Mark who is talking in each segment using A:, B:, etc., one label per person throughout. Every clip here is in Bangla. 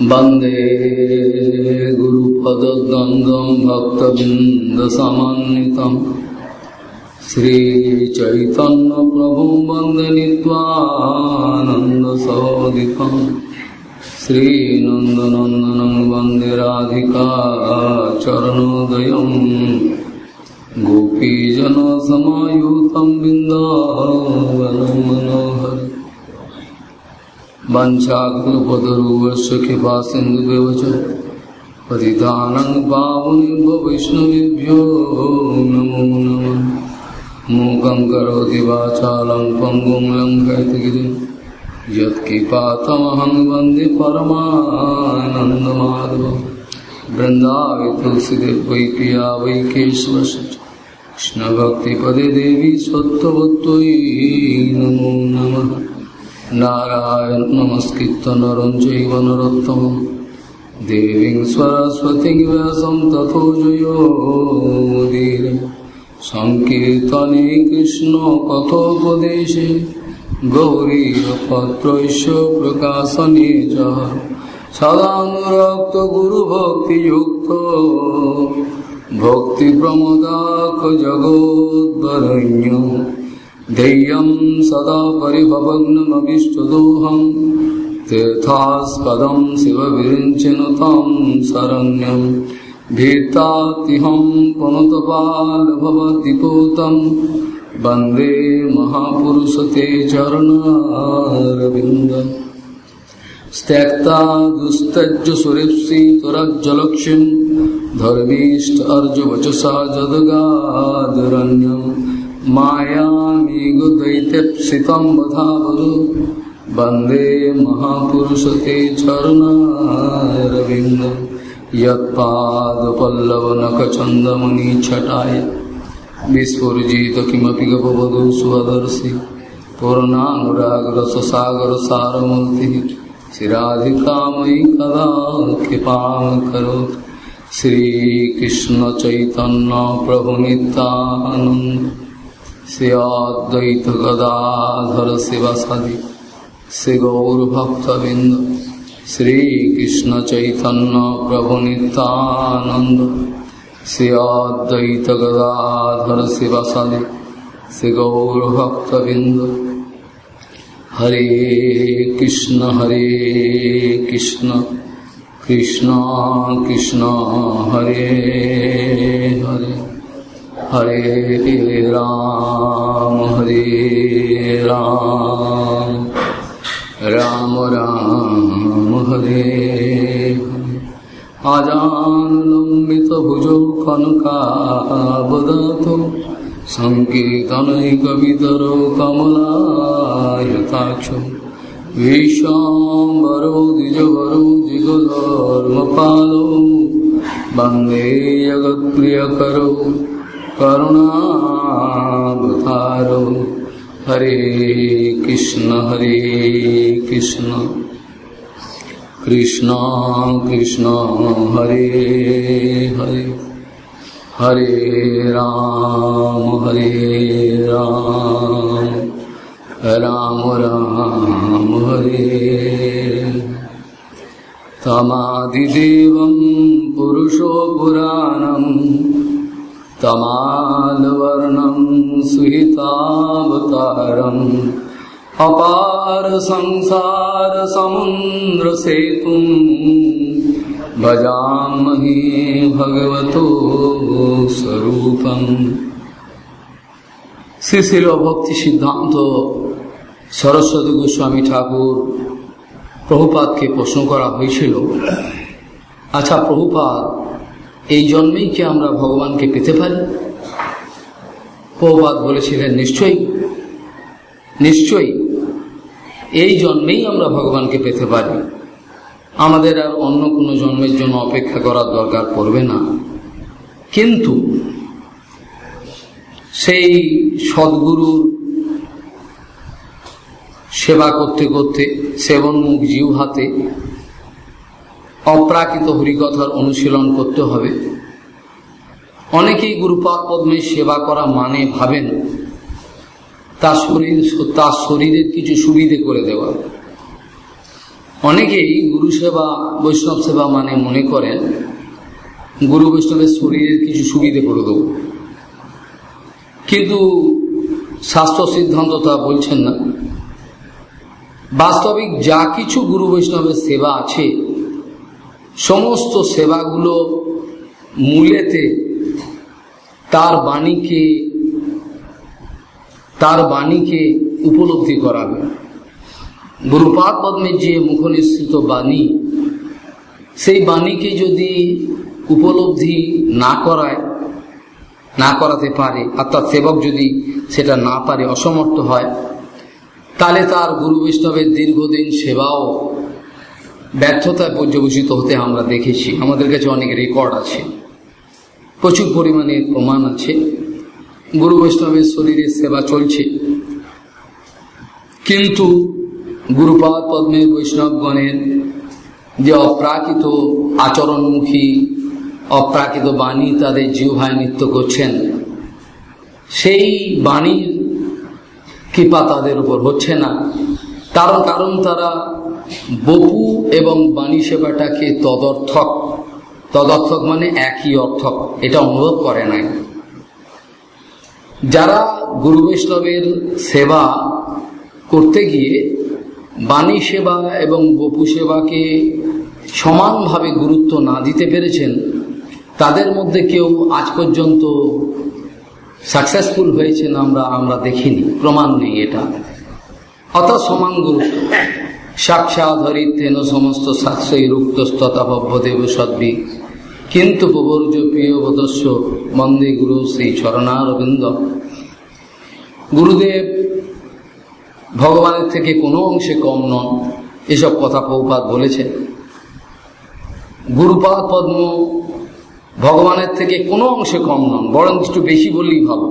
A: वन्दे गुरुपदद्वन्दं भक्तबिन्दसमन्वितं श्रीचैतन्यप्रभुं वन्दनित्वानन्दसोदितं श्रीनन्दनन्दनं वन्देराधिकारोदयं गोपीजनसमायुतं बिन्दावन वंशाकुपतरूपस्व कृपा सिन्धुभ्यवच पतितानं पावनेभ्यो वैष्णवेभ्यो नमो नमः मूकं करोति वाचालं पङ्गुं लङ्घयतगिरिं यत्किपातमहं वन्दे परमानन्दमाधव वृन्दावि तुलसीदेव वै पिया वै केशवश कृष्णभक्तिपदे देवी सत्त्ववत्त्वयि नमो नमः नारायण नमस्कृत नरञ्जैव नरोत्तमं देवीं सरस्वतीं व्यासं ततो जयोदीर सङ्कीर्तने कृष्णकथोपदेशे गौरीपत्रैश्च प्रकाशने च सदानुरक्तगुरुभक्तियुक्तो भक्तिप्रमदाकजगोद्वरण्यम् देयं सदा परिभवग्नमभिश्च तीर्थास्पदं तीर्थास्पदम् शरण्यं तम् शरण्यम् भीतातिहम् पुणुतपालभवदिपोतम् वन्दे महापुरुषते चरणारविन्द चरण स्त्यक्ता दुस्तजसुरिप्सि धर्मीष्ट अर्जुवचसा माया वधा वधु वन्दे महापुरुषते चरुणारविन्द चरणरविन्द यत्पादपल्लवनखन्दमुनिच्छटाय विस्फुर्जित किमपि गपवधु स्वदर्शि पूर्णानुराग्रससागरसारमतिः श्रीराधिकामयि कदा कृपां करो प्रभुनितानन्द সে অদ্বৈত গদাধর শিবাসাদি সে গৌরভক্তবৃন্দ শ্রীকৃষ্ণ চৈতন্য প্রভু নিত্যানন্দ সে অদ্বৈত গদাধর শিবাসাদি সে গৌরভক্তবৃন্দ হরে কৃষ্ণ হরে কৃষ্ণ কৃষ্ণ কৃষ্ণ হরে হরে হরে রাম হরে রাম
B: রাম রাম হরে
A: আজানুলম্বিত ভুজ কনকাবদত সংকীর্তনৈ কবিতর কমলায়তাক্ষ ভীষাম্বরো দ্বিজবরো জিগধর্মপালো বন্দে জগৎপ্রিয়করো करुणावतारो हरे कृष्ण हरे कृष्ण कृष्ण कृष्ण हरे हरे हरे राम हरे राम राम राम हरे तमादिदेवं पुरुषो पुराणम् সুহিতাবতারম तमालवर्णं सुहितावतारम् अपार संसारसमुन्द्रसेतुम् भजामहे भगवतो स्वरूपम् শ্রীশিল ভক্তি সিদ্ধান্ত সরস্বতী গোস্বামী ঠাকুর প্রভুপাতকে প্রশ্ন করা হয়েছিল আচ্ছা প্রভুপাত এই জন্মেই কি আমরা ভগবানকে পেতে পারি প্রবাদ বলেছিলেন নিশ্চয়ই নিশ্চয়ই এই জন্মেই আমরা ভগবানকে পেতে পারি আমাদের আর অন্য কোনো জন্মের জন্য অপেক্ষা করার দরকার পড়বে না কিন্তু সেই সদ্গুরুর সেবা করতে করতে সেবনমুখ জিউ হাতে অপ্রাকৃত হরিকথার অনুশীলন করতে হবে অনেকেই গুরুপাদ পদ্মের সেবা করা মানে ভাবেন তার শরীর তার শরীরের কিছু সুবিধে করে দেওয়া অনেকেই গুরু সেবা বৈষ্ণব সেবা মানে মনে করেন গুরু বৈষ্ণবের শরীরের কিছু সুবিধে করে দেব কিন্তু স্বাস্থ্য সিদ্ধান্ত তা বলছেন না বাস্তবিক যা কিছু গুরু বৈষ্ণবের সেবা আছে সমস্ত সেবাগুলো মূলেতে তার বাণীকে তার বাণীকে উপলব্ধি করাবে গুরুপাদ পদ্মের যে মুখনিসৃত বাণী সেই বাণীকে যদি উপলব্ধি না করায় না করাতে পারে অর্থাৎ সেবক যদি সেটা না পারে অসমর্থ হয় তাহলে তার গুরু বৈষ্ণবের দীর্ঘদিন সেবাও ব্যর্থতায় পর্যবেসিত হতে আমরা দেখেছি আমাদের কাছে অনেক রেকর্ড আছে প্রচুর পরিমাণে প্রমাণ আছে গুরু বৈষ্ণবের শরীরে সেবা চলছে কিন্তু গুরুপাদ পদ্মের বৈষ্ণবগণের যে অপ্রাকৃত আচরণমুখী অপ্রাকৃত বাণী তাদের ভাই নৃত্য করছেন সেই বাণীর কৃপা তাদের উপর হচ্ছে না তার কারণ তারা বপু এবং বাণী সেবাটাকে তদর্থক তদর্থক মানে একই অর্থক এটা অনুভব করে নাই যারা গুরু বৈষ্ণবের সেবা করতে গিয়ে বাণী সেবা এবং বপু সেবাকে সমানভাবে গুরুত্ব না দিতে পেরেছেন তাদের মধ্যে কেউ আজ পর্যন্ত সাকসেসফুল হয়েছেন আমরা আমরা দেখিনি প্রমাণ নেই এটা অত সমান গুরুত্ব সাক্ষাধরিতেন সমস্ত শাস্ত্রই রুক্তস্ততাভব্যদেব সদ্বি কিন্তু প্রবর্জ প্রিয় বদস্য মন্দির গুরু শ্রী চরণারবিন্দ গুরুদেব ভগবানের থেকে কোনো অংশে কম নন এসব কথা পৌপাত বলেছেন গুরুপাদ পদ্ম ভগবানের থেকে কোনো অংশে কম নন বরং একটু বেশি বললেই ভালো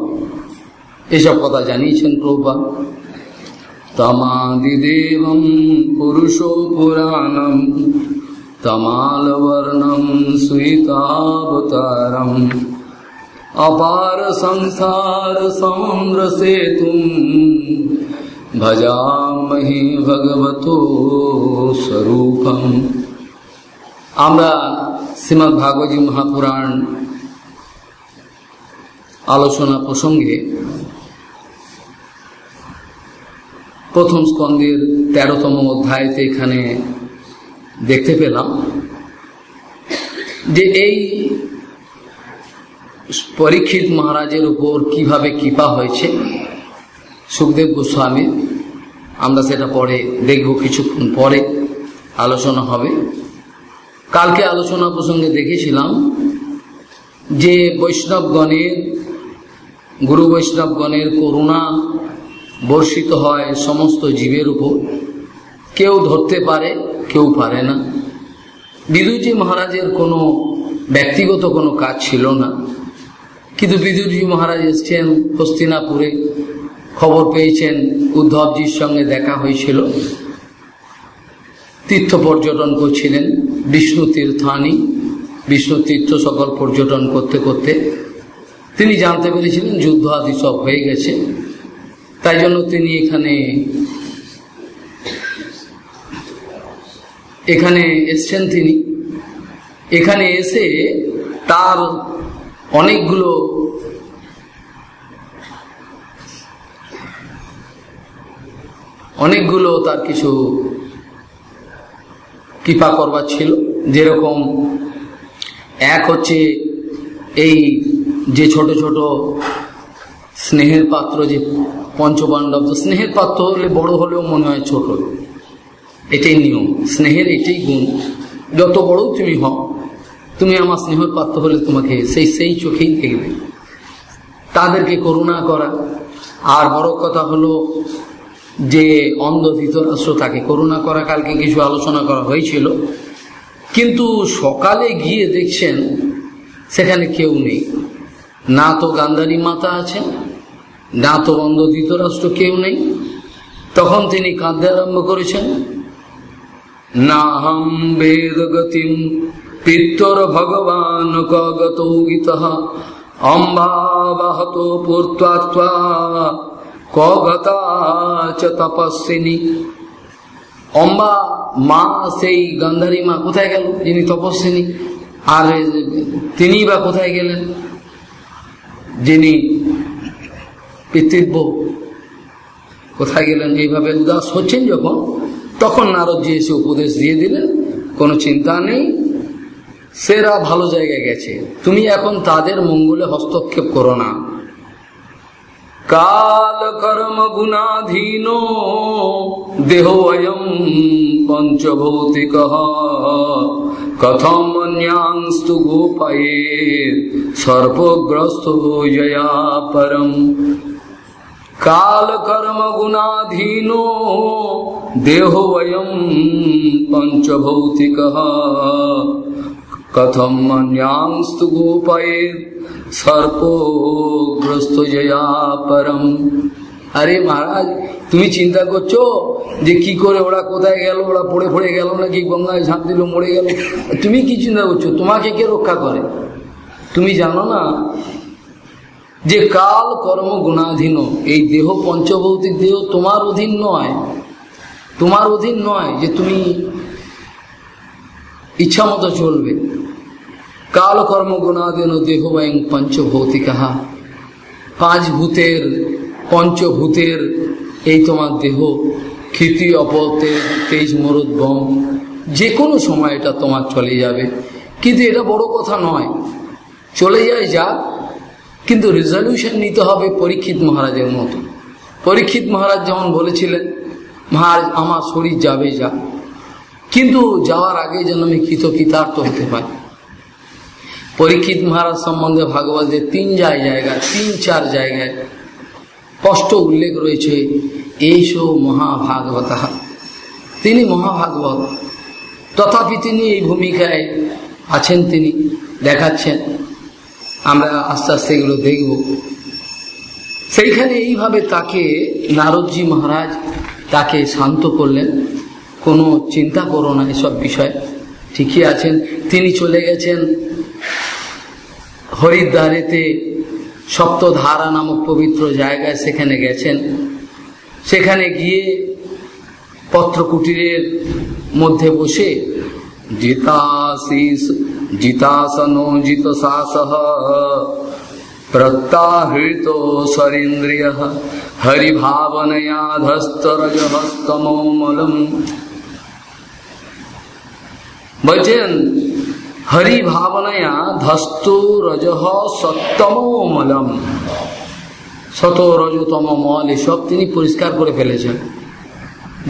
A: এসব কথা জানিয়েছেন প্রভুপাত तमादिदेवं पुरुषो पुराणं तमालवर्णं स्वीतावतारम् अपार संसारसमुन्द्रसेतुं ভজামহি ভগবত স্বরূপ আমরা শ্রীমৎ ভাগবতী মহাপুরাণ আলোচনা প্রসঙ্গে প্রথম স্কন্দের তেরোতম অধ্যায়তে এখানে দেখতে পেলাম যে এই পরীক্ষিত মহারাজের উপর কিভাবে কৃপা হয়েছে সুখদেব গোস্বামী আমরা সেটা পরে দেখব কিছুক্ষণ পরে আলোচনা হবে কালকে আলোচনা প্রসঙ্গে দেখেছিলাম যে বৈষ্ণবগণের গুরু বৈষ্ণবগণের করুণা বর্ষিত হয় সমস্ত জীবের উপর কেউ ধরতে পারে কেউ পারে না বিদুজি মহারাজের কোনো ব্যক্তিগত কোনো কাজ ছিল না কিন্তু বিদুজি মহারাজ এসছেন হস্তিনাপুরে খবর পেয়েছেন উদ্ধবজির সঙ্গে দেখা হয়েছিল তীর্থ পর্যটন করছিলেন বিষ্ণু তীর্থানি বিষ্ণু তীর্থ সকল পর্যটন করতে করতে তিনি জানতে পেরেছিলেন যুদ্ধ আদি সব হয়ে গেছে তাই জন্য তিনি এখানে এখানে এসছেন তিনি এখানে এসে তার অনেকগুলো অনেকগুলো তার কিছু কৃপা করবার ছিল যেরকম এক হচ্ছে এই যে ছোট ছোট স্নেহের পাত্র যে পঞ্চপাণ্ডব তো স্নেহের পাত্র হলে বড় হলেও মনে হয় ছোট এটাই নিয়ম স্নেহের এটাই গুণ যত বড় তুমি হও তুমি আমার স্নেহের পাত্র হলে তোমাকে সেই সেই চোখেই দেখবে তাদেরকে করুণা করা আর বড় কথা হলো যে অন্ধ ধৃতরাষ্ট্র তাকে করুণা করা কালকে কিছু আলোচনা করা হয়েছিল কিন্তু সকালে গিয়ে দেখছেন সেখানে কেউ নেই না তো গান্ধারী মাতা আছেন দাঁতবন্ধ ধৃতরাষ্ট্র কেউ নেই তখন তিনি কাঁদতে আরম্ভ করেছেন নাহম বেদ গতিম পিত্তর ভগবান কগত অম্বাবাহত চ তপস্বিনী অম্বা মা সেই গন্ধারী মা কোথায় গেল যিনি তপস্বিনী আর তিনি বা কোথায় গেলেন যিনি পিতৃব্য কোথায় গেলেন এইভাবে উদাস হচ্ছেন যখন তখন নারদজি এসে উপদেশ দিয়ে দিলেন কোনো চিন্তা নেই সেরা ভালো জায়গায় গেছে তুমি এখন তাদের মঙ্গলে হস্তক্ষেপ করো না কাল কর্ম গুণাধীন দেহ পঞ্চভৌতিক কথম ন্যাংস্তু গোপায়ে সর্পগ্রস্ত জয়া পরম কাল কর্ম গুণাধীনো দেহ বয়ম পঞ্চভৌতিক কথম মন্যাংস্তু গোপায়ে সর্পগ্রস্ত জয়া পরম আরে মহারাজ তুমি চিন্তা করছো যে কি করে ওরা কোথায় গেল ওরা পড়ে পড়ে গেল নাকি গঙ্গায় ঝাঁপ দিল মরে গেল তুমি কি চিন্তা করছো তোমাকে কে রক্ষা করে তুমি জানো না যে কাল কর্ম গুণাধীন এই দেহ পঞ্চভৌতিক দেহ তোমার অধীন নয় তোমার অধীন নয় যে তুমি ইচ্ছা মতো চলবে কাল কর্ম গুণাধীন দেহ বাং পঞ্চভৌতিকাহা পাঁচ ভূতের পঞ্চভূতের এই তোমার দেহ ক্ষিতি অপতে তেজ মরুদ বম যে কোনো সময় এটা তোমার চলে যাবে কিন্তু এটা বড় কথা নয় চলে যায় যা কিন্তু রেজলিউশন নিতে হবে পরীক্ষিত মহারাজের মতো পরীক্ষিত মহারাজ যেমন বলেছিলেন মহারাজ আমার শরীর যাবে যা কিন্তু যাওয়ার আগে যেন আমি কৃতকৃতার্থ হতে পারি পরীক্ষিত মহারাজ সম্বন্ধে ভাগবতের তিন যায় জায়গায় তিন চার জায়গায় স্পষ্ট উল্লেখ রয়েছে এইসব মহাভাগবত তিনি মহাভাগবত তথাপি তিনি এই ভূমিকায় আছেন তিনি দেখাচ্ছেন আমরা আস্তে আস্তে এগুলো দেখব সেইখানে এইভাবে তাকে নারদজি মহারাজ তাকে শান্ত করলেন কোনো চিন্তা করো না এসব বিষয় ঠিকই আছেন তিনি চলে গেছেন হরিদ্বারেতে সপ্তধারা নামক পবিত্র জায়গায় সেখানে গেছেন সেখানে গিয়ে পত্রকুটিরের মধ্যে বসে জিতাশিস জিতাসনো জিতসাস প্রত্যাহৃত स्वरेन्द्रियः हरिभावनयाधस्तरजहस्तमोमलम् বলছেন হরি ধস্ত ধস্তু রজহ মলম শত রজতম মল এসব তিনি পরিষ্কার করে ফেলেছেন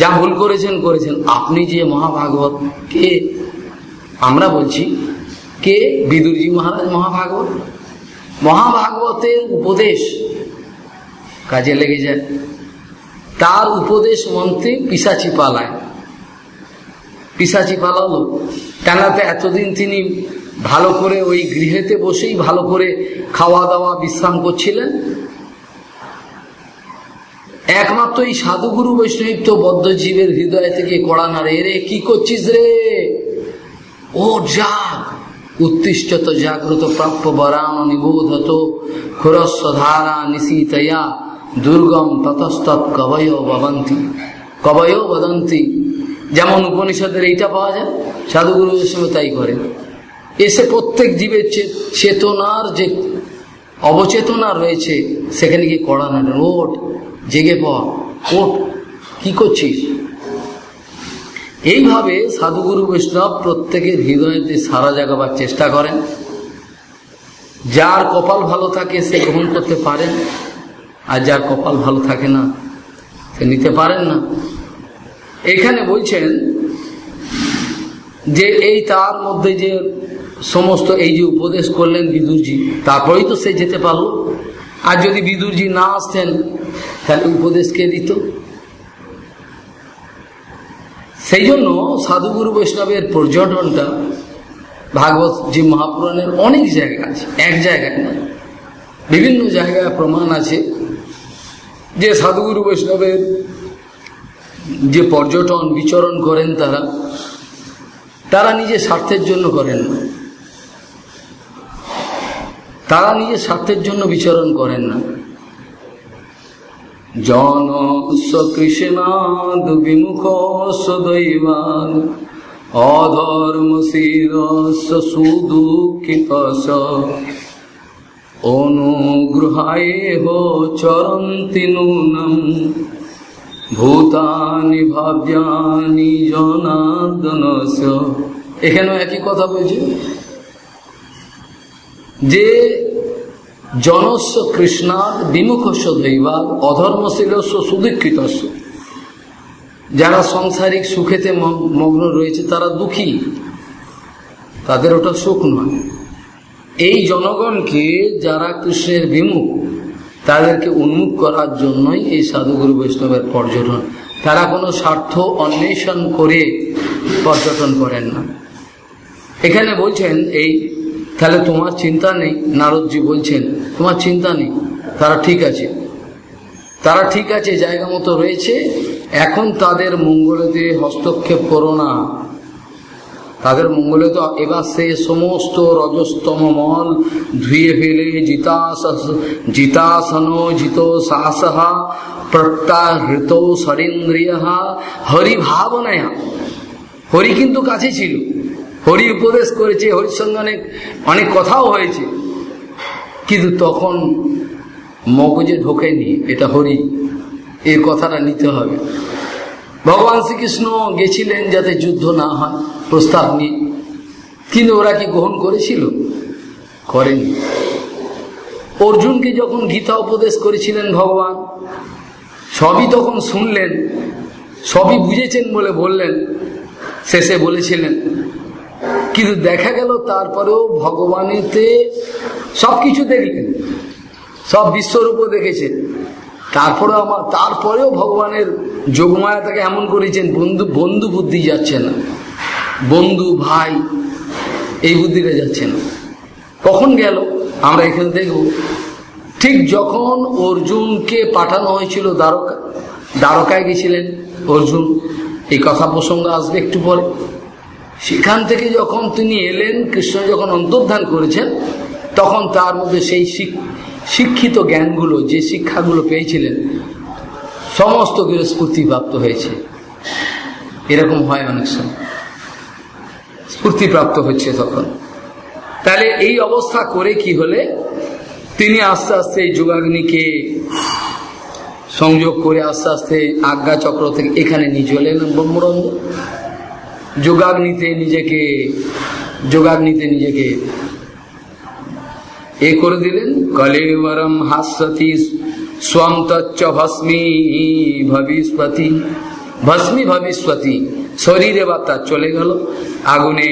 A: যা ভুল করেছেন করেছেন আপনি যে মহাভাগবত কে আমরা বলছি কে বিদুরজি মহারাজ মহাভাগবত মহাভাগবতের উপদেশ কাজে লেগে যায় তার উপদেশ মন্ত্রে পিসাচি পালায় পিসাচি পালালো টানাতে এতদিন তিনি ভালো করে ওই গৃহেতে বসেই ভালো করে খাওয়া দাওয়া বিশ্রাম করছিলেন একমাত্র এই সাধুগুরু বৈষ্ণব তো বদ্ধজীবের হৃদয় থেকে কড়া না রে কি করছিস রে ও যাক উত্তিষ্ঠত জাগ্রত প্রাপ্য বরাণ নিবোধত খুরস্বধারা নিশীতয়া দুর্গম ততস্ত কবয় ভবন্তি কবয় বদন্তি যেমন উপনিষদের এইটা পাওয়া যায় সাধুগুরু হিসেবে তাই করে এসে প্রত্যেক জীবের চেতনার যে অবচেতনা রয়েছে সেখানে গিয়ে কড়া নেন ওট জেগে পাওয়া ওট কি করছিস এইভাবে সাধুগুরু বৈষ্ণব প্রত্যেকের হৃদয়তে সারা জাগাবার চেষ্টা করেন যার কপাল ভালো থাকে সে গ্রহণ করতে পারেন আর যার কপাল ভালো থাকে না সে নিতে পারেন না এখানে বলছেন যে এই তার মধ্যে যে সমস্ত এই যে উপদেশ করলেন বিদুরজি তারপরেই তো সে যেতে পারল আর যদি বিদুরজি না আসতেন তাহলে উপদেশ কে দিত সেই জন্য সাধুগুরু বৈষ্ণবের পর্যটনটা ভাগবত যে মহাপুরাণের অনেক জায়গা আছে এক জায়গায় না বিভিন্ন জায়গায় প্রমাণ আছে যে সাধুগুরু বৈষ্ণবের যে পর্যটন বিচরণ করেন তারা তারা নিজের স্বার্থের জন্য করেন না তারা নিজের স্বার্থের জন্য বিচরণ করেন না জন সকৃষ্ণাদ বিমুখ সদৈবান অধর্ম অধর্মশীল সুদুঃখিত হো চরন্তি নূনম ভূতানি ভাব্যানি জনাদনস এখানেও একই কথা বলছে যে জনস্ব কৃষ্ণার বিমুখস্ব দৈবাদ অধর্মশীলস্য সুদীক্ষিত যারা সংসারিক সুখেতে মগ্ন রয়েছে তারা দুঃখী তাদের ওটা সুখ নয় এই জনগণকে যারা কৃষ্ণের বিমুখ তাদেরকে উন্মুখ করার জন্যই এই সাধুগুরু বৈষ্ণবের পর্যটন তারা কোনো স্বার্থ অন্বেষণ করে পর্যটন করেন না এখানে বলছেন এই তাহলে তোমার চিন্তা নেই নারদজি বলছেন তোমার চিন্তা নেই তারা ঠিক আছে তারা ঠিক আছে জায়গা মতো রয়েছে এখন তাদের মঙ্গলেতে হস্তক্ষেপ করো না তাদের মঙ্গলে তো এবার সে সমস্ত রজস্তম মল ধুয়ে ফেলে জিতাসন জিত সাহসহা প্রত্যাহৃত সরেন্দ্রিয় হরিভাবনায়া হরি কিন্তু কাছে ছিল হরি উপদেশ করেছে হরির সঙ্গে অনেক অনেক কথাও হয়েছে কিন্তু তখন মগজে ঢোকেনি এটা হরি এ কথাটা নিতে হবে ভগবান শ্রীকৃষ্ণ গেছিলেন যাতে যুদ্ধ না হয় প্রস্তাব নিয়ে কিন্তু ওরা কি গ্রহণ করেছিল করেনি অর্জুনকে যখন গীতা উপদেশ করেছিলেন ভগবান সবই তখন শুনলেন সবই বুঝেছেন বলে বললেন শেষে বলেছিলেন কিন্তু দেখা গেল তারপরেও ভগবানেতে সবকিছু দেখলেন সব বিশ্বরূপও দেখেছেন তারপরে আমার তারপরেও ভগবানের যোগমায়া তাকে এমন করেছেন বন্ধু বন্ধু বুদ্ধি যাচ্ছে না বন্ধু ভাই এই বুদ্ধিটা যাচ্ছে না কখন গেল আমরা এখানে দেখব ঠিক যখন অর্জুনকে পাঠানো হয়েছিল দ্বারকা দ্বারকায় গেছিলেন অর্জুন এই কথা প্রসঙ্গ আসবে একটু পরে সেখান থেকে যখন তিনি এলেন কৃষ্ণ যখন অন্তর্ধান করেছেন তখন তার মধ্যে সেই শিক্ষিত জ্ঞানগুলো যে শিক্ষাগুলো পেয়েছিলেন সমস্ত কিছু স্ফূর্তিপ্রাপ্ত হয়েছে এরকম হয় অনেক সময় স্ফূর্তিপ্রাপ্ত হচ্ছে তখন তাহলে এই অবস্থা করে কি হলে তিনি আস্তে আস্তে এই যোগাগ্নিকে সংযোগ করে আস্তে আস্তে আজ্ঞা চক্র থেকে এখানে নিয়ে চলে এলেন ব্রহ্মরঞ্জন যোগাগ্নিতে নিজেকে যোগাগ্নিতে নিজেকে এ করে দিলেন কলেবরম হাসতি স্বম তচ্চ ভস্মি ভবিষ্যতি ভস্মি ভবিষ্যতি শরীরে বার্তা চলে গেল আগুনে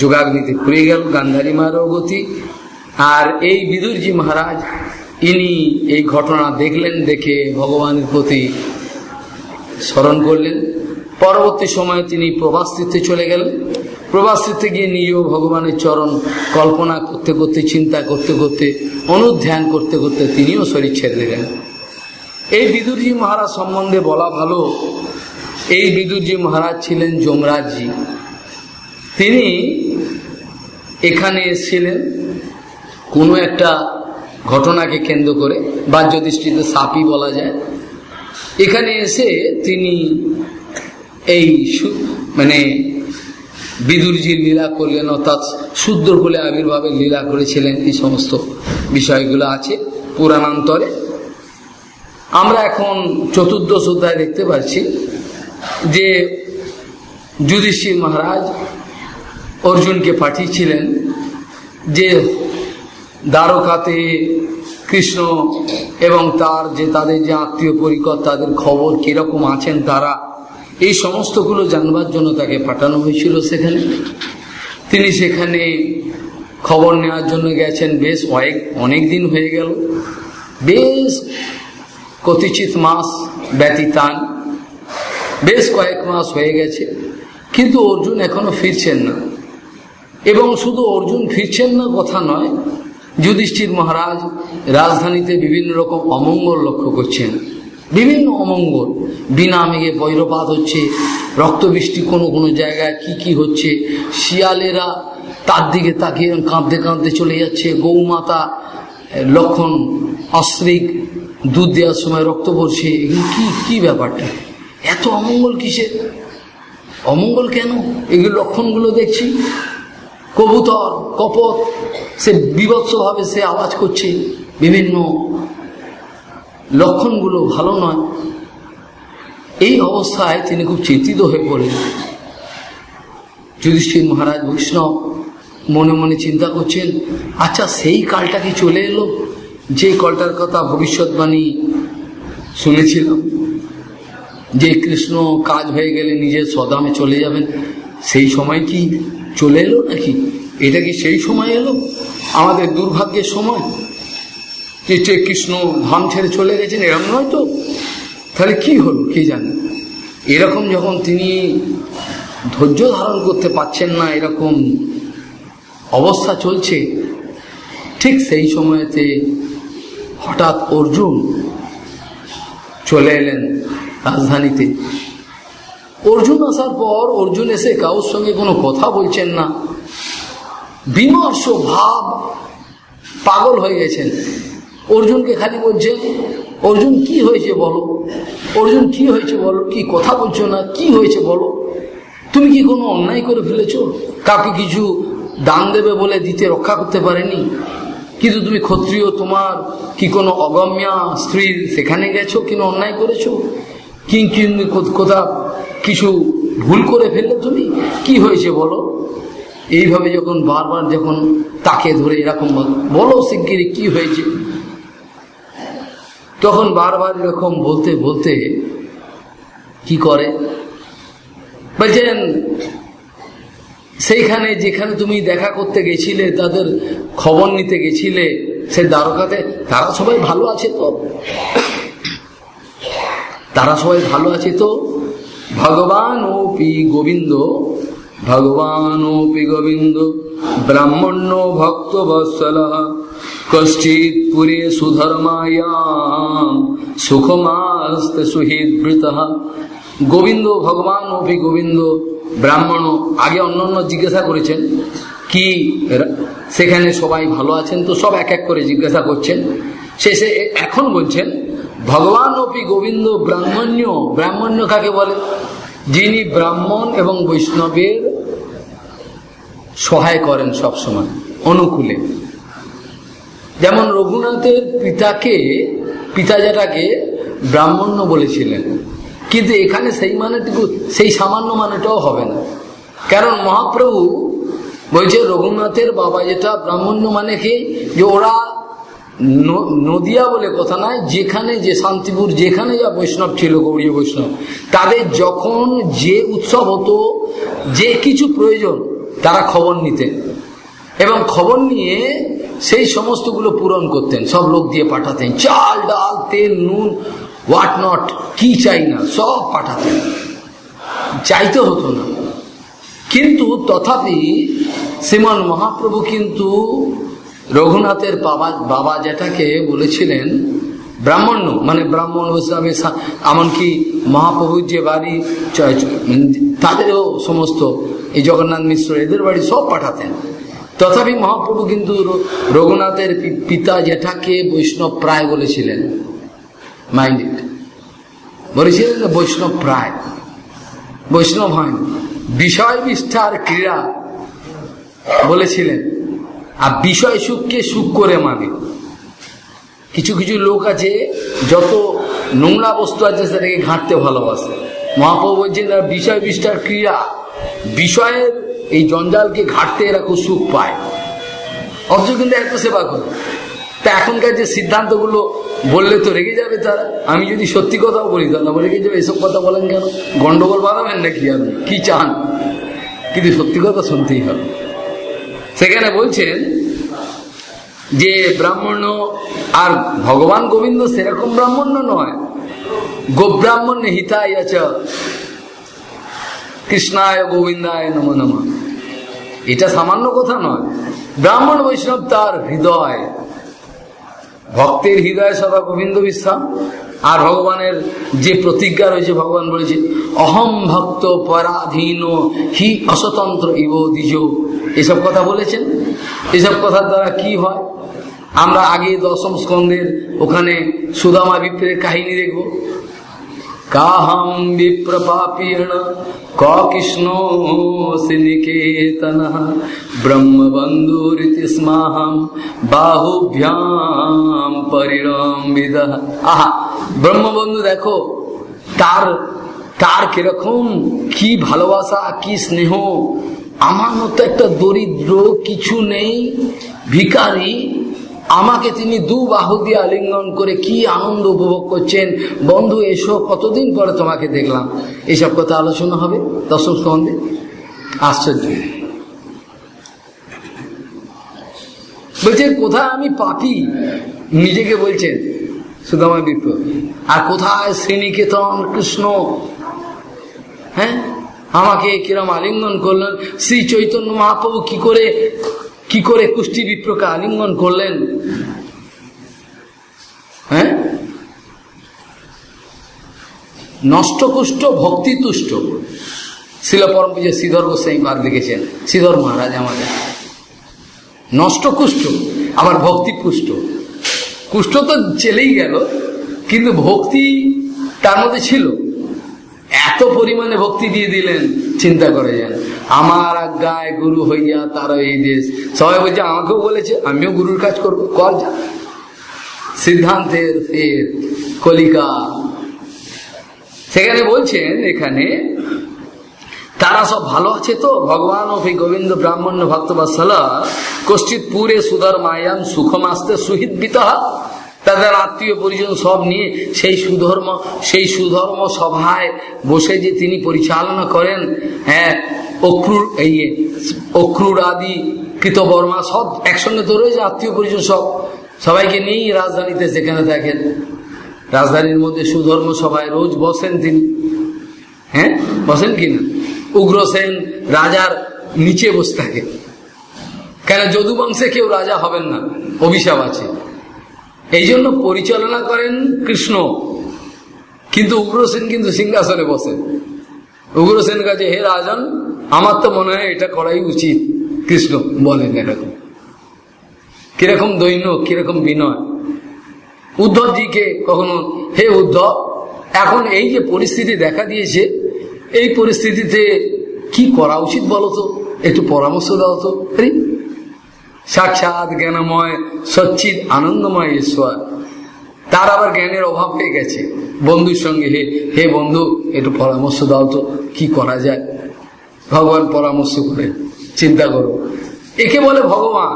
A: যোগাগ্নিতে পুড়ে গেল গান্ধারী মারও গতি আর এই বিদুরজি মহারাজ ইনি এই ঘটনা দেখলেন দেখে ভগবানের প্রতি স্মরণ করলেন পরবর্তী সময়ে তিনি তীর্থে চলে গেলেন তীর্থে গিয়ে নিজেও ভগবানের চরণ কল্পনা করতে করতে চিন্তা করতে করতে অনুধ্যান করতে করতে তিনিও শরীর ছেড়ে দিলেন এই বিদুরজি মহারাজ সম্বন্ধে বলা ভালো এই বিদুরজি মহারাজ ছিলেন যমরাজজি তিনি এখানে এসেছিলেন কোনো একটা ঘটনাকে কেন্দ্র করে বাহ্যদৃষ্টিতে সাপি বলা যায় এখানে এসে তিনি এই মানে বিদুরজির লীলা করলেন অর্থাৎ শুদ্ধ হলে আবির্ভাবে লীলা করেছিলেন এই সমস্ত বিষয়গুলো আছে পুরাণান্তরে আমরা এখন চতুর্দশ অধ্যায় দেখতে পাচ্ছি যে যুধিষ্ঠির মহারাজ অর্জুনকে পাঠিয়েছিলেন যে দ্বারকাতে কৃষ্ণ এবং তার যে তাদের যে আত্মীয় পরিকর তাদের খবর কীরকম আছেন তারা এই সমস্তগুলো জানবার জন্য তাকে পাঠানো হয়েছিল সেখানে তিনি সেখানে খবর নেওয়ার জন্য গেছেন বেশ কয়েক অনেক দিন হয়ে গেল বেশ কথিচিত মাস ব্যতীতান বেশ কয়েক মাস হয়ে গেছে কিন্তু অর্জুন এখনো ফিরছেন না এবং শুধু অর্জুন ফিরছেন না কথা নয় যুধিষ্ঠির মহারাজ রাজধানীতে বিভিন্ন রকম অমঙ্গল লক্ষ্য করছেন বিভিন্ন অমঙ্গল বিনা মেঘে বৈরপাত হচ্ছে রক্তবৃষ্টি কোনো কোনো জায়গায় কি কি হচ্ছে শিয়ালেরা তার দিকে তাকিয়ে কাঁদতে কাঁদতে চলে যাচ্ছে গৌমাতা লক্ষণ অশ্রিক দুধ দেওয়ার সময় রক্ত পড়ছে এগুলো কি কি ব্যাপারটা এত অমঙ্গল কিসের অমঙ্গল কেন এগুলো লক্ষণগুলো দেখছি কবুতর কপত সে বিভৎসভাবে সে আওয়াজ করছে বিভিন্ন লক্ষণগুলো ভালো নয় এই অবস্থায় তিনি খুব চিন্তিত হয়ে পড়েন যুধিষ্ঠির মহারাজ বৈষ্ণব মনে মনে চিন্তা করছেন আচ্ছা সেই কালটা কি চলে এলো যে কালটার কথা ভবিষ্যৎবাণী শুনেছিলাম যে কৃষ্ণ কাজ হয়ে গেলে নিজের সদামে চলে যাবেন সেই সময় কি চলে এলো নাকি এটা কি সেই সময় এলো আমাদের দুর্ভাগ্যের সময় কি কৃষ্ণ ধাম ছেড়ে চলে গেছেন এরকম নয় তো তাহলে কি হলো কি জানে এরকম যখন তিনি ধৈর্য ধারণ করতে পাচ্ছেন না এরকম অবস্থা চলছে ঠিক সেই সময়তে হঠাৎ অর্জুন চলে এলেন রাজধানীতে অর্জুন আসার পর অর্জুন এসে কারোর সঙ্গে কোনো কথা বলছেন না বিমর্ষ ভাব পাগল হয়ে গেছেন অর্জুনকে খালি বলছে অর্জুন কি হয়েছে বলো অর্জুন কি হয়েছে বলো কি কথা বলছো না কি হয়েছে বলো তুমি কি কোনো অন্যায় করে ফেলেছো কাউকে কিছু দান দেবে বলে দিতে রক্ষা করতে পারেনি কিন্তু তুমি ক্ষত্রিয় তোমার কি কোনো অগম্যা স্ত্রী সেখানে গেছো না অন্যায় করেছো কি কোথা কিছু ভুল করে ফেললে তুমি কি হয়েছে বলো এইভাবে যখন বারবার যখন তাকে ধরে এরকম বলো শিগগিরি কি হয়েছে তখন বারবার এরকম বলতে বলতে কি করে বলছেন সেইখানে যেখানে তুমি দেখা করতে গেছিলে তাদের খবর নিতে গেছিলে সে দ্বারকাতে তারা সবাই ভালো আছে তো তারা সবাই ভালো আছে তো ভগবান ও পি গোবিন্দ ভগবান ও পি গোবিন্দ ব্রাহ্মণ্য ভক্ত বৎসলা কশ্চিৎ পুরে সুধর্মায়াম সুখমাস্তে সুহৃদৃত গোবিন্দ ভগবান অভি গোবিন্দ ব্রাহ্মণ আগে অন্যান্য জিজ্ঞাসা করেছেন কি সেখানে সবাই ভালো আছেন তো সব এক এক করে জিজ্ঞাসা করছেন শেষে এখন বলছেন ভগবান অপি গোবিন্দ ব্রাহ্মণ্য ব্রাহ্মণ্য কাকে বলে যিনি ব্রাহ্মণ এবং বৈষ্ণবের সহায় করেন সবসময় অনুকূলে যেমন রঘুনাথের পিতাকে পিতা যেটাকে ব্রাহ্মণ্য বলেছিলেন কিন্তু এখানে সেই মানেটুকু সেই সামান্য মানেটাও হবে না কারণ মহাপ্রভু বলছে রঘুনাথের বাবা যেটা ব্রাহ্মণ্য মানে কি যে ওরা নদিয়া বলে কথা নয় যেখানে যে শান্তিপুর যেখানে যা বৈষ্ণব ছিল গৌরী বৈষ্ণব তাদের যখন যে উৎসব হতো যে কিছু প্রয়োজন তারা খবর নিতেন এবং খবর নিয়ে সেই সমস্তগুলো পূরণ করতেন সব লোক দিয়ে পাঠাতেন চাল ডাল তেল নুন হোয়াট নট কি চাই না সব পাঠাতেন চাইতে হতো না কিন্তু তথাপি শ্রীমান মহাপ্রভু কিন্তু রঘুনাথের বাবা বাবা যেটাকে বলেছিলেন ব্রাহ্মণ্য মানে ব্রাহ্মণ হিসাবে এমনকি মহাপ্রভুর যে বাড়ি তাদেরও সমস্ত এই জগন্নাথ মিশ্র এদের বাড়ি সব পাঠাতেন তথাপি মহাপ্রভু কিন্তু রঘুনাথের পিতা জেঠাকে বৈষ্ণব প্রায় বলেছিলেন মাইন্ডেড বলেছিলেন বৈষ্ণব প্রায় বৈষ্ণব হয়নি বিষয় বিষ্ঠার ক্রীড়া বলেছিলেন আর বিষয় সুখকে সুখ করে মানে কিছু কিছু লোক আছে যত নোংরা বস্তু আছে সেটাকে ঘাঁটতে ভালোবাসে মহাপ্রভু বলছেন বিষয় বিষ্ঠার ক্রীড়া বিষয়ের এই জঞ্জালকে ঘাটতে এরা খুব সুখ পায় অথচ কিন্তু এত সেবা করে তা এখনকার যে সিদ্ধান্তগুলো বললে তো রেগে যাবে তারা আমি যদি সত্যি কথাও বলি তাহলে রেগে যাবে এসব কথা বলেন কেন গন্ডগোল বাঁধাবেন নাকি আপনি কি চান কিন্তু সত্যি কথা শুনতেই হবে সেখানে বলছেন যে ব্রাহ্মণ আর ভগবান গোবিন্দ সেরকম ব্রাহ্মণ্য নয় গোব্রাহ্মণ্য হিতায় আচ কৃষ্ণায় গোবিন্দায় নম নম এটা সামান্য কথা নয় ব্রাহ্মণ বৈষ্ণব তার হৃদয় ভক্তের হৃদয় সদা গোবিন্দ বিশ্বাস আর ভগবানের যে প্রতিজ্ঞা রয়েছে ভগবান বলেছে অহম ভক্ত পরাধীন হি অস্বতন্ত্র ইব দ্বিজ এসব কথা বলেছেন এসব কথার দ্বারা কি হয় আমরা আগে দশম স্কন্ধের ওখানে সুদামা বিপ্রের কাহিনী দেখব
B: काहम
A: विप्रपापिण कौकिष्णो से निकेतन ब्रह्म बंधुरीतिस्माहम बाहुभ्याम परिणाम विद ब्रह्म बंधु দেখো তার তার কিরকম কি ভালোবাসা কি স্নেহ আমার মতো একটা দরিদ্র किचु नहीं भिकारी আমাকে তিনি দু বাহু দিয়ে আলিঙ্গন করে কি আনন্দ উপভোগ করছেন বন্ধু এসো কতদিন পরে তোমাকে দেখলাম এইসব কথা আলোচনা হবে দশম স্কন্ধে আশ্চর্য বলছেন কোথায় আমি পাপি নিজেকে বলছেন সুদামা বিপ্র আর কোথায় শ্রীনিকেতন কৃষ্ণ হ্যাঁ আমাকে কিরম আলিঙ্গন করলেন শ্রী চৈতন্য মহাপ্রভু কি করে কি করে কুষ্টি বিপ্রকে আলিঙ্গন করলেন হ্যাঁ নষ্ট কুষ্ট ভক্তি তুষ্ট শিলপরম পুজো শ্রীধর গোস্বাই মার দেখেছেন শ্রীধর মহারাজ আমাদের নষ্ট কুষ্ট আবার ভক্তি কুষ্ট কুষ্ট তো চেলেই গেল কিন্তু ভক্তি তার মধ্যে ছিল এত পরিমাণে ভক্তি দিয়ে দিলেন চিন্তা করে যান আমার আজ্ঞায় গুরু হইয়া তার এই দেশ সবাই বলছে আমাকেও বলেছে আমিও গুরুর কাজ করবো কর যা সিদ্ধান্তের ফের কলিকা সেখানে বলছেন এখানে তারা সব ভালো আছে তো ভগবান ও গোবিন্দ ব্রাহ্মণ্য ভক্ত কশ্চিত পুরে সুদর মায়াম আসতে সুহিত বিতহা তাদের আত্মীয় পরিজন সব নিয়ে সেই সুধর্ম সেই সুধর্ম সভায় বসে যে তিনি পরিচালনা করেন হ্যাঁ অক্রুর এই অক্রুর আদি কৃতবর্মা সব একসঙ্গে তো রয়েছে আত্মীয় পরিজন সব সবাইকে নিয়েই রাজধানীতে সেখানে থাকেন রাজধানীর মধ্যে সুধর্ম সভায় রোজ বসেন তিনি হ্যাঁ বসেন কিনা উগ্রসেন রাজার নিচে বসে থাকে কেন যদুবংশে কেউ রাজা হবেন না অভিশাপ আছে এই জন্য পরিচালনা করেন কৃষ্ণ কিন্তু উগ্রসেন কিন্তু সিংহাসনে বসেন উগ্রসেন কাছে হে রাজন আমার তো মনে হয় এটা করাই উচিত কৃষ্ণ বলেন এরকম কিরকম দৈন্য কিরকম বিনয় উদ্ধবজিকে কখনো হে উদ্ধব এখন এই যে পরিস্থিতি দেখা দিয়েছে এই পরিস্থিতিতে কি করা উচিত বলো তো একটু পরামর্শ দাও তো সাক্ষাৎ জ্ঞানময় সচ্চিত আনন্দময় ঈশ্বর তার আবার জ্ঞানের অভাব পেয়ে গেছে বন্ধুর সঙ্গে হে হে বন্ধু একটু পরামর্শ দাও তো কি করা যায় ভগবান পরামর্শ করে চিন্তা করো একে বলে ভগবান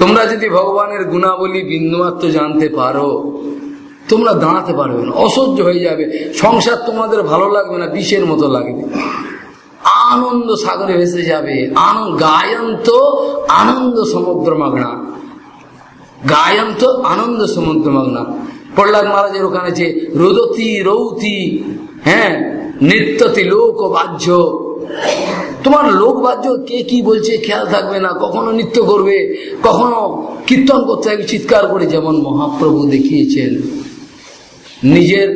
A: তোমরা যদি ভগবানের গুণাবলী বিন্দুমাত্র জানতে পারো তোমরা দাঁড়াতে পারবে না অসহ্য হয়ে যাবে সংসার তোমাদের ভালো লাগবে না বিষের মতো লাগবে আনন্দ সাগরে ভেসে যাবে আনন্দ গায়ন্ত আনন্দ সমুদ্র মাগনা গায়ন তো আনন্দ সমুদ্র মগ্না প্রহ্লাদ মহারাজের ওখানে যে রোদতি রৌতি হ্যাঁ নৃত্যতি লোক বাহ্য তোমার লোক বাহ্য কে কি বলছে খেয়াল থাকবে না কখনো নৃত্য করবে কখনো কীর্তন করতে হবে চিৎকার করে যেমন মহাপ্রভু দেখিয়েছেন নিজের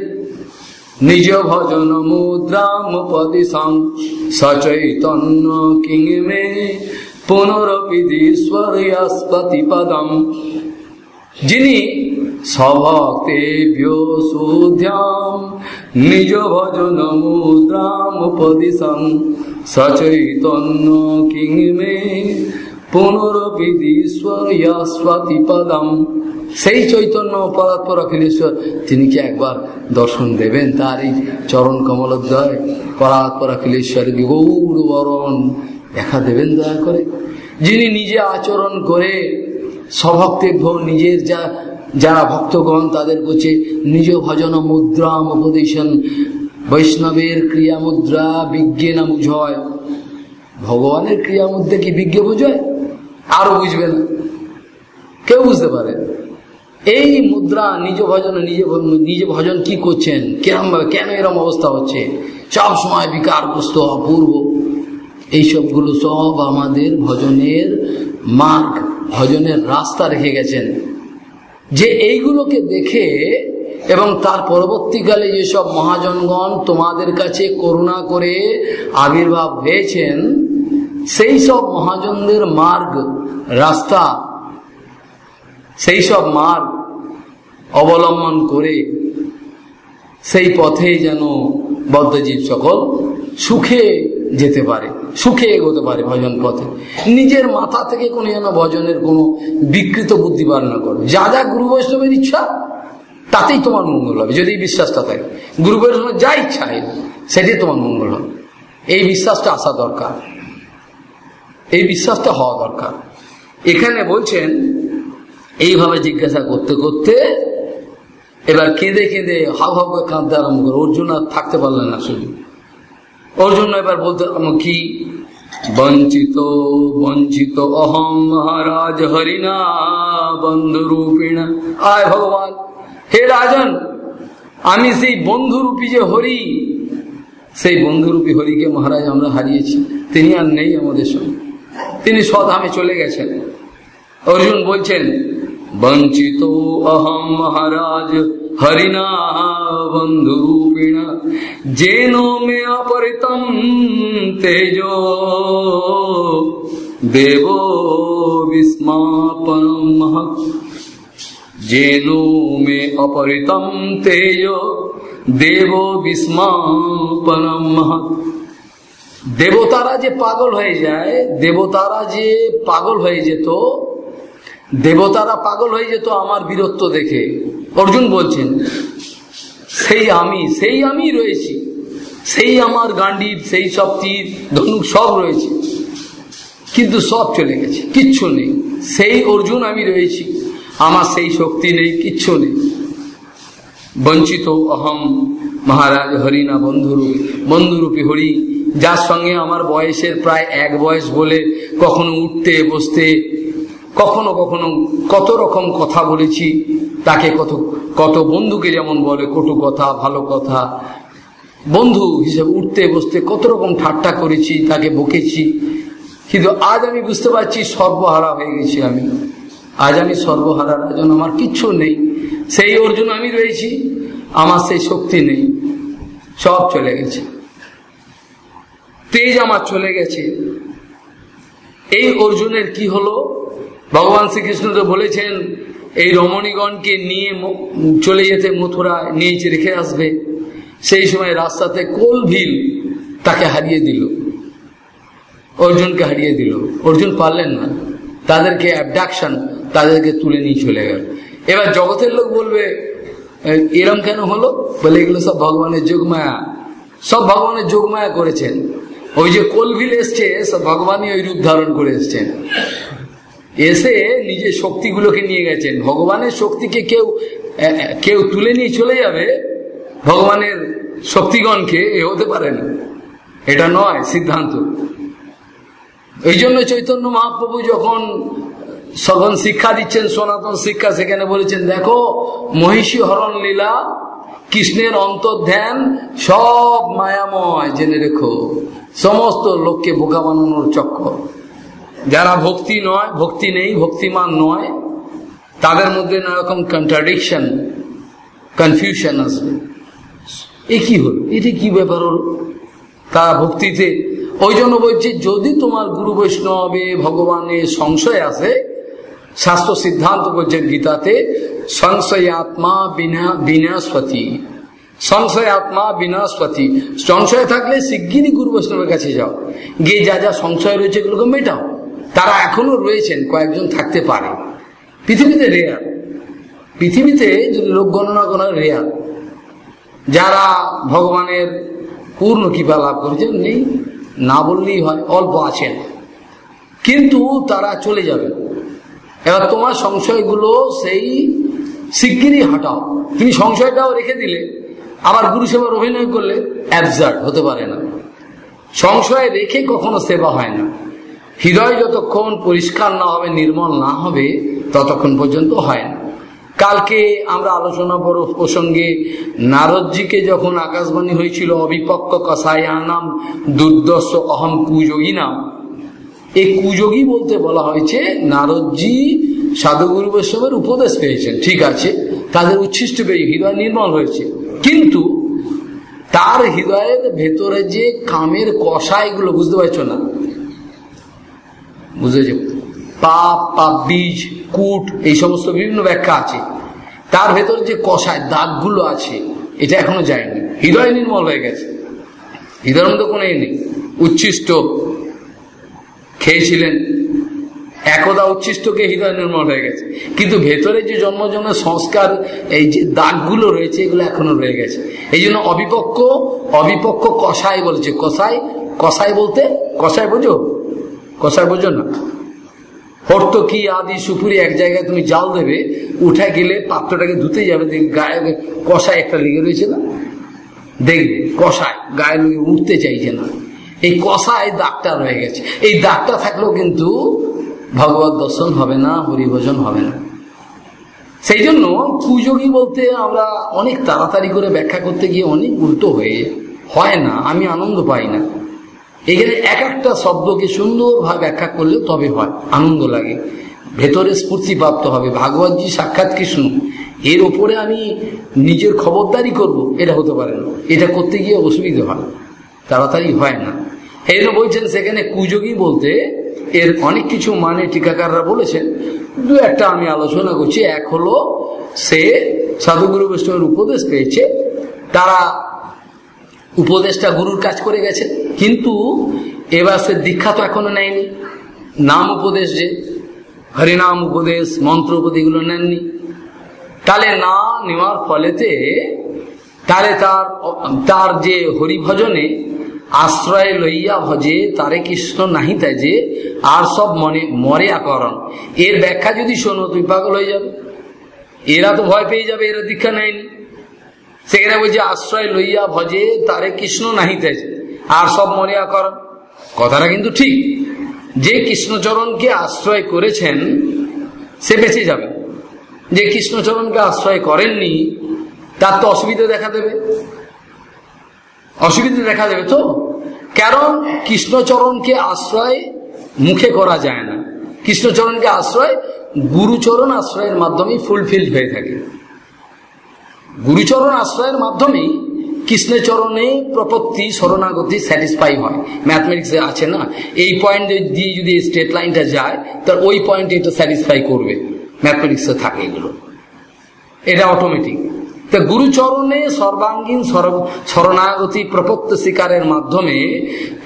A: নিজ ভজন মুদ্রাম পদিশং সচৈতন্য কিং মে পুনরপি দীশ্বর পদম যিনি স্বভক্তে নিজ ভজন মুদ্রাম উপদিশন সচৈতন্য কিং মে পুনরবিদীশ্বরী পদম সেই চৈতন্য পরাৎপর অখিলেশ্বর তিনি কি একবার দর্শন দেবেন তারই চরণ কমলোদ্দয় পরাৎপর অখিলেশ্বরকে গৌর বরণ দেখা দেবেন দয়া করে যিনি নিজে আচরণ করে স্বভক্তের ভোর নিজের যা যারা ভক্তগণ তাদের বলছে নিজ ভজন মুদ্রাম উপদেশন বৈষ্ণবের ক্রিয়া মুদ্রা বিজ্ঞে না বুঝয় ভগবানের ক্রিয়া মুদ্রা কি বিজ্ঞে বুঝয় আরো বুঝবে না কেউ বুঝতে পারে এই মুদ্রা নিজ ভজন নিজে নিজে ভজন কি করছেন কেরম কেন এরম অবস্থা হচ্ছে সব সময় বিকারগ্রস্ত অপূর্ব এইসবগুলো সব আমাদের ভজনের মার্গ ভজনের রাস্তা রেখে গেছেন যে এইগুলোকে দেখে এবং তার পরবর্তীকালে যেসব মহাজনগণ তোমাদের কাছে করুণা করে আবির্ভাব হয়েছেন সেই সব মহাজনদের মার্গ রাস্তা সেই সব মার্গ অবলম্বন করে সেই পথে যেন বদ্ধজীব সকল সুখে যেতে পারে সুখে এগোতে পারে ভজন পথে নিজের মাথা থেকে কোনো যেন ভজনের কোনো বিকৃত বুদ্ধি বার না করো যা যা গুরু বৈষ্ণবের ইচ্ছা তাতেই তোমার মঙ্গল হবে যদি এই বিশ্বাসটা থাকে গুরু বৈষ্ণবের যা ইচ্ছা সেটাই তোমার মঙ্গল হবে এই বিশ্বাসটা আসা দরকার এই বিশ্বাসটা হওয়া দরকার এখানে বলছেন এইভাবে জিজ্ঞাসা করতে করতে এবার কেঁদে কেঁদে হাউ হাউ কাঁদতে আরম্ভ করে অর্জুন আর থাকতে পারলেন না শুধু ওর জন্য এবার বলতে কি বঞ্চিত বঞ্চিত অহম মহারাজ হরিণা বন্ধুরূপিণ আয় ভগবান হে রাজন আমি সেই বন্ধুরূপী যে হরি সেই বন্ধুরূপী হরিকে মহারাজ আমরা হারিয়েছি তিনি আর নেই আমাদের সঙ্গে তিনি সধামে চলে গেছেন অর্জুন বলছেন বঞ্চিত অহম মহারাজ हरिना बन्धुरूपिण जेनो मे अपरितं तेजो देवो विस्मापनं महत् जेनो मे अपरितं तेजो দেবো বিস্মাপনম মহৎ দেবতারা যে পাগল হয়ে যায় দেবতারা যে পাগল হয়ে যেত দেবতারা পাগল হয়ে যেত আমার বীরত্ব দেখে অর্জুন বলছেন সেই আমি সেই আমি রয়েছি সেই আমার গান্ডির সেই সব তীর ধনুক সব রয়েছে কিন্তু সব চলে গেছে কিচ্ছু নেই সেই অর্জুন আমি রয়েছি আমার সেই শক্তি নেই কিচ্ছু নেই বঞ্চিত অহম মহারাজ হরিণা বন্ধুরূপ বন্ধুরূপী হরি যার সঙ্গে আমার বয়সের প্রায় এক বয়স বলে কখনো উঠতে বসতে কখনো কখনো কত রকম কথা বলেছি তাকে কত কত বন্ধুকে যেমন বলে কটু কথা ভালো কথা বন্ধু হিসেবে উঠতে বসতে কত রকম ঠাট্টা করেছি তাকে বকেছি কিন্তু আজ আমি বুঝতে পারছি সর্বহারা হয়ে গেছি আমি আজ আমি সর্বহারা রাজন আমার কিচ্ছু নেই সেই অর্জুন আমি রয়েছি আমার সেই শক্তি নেই সব চলে গেছে তেজ আমার চলে গেছে এই অর্জুনের কি হলো ভগবান শ্রীকৃষ্ণ তো বলেছেন এই রমণীগণকে নিয়ে চলে যেতে মথুরা নিয়ে রেখে আসবে সেই সময় রাস্তাতে কোল ভিল তাকে হারিয়ে দিল অর্জুনকে হারিয়ে দিল অর্জুন পারলেন না তাদেরকে অ্যাবডাকশন তাদেরকে তুলে নিয়ে চলে গেল এবার জগতের লোক বলবে এরম কেন হলো বলে এগুলো সব ভগবানের যোগমায়া সব ভগবানের যোগমায়া করেছেন ওই যে কোলভিল এসছে সব ভগবানই ওই রূপ ধারণ করে এসছেন এসে নিজের শক্তিগুলোকে নিয়ে গেছেন ভগবানের শক্তিকে কেউ কেউ তুলে নিয়ে চলে যাবে ভগবানের শক্তিগণকে এ হতে পারে না এটা নয় সিদ্ধান্ত এই জন্য চৈতন্য মহাপ্রভু যখন সঘন শিক্ষা দিচ্ছেন সনাতন শিক্ষা সেখানে বলেছেন দেখো মহিষী হরণ লীলা কৃষ্ণের অন্তর্ধ্যান সব মায়াময় জেনে রেখো সমস্ত লোককে বোকা বানানোর চক্কর যারা ভক্তি নয় ভক্তি নেই ভক্তিমান নয় তাদের মধ্যে নানারকম কন্ট্রাডিকশন কনফিউশন আসবে এ কি হলো এটা কি ব্যাপার হল তারা ভক্তিতে ওই জন্য বলছে যদি তোমার গুরু বৈষ্ণবে ভগবানে সংশয় আছে শাস্ত্র সিদ্ধান্ত বলছেন গীতাতে সংশয় আত্মা বিনা সংশয় আত্মা বিনাশপতি সংশয় থাকলে শিগগিরই গুরু বৈষ্ণবের কাছে যাও গিয়ে যা যা সংশয় রয়েছে এগুলোকে মেটাও তারা এখনো রয়েছেন কয়েকজন থাকতে পারে পৃথিবীতে রেয়ার পৃথিবীতে যদি লোক গণনা করা রেয়ার যারা ভগবানের পূর্ণ কৃপা লাভ করেছেন নেই না বললেই হয় অল্প আছেন কিন্তু তারা চলে যাবে এবার তোমার সংশয়গুলো সেই শিগগিরই হাঁটাও তুমি সংশয়টাও রেখে দিলে আবার গুরু সেবার অভিনয় করলে অ্যাবজার্ড হতে পারে না সংশয় রেখে কখনো সেবা হয় না হৃদয় যতক্ষণ পরিষ্কার না হবে নির্মল না হবে ততক্ষণ পর্যন্ত হয় না কালকে আমরা আলোচনা করো প্রসঙ্গে নারদজিকে যখন আকাশবাণী হয়েছিল অবিপক্ক কষায়ানাম দুর্দশ অহম কুযোগী নাম এই কুযোগী বলতে বলা হয়েছে নারদজি সাধুগুরু বৈষ্ণবের উপদেশ পেয়েছেন ঠিক আছে তাদের উচ্ছিষ্ট পেয়ে হৃদয় নির্মল হয়েছে কিন্তু তার হৃদয়ের ভেতরে যে কামের কষায় এগুলো বুঝতে পারছো না বুঝে যে পাপ পাপ বীজ কুট এই সমস্ত বিভিন্ন ব্যাখ্যা আছে তার ভেতর যে কষায় দাগগুলো আছে এটা এখনো যায়নি হৃদয় নির্মল হয়ে গেছে হৃদয়ের মধ্যে কোনো এ নেই উচ্ছিষ্ট খেয়েছিলেন একদা উচ্ছিষ্টকে হৃদয় নির্মল হয়ে গেছে কিন্তু ভেতরে যে জন্ম সংস্কার এই যে দাগগুলো রয়েছে এগুলো এখনো রয়ে গেছে এই জন্য অবিপক্ষ অবিপক্ষ কষাই বলছে কষায় কষাই বলতে কষায় বোঝো কথা বোঝো না হর্ত কি আদি সুপুরি এক জায়গায় তুমি জাল দেবে উঠে গেলে পাত্রটাকে ধুতে যাবে গায়ে কষায় একটা লেগে রয়েছে না দেখবে কষায় গায়ে লেগে উঠতে চাইছে না এই কষায় দাগটা রয়ে গেছে এই দাগটা থাকলেও কিন্তু ভগবত দর্শন হবে না হরিভোজন হবে না সেই জন্য কুযোগী বলতে আমরা অনেক তাড়াতাড়ি করে ব্যাখ্যা করতে গিয়ে অনেক উল্টো হয়ে হয় না আমি আনন্দ পাই না এখানে এক একটা শব্দকে সুন্দরভাবে ব্যাখ্যা করলে তবে হয় আনন্দ লাগে ভেতরে স্ফূর্তিপ্রাপ্ত হবে ভাগবতজি সাক্ষাৎ কৃষ্ণ এর ওপরে আমি নিজের খবরদারি করব এটা হতে পারে না এটা করতে গিয়ে অসুবিধা হয় তাড়াতাড়ি হয় না এই বলছেন সেখানে কুযোগী বলতে এর অনেক কিছু মানে টিকাকাররা বলেছেন দু একটা আমি আলোচনা করছি এক হলো সে সাধুগুরু বৈষ্ণবের উপদেশ পেয়েছে তারা উপদেশটা গুরুর কাজ করে গেছে কিন্তু এবার সে দীক্ষা তো এখনো নেয়নি নাম উপদেশ যে হরিনাম উপদেশ মন্ত্র উপদেশ এগুলো নেননি তাহলে না নেওয়ার ফলেতে তাহলে তার তার যে হরিভজনে আশ্রয় লইয়া ভজে তারে কৃষ্ণ নাহি তাই যে আর সব মনে মরে আকরণ এর ব্যাখ্যা যদি শোনো তুই পাগল হয়ে যাবে এরা তো ভয় পেয়ে যাবে এরা দীক্ষা নেয়নি সেখানে ওই যে আশ্রয় লইয়া ভজে তারে কৃষ্ণ নাহি আর সব মরিয়া কর কথাটা কিন্তু ঠিক যে কৃষ্ণচরণকে আশ্রয় করেছেন সে বেঁচে যাবে যে কৃষ্ণচরণকে আশ্রয় করেননি তার তো অসুবিধা দেখা দেবে অসুবিধা দেখা দেবে তো কারণ কৃষ্ণচরণকে আশ্রয় মুখে করা যায় না কৃষ্ণচরণকে আশ্রয় গুরুচরণ আশ্রয়ের মাধ্যমে ফুলফিল হয়ে থাকে গুরুচরণ আশ্রয়ের মাধ্যমেই কৃষ্ণের চরণে প্রপত্তি শরণাগতি স্যাটিসফাই হয় ম্যাথমেটিক্সে আছে না এই পয়েন্টে দিয়ে যদি স্টেট লাইনটা যায় তার ওই পয়েন্টে এটা স্যাটিসফাই করবে ম্যাথমেটিক্সে থাকে এগুলো এটা অটোমেটিক তা গুরুচরণে সর্বাঙ্গীন শরণাগতি প্রপত্ত শিকারের মাধ্যমে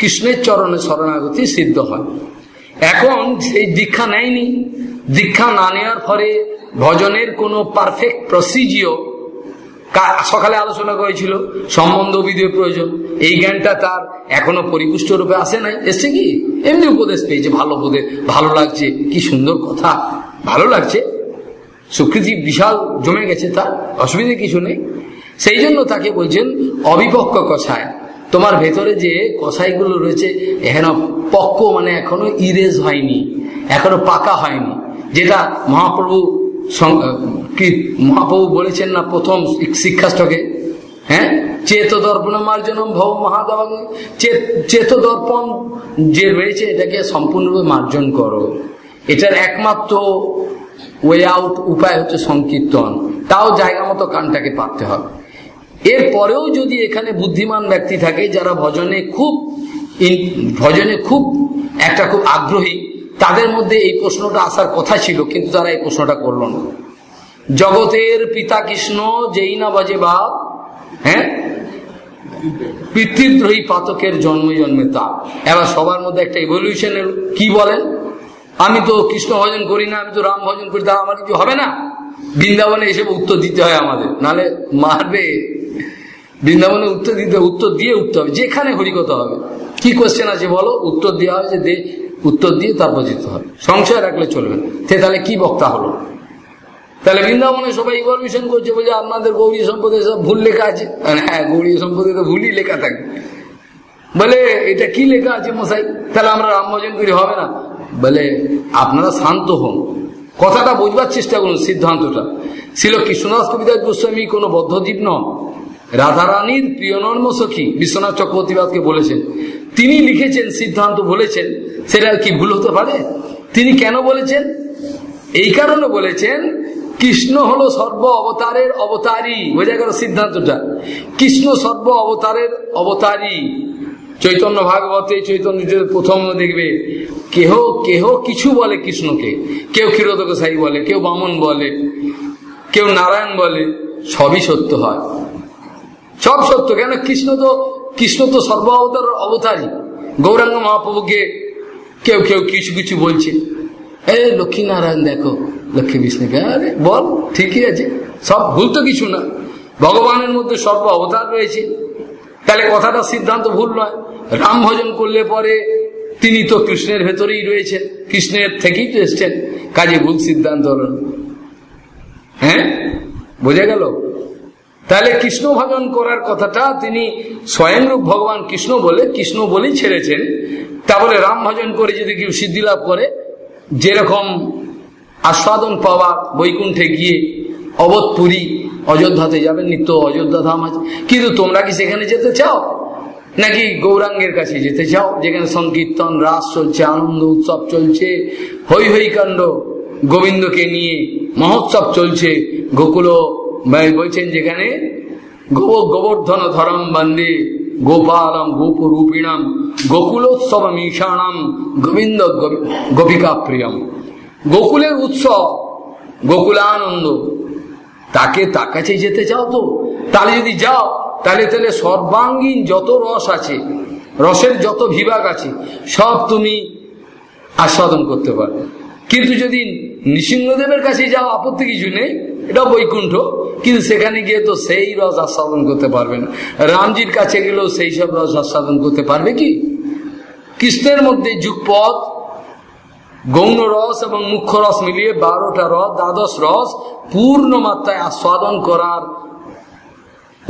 A: কৃষ্ণের চরণে শরণাগতি সিদ্ধ হয় এখন সেই দীক্ষা নেয়নি দীক্ষা না নেওয়ার ফলে ভজনের কোনো পারফেক্ট প্রসিজিও সকালে আলোচনা করেছিল সম্বন্ধ বিধির প্রয়োজন এই জ্ঞানটা তার এখনো পরিপুষ্ট রূপে আসে নাই এসছে কি এমনি উপদেশ পেয়েছে ভালো উপদেশ ভালো লাগছে কি সুন্দর কথা ভালো লাগছে সুকৃতি বিশাল জমে গেছে তার অসুবিধে কিছু নেই সেই জন্য তাকে বলছেন অবিপক্ক কষায় তোমার ভেতরে যে কষাইগুলো রয়েছে এখানে পক্ক মানে এখনো ইরেজ হয়নি এখনো পাকা হয়নি যেটা মহাপ্রভু কি মহাপ্রভু বলেছেন না প্রথম শিক্ষাষ্টকে হ্যাঁ চেত দর্পণ মার্জনম ভব মহাদাবাগ্নি চেত দর্পণ যে রয়েছে এটাকে সম্পূর্ণরূপে মার্জন করো এটার একমাত্র ওয়ে আউট উপায় হচ্ছে সংকীর্তন তাও জায়গা মতো কানটাকে পাততে হবে এর পরেও যদি এখানে বুদ্ধিমান ব্যক্তি থাকে যারা ভজনে খুব ভজনে খুব একটা খুব আগ্রহী তাদের মধ্যে এই প্রশ্নটা আসার কথা ছিল কিন্তু তারা এই প্রশ্নটা করল না জগতের পিতা কৃষ্ণ যেই না বাজে বা হ্যাঁ পিতৃদ্রোহী পাতকের জন্ম জন্মে তা এবার সবার মধ্যে একটা ইভলিউশন এলো কি বলেন আমি তো কৃষ্ণ ভজন করি না আমি তো রাম ভজন করি তা আমার কিছু হবে না বৃন্দাবনে এসে উত্তর দিতে হয় আমাদের নালে মারবে বৃন্দাবনে উত্তর দিতে উত্তর দিয়ে উঠতে হবে যেখানে হরিকতা হবে কি কোশ্চেন আছে বলো উত্তর দেওয়া হবে যে উত্তর দিয়ে তারপর যেতে হবে সংশয় রাখলে চলবে সে তাহলে কি বক্তা হলো তাহলে বৃন্দাবনে সবাই ইনফরমেশন করছে বলছে আপনাদের গৌরী সম্পদে সব ভুল লেখা আছে মানে হ্যাঁ গৌরী সম্পদে তো ভুলই লেখা থাকে বলে এটা কি লেখা আছে মশাই তাহলে আমরা রামভজন করি হবে না বলে আপনারা শান্ত হন কথাটা বুঝবার চেষ্টা করুন সিদ্ধান্তটা ছিল কৃষ্ণদাস কবিতা গোস্বামী কোনো বদ্ধদ্বীপ নন রাধারানীর প্রিয়নর্ম সখী বিশ্বনাথ চক্রবর্তীবাদকে বলেছেন তিনি লিখেছেন সিদ্ধান্ত বলেছেন সেটা কি ভুল হতে পারে তিনি কেন বলেছেন এই কারণে বলেছেন কৃষ্ণ হলো সর্ব অবতারের অবতারী বোঝা গেল সিদ্ধান্তটা কৃষ্ণ সর্ব অবতারের অবতারী চৈতন্য ভাগবতে চৈতন্য প্রথম দেখবে কেহ কেহ কিছু বলে কৃষ্ণকে কেউ ক্ষীরোদক বলে কেউ বামন বলে কেউ নারায়ণ বলে সবই সত্য হয় সব সত্য কেন কৃষ্ণ তো কৃষ্ণ তো সর্ব অবতার অবতারী গৌরাঙ্গ মহাপ্রভুকে কেউ কেউ কিছু কিছু বলছে এ লক্ষ্মীনারায়ণ দেখো লক্ষ্মী বিষ্ণুকে আরে বল ঠিকই আছে সব ভুল তো কিছু না ভগবানের মধ্যে সর্ব অবতার রয়েছে তাহলে কথাটা সিদ্ধান্ত ভুল নয় রাম ভজন করলে পরে তিনি তো কৃষ্ণের ভেতরেই রয়েছেন কৃষ্ণের থেকেই তো এসছেন কাজে ভুল সিদ্ধান্ত হল হ্যাঁ বোঝা গেল তাহলে কৃষ্ণ ভজন করার কথাটা তিনি স্বয়ংরূপ ভগবান কৃষ্ণ বলে কৃষ্ণ বলেই ছেড়েছেন তারপরে রাম ভজন করে যদি কেউ সিদ্ধি লাভ করে যেরকম আস্বাদন পাওয়া বৈকুণ্ঠে গিয়ে অবধপুরী অযোধ্যাতে যাবেন নিত্য অযোধ্যা ধাম আছে কিন্তু তোমরা কি সেখানে যেতে চাও নাকি গৌরাঙ্গের কাছে যেতে চাও যেখানে সংকীর্তন রাস চলছে আনন্দ উৎসব চলছে হৈ হৈ কাণ্ড গোবিন্দকে নিয়ে মহোৎসব চলছে গোকুল বলছেন যেখানে গোবর্ধন ধরম বন্দে গোপালম গোপরূপিণম গোকুলোৎসব মিশানাম গোবিন্দ গোপিকা প্রিয়ম গোকুলের উৎসব গোকুলানন্দ তাকে তার কাছে যেতে চাও তো তাহলে যদি যাও তাহলে তাহলে সর্বাঙ্গীন যত রস আছে রসের যত বিভাগ আছে সব তুমি আস্বাদন করতে পারবে কিন্তু যদি নৃসিংহদেবের কাছে যাওয়া আপত্তি কিছু নেই এটা বৈকুণ্ঠ কিন্তু সেখানে গিয়ে তো সেই রস আস্বাদন করতে পারবেন রামজির কাছে গেলেও সেই সব রস আস্বাদন করতে পারবে কি কৃষ্ণের মধ্যে যুগপথ গৌণ রস এবং মুখ্য রস মিলিয়ে বারোটা রস দ্বাদশ রস পূর্ণ মাত্রায় আস্বাদন করার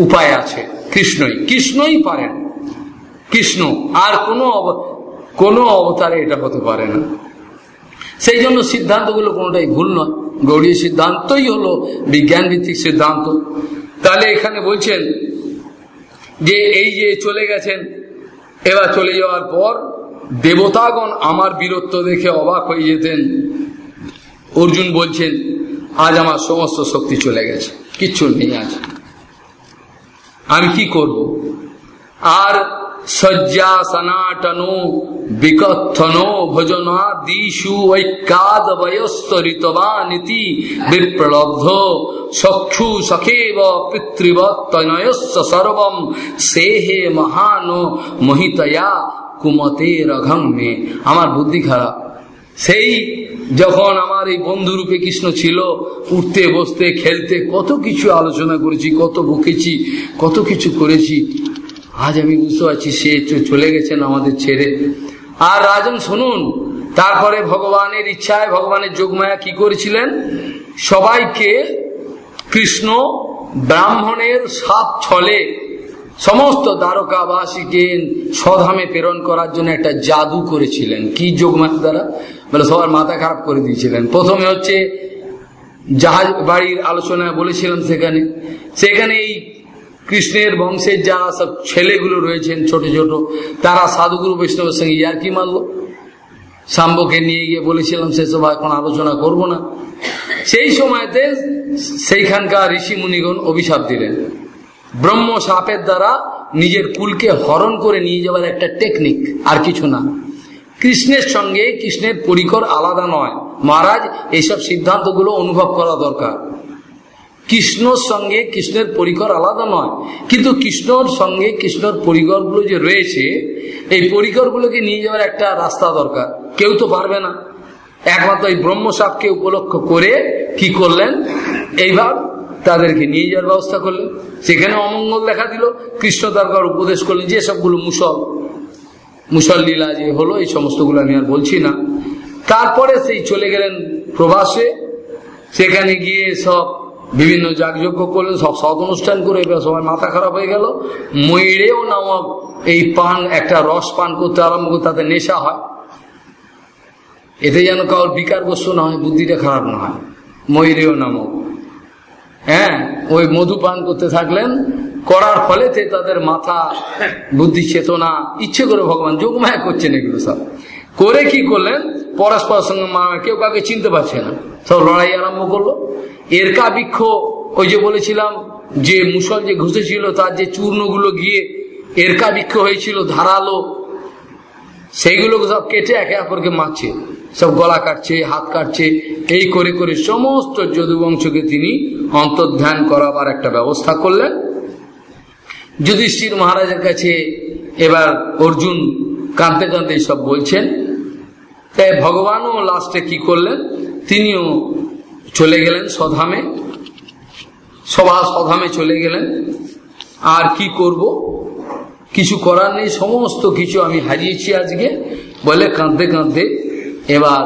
A: উপায় আছে কৃষ্ণই কৃষ্ণই পারেন কৃষ্ণ আর কোনো কোনো অবতারে এটা হতে পারে না সেই জন্য সিদ্ধান্তগুলো কোনোটাই ভুল নয় গৌরীয় সিদ্ধান্তই হলো বিজ্ঞান ভিত্তিক সিদ্ধান্ত তাহলে এখানে বলছেন যে এই যে চলে গেছেন এবার চলে যাওয়ার পর দেবতাগণ আমার বীরত্ব দেখে অবাক হয়ে যেতেন অর্জুন বলছেন আজ আমার সমস্ত শক্তি চলে গেছে কিচ্ছু নেই আজ আমি কি করব আর ভোজনা ঐকাদ বিকথনো ভোজনাদিষু নীতি বিপ্রলব্ধ সক্ষু সখেব পিতৃবত্তনয়স্য সর্বম সেহে মহান মহিতয়া কুমতে রঘম আমার বুদ্ধি খারাপ সেই যখন আমার এই বন্ধুরূপে কৃষ্ণ ছিল উঠতে বসতে খেলতে কত কিছু আলোচনা করেছি কত বকেছি কত কিছু করেছি আজ আমি বুঝতে পারছি সে চলে গেছেন আমাদের ছেড়ে আর রাজন শুনুন তারপরে ভগবানের ইচ্ছায় ভগবানের যোগমায়া কি করেছিলেন সবাইকে কৃষ্ণ ব্রাহ্মণের সাপ ছলে সমস্ত দ্বারকাবাসীকে স্বধামে প্রেরণ করার জন্য একটা জাদু করেছিলেন কি যোগমায়া দ্বারা মানে সবার মাথা খারাপ করে দিয়েছিলেন প্রথমে হচ্ছে জাহাজ বাড়ির আলোচনা বলেছিলাম সেখানে সেখানে এই কৃষ্ণের বংশের যারা সব ছেলেগুলো রয়েছেন ছোট ছোট তারা সাধুগুরু বৈষ্ণবের সঙ্গে ইয়ার কি মানল সাম্বকে নিয়ে গিয়ে বলেছিলাম সেসব এখন আলোচনা করব না সেই সময়তে সেইখানকার ঋষি মুনিগণ অভিশাপ দিলেন ব্রহ্ম সাপের দ্বারা নিজের কুলকে হরণ করে নিয়ে যাওয়ার একটা টেকনিক আর কিছু না কৃষ্ণের সঙ্গে কৃষ্ণের পরিকর আলাদা নয় মহারাজ এইসব সিদ্ধান্তগুলো অনুভব করা দরকার কৃষ্ণর সঙ্গে কৃষ্ণের পরিকর আলাদা নয় কিন্তু কৃষ্ণর সঙ্গে কৃষ্ণর পরিকরগুলো যে রয়েছে এই পরিকরগুলোকে নিয়ে যাওয়ার একটা রাস্তা দরকার কেউ তো পারবে না একমাত্র এই ব্রহ্মসাপকে উপলক্ষ করে কি করলেন এইবার তাদেরকে নিয়ে যাওয়ার ব্যবস্থা করলেন সেখানে অমঙ্গল দেখা দিল কৃষ্ণ দরকার উপদেশ করলেন যে সবগুলো মুসল মুসল লীলা যে হলো এই সমস্তগুলো আমি আর বলছি না তারপরে সেই চলে গেলেন প্রবাসে সেখানে গিয়ে সব বিভিন্ন যাগযজ্ঞ করলেন সব সৎ অনুষ্ঠান করে সবাই মাথা খারাপ হয়ে গেল ময়ূরেও নামক এই পান একটা রস পান করতে আরম্ভ করে তাতে নেশা হয় এতে যেন কারোর বস্তু না হয় বুদ্ধিটা খারাপ না হয় ময়ূরেও নামক হ্যাঁ ওই মধু পান করতে থাকলেন করার ফলে তাদের মাথা বুদ্ধি চেতনা ইচ্ছে করে ভগবান যোগমায় করছেন এগুলো সব করে কি করলেন পরস্পরের সঙ্গে মা কেউ কাউকে চিনতে পারছে না সব লড়াই আরম্ভ করলো এরকা বৃক্ষ ওই যে বলেছিলাম যে মুসল যে ঘুষেছিল তার যে চূর্ণগুলো গিয়ে এরকা বৃক্ষ হয়েছিল ধারালো সেইগুলো সব কেটে একে অপরকে মারছে সব গলা কাটছে হাত কাটছে এই করে করে সমস্ত যদুবংশকে তিনি অন্তর্ধান করাবার একটা ব্যবস্থা করলেন যুধিষ্ঠির মহারাজের কাছে এবার অর্জুন কাঁদতে কাঁদতে সব বলছেন তাই ভগবানও লাস্টে কি করলেন তিনিও চলে গেলেন সধামে সভা সধামে চলে গেলেন আর কি করব কিছু করার নেই সমস্ত কিছু আমি হারিয়েছি আজকে বলে কাঁদতে কাঁদতে এবার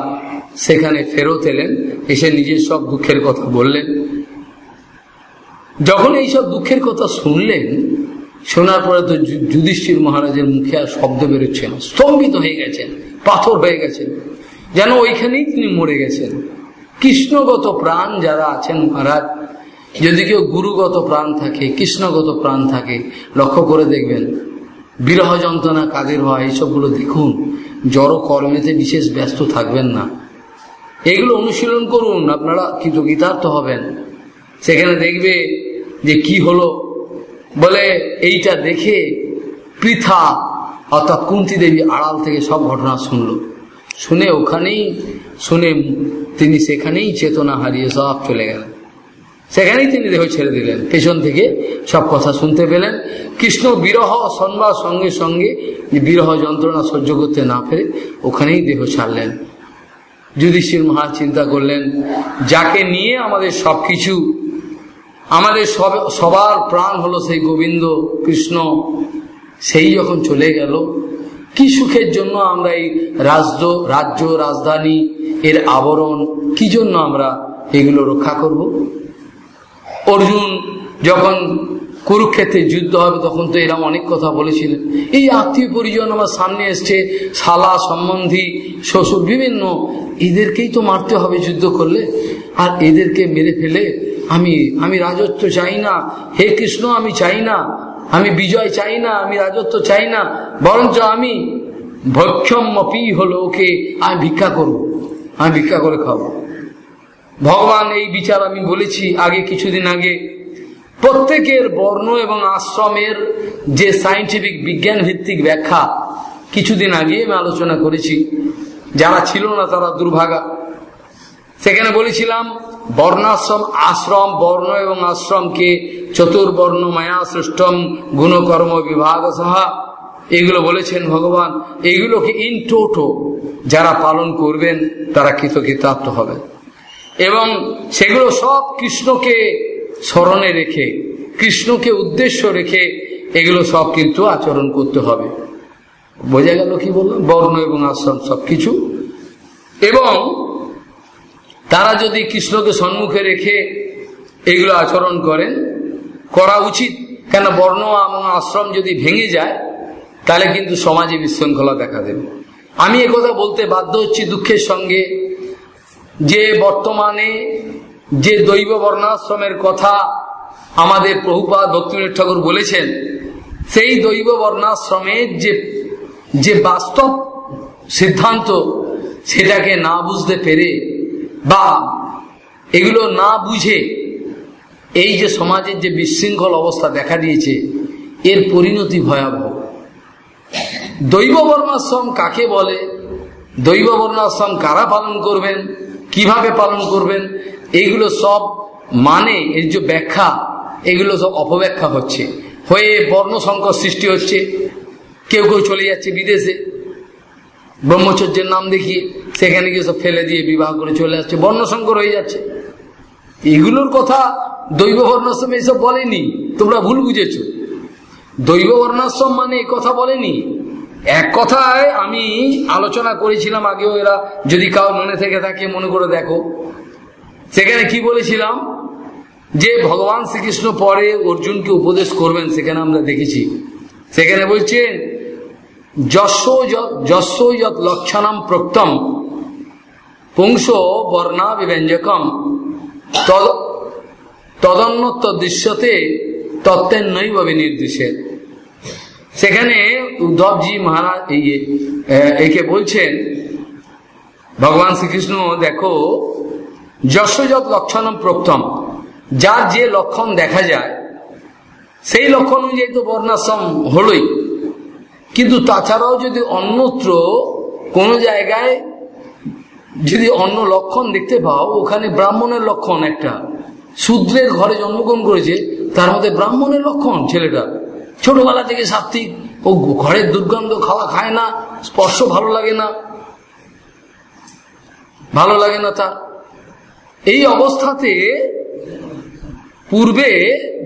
A: সেখানে ফেরত এলেন এসে নিজের সব দুঃখের কথা বললেন যখন এই সব দুঃখের কথা শুনলেন শোনার পরে তো যুধিষ্ঠির মহারাজের মুখে আর শব্দ বেরোচ্ছে না স্তম্ভিত হয়ে গেছেন পাথর হয়ে গেছেন যেন ওইখানেই তিনি মরে গেছেন কৃষ্ণগত প্রাণ যারা আছেন মহারাজ যদি কেউ গুরুগত প্রাণ থাকে কৃষ্ণগত প্রাণ থাকে লক্ষ্য করে দেখবেন বিরহ যন্ত্রণা কাদের হয় এইসবগুলো দেখুন জড় কর্মেতে বিশেষ ব্যস্ত থাকবেন না এগুলো অনুশীলন করুন আপনারা কিন্তু গীতার্থ হবেন সেখানে দেখবে যে কি হলো বলে এইটা দেখে পৃথা অর্থাৎ কুন্তি দেবী আড়াল থেকে সব ঘটনা শুনলো শুনে ওখানেই শুনে তিনি সেখানেই চেতনা হারিয়ে সব চলে গেলেন সেখানেই তিনি দেহ ছেড়ে দিলেন পেছন থেকে সব কথা শুনতে পেলেন কৃষ্ণ বিরহ সন্বাদ সঙ্গে সঙ্গে বিরহ যন্ত্রণা সহ্য করতে না পেরে ওখানেই দেহ ছাড়লেন যুধিষ্ঠির মহা চিন্তা করলেন যাকে নিয়ে আমাদের সব কিছু আমাদের সব সবার প্রাণ হলো সেই গোবিন্দ কৃষ্ণ সেই যখন চলে গেল কি সুখের জন্য আমরা এই রাজ্য রাজ্য রাজধানী এর আবরণ কি জন্য আমরা এগুলো রক্ষা করব অর্জুন যখন কুরুক্ষেত্রে যুদ্ধ হবে তখন তো এরা অনেক কথা বলেছিলেন এই আত্মীয় পরিজন আমার সামনে এসছে শালা সম্বন্ধী শ্বশুর বিভিন্ন এদেরকেই তো মারতে হবে যুদ্ধ করলে আর এদেরকে মেরে ফেলে আমি আমি রাজত্ব চাই না হে কৃষ্ণ আমি চাই না আমি বিজয় চাই না আমি রাজত্ব চাই না বরঞ্চ আমি ভক্ষমপি হলো ওকে আমি ভিক্ষা করব আমি ভিক্ষা করে খাবো ভগবান এই বিচার আমি বলেছি আগে কিছুদিন আগে প্রত্যেকের বর্ণ এবং আশ্রমের যে সাইন্টিফিক বিজ্ঞান ভিত্তিক ব্যাখ্যা কিছুদিন আগে আমি আলোচনা করেছি যারা ছিল না তারা দুর্ভাগা সেখানে বলেছিলাম বর্ণাশ্রম আশ্রম বর্ণ এবং আশ্রমকে চতুর্বর্ণ মায়া সৃষ্টম গুণকর্ম বিভাগ সাহা এগুলো বলেছেন ভগবান এগুলোকে ইন টোটো যারা পালন করবেন তারা কৃতকৃতার্থ হবে এবং সেগুলো সব কৃষ্ণকে স্মরণে রেখে কৃষ্ণকে উদ্দেশ্য রেখে এগুলো সব কিন্তু আচরণ করতে হবে বোঝা গেল কি বললাম বর্ণ এবং আশ্রম সব কিছু এবং তারা যদি কৃষ্ণকে সম্মুখে রেখে এগুলো আচরণ করেন করা উচিত কেন বর্ণ এবং আশ্রম যদি ভেঙে যায় তাহলে কিন্তু সমাজে বিশৃঙ্খলা দেখা দেবে আমি একথা বলতে বাধ্য হচ্ছি দুঃখের সঙ্গে যে বর্তমানে যে দৈব বর্ণাশ্রমের কথা আমাদের প্রভুপা দক্ষিণের ঠাকুর বলেছেন সেই দৈব বর্ণাশ্রমের যে যে বাস্তব সিদ্ধান্ত সেটাকে না বুঝতে পেরে বা এগুলো না বুঝে এই যে সমাজের যে বিশৃঙ্খল অবস্থা দেখা দিয়েছে এর পরিণতি ভয়াবহ দৈব বর্ণাশ্রম কাকে বলে দৈব বর্ণাশ্রম কারা পালন করবেন কিভাবে পালন করবেন এগুলো সব মানে এর যে ব্যাখ্যা এগুলো সব অপব্যাখ্যা হচ্ছে হয়ে বর্ণ সংকট সৃষ্টি হচ্ছে কেউ কেউ চলে যাচ্ছে বিদেশে ব্রহ্মচর্যের নাম দেখি সেখানে গিয়ে সব ফেলে দিয়ে বিবাহ করে চলে আসছে বর্ণশঙ্কর হয়ে যাচ্ছে এগুলোর কথা দৈব বর্ণাশ্রম এইসব বলেনি তোমরা ভুল বুঝেছ দৈব বর্ণাশ্রম মানে এই কথা বলেনি এক কথায় আমি আলোচনা করেছিলাম আগেও এরা যদি কাউ মনে থেকে থাকে মনে করে দেখো সেখানে কি বলেছিলাম যে ভগবান শ্রীকৃষ্ণ পরে অর্জুনকে উপদেশ করবেন সেখানে আমরা দেখেছি সেখানে বলছেন যশো যত লক্ষণম প্রোক্তম পুংস বর্ণা বিব্যঞ্জকম তদন্নত দৃশ্যতে তত্ত্বের নৈব বিনির্দেশের সেখানে উদ্ধবজি মহারাজ একে বলছেন ভগবান শ্রীকৃষ্ণ দেখো যশোযত লক্ষণম প্রোক্তম যার যে লক্ষণ দেখা যায় সেই লক্ষণ অনুযায়ী তো বর্ণাশ্রম হলোই কিন্তু তাছাড়াও যদি অন্যত্র কোনো জায়গায় যদি অন্য লক্ষণ দেখতে পাও ওখানে ব্রাহ্মণের লক্ষণ একটা শূদ্রের ঘরে জন্মগ্রহণ করেছে তার মধ্যে ব্রাহ্মণের লক্ষণ ছেলেটা ছোটবেলা থেকে সাত্বিক ও ঘরের দুর্গন্ধ খাওয়া খায় না স্পর্শ ভালো লাগে না ভালো লাগে না তা এই অবস্থাতে পূর্বে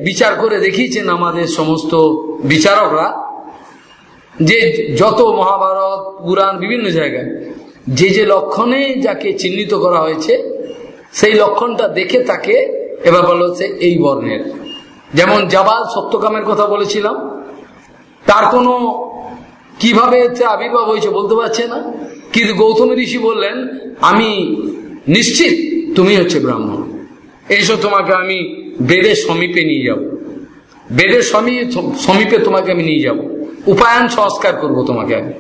A: বিচার করে দেখিয়েছেন আমাদের সমস্ত বিচারকরা যে যত মহাভারত পুরাণ বিভিন্ন জায়গায় যে যে লক্ষণে যাকে চিহ্নিত করা হয়েছে সেই লক্ষণটা দেখে তাকে এবার বলা হচ্ছে এই বর্ণের যেমন জাবাল সত্যকামের কথা বলেছিলাম তার কোনো কিভাবে আবির্ভাব হয়েছে বলতে পারছে না কিন্তু গৌতম ঋষি বললেন আমি নিশ্চিত তুমি হচ্ছে ব্রাহ্মণ এইসব তোমাকে আমি বেদের সমীপে নিয়ে যাব বেদের সমীপে তোমাকে আমি নিয়ে যাবো উপায়ন সংস্কার করব তোমাকে আমি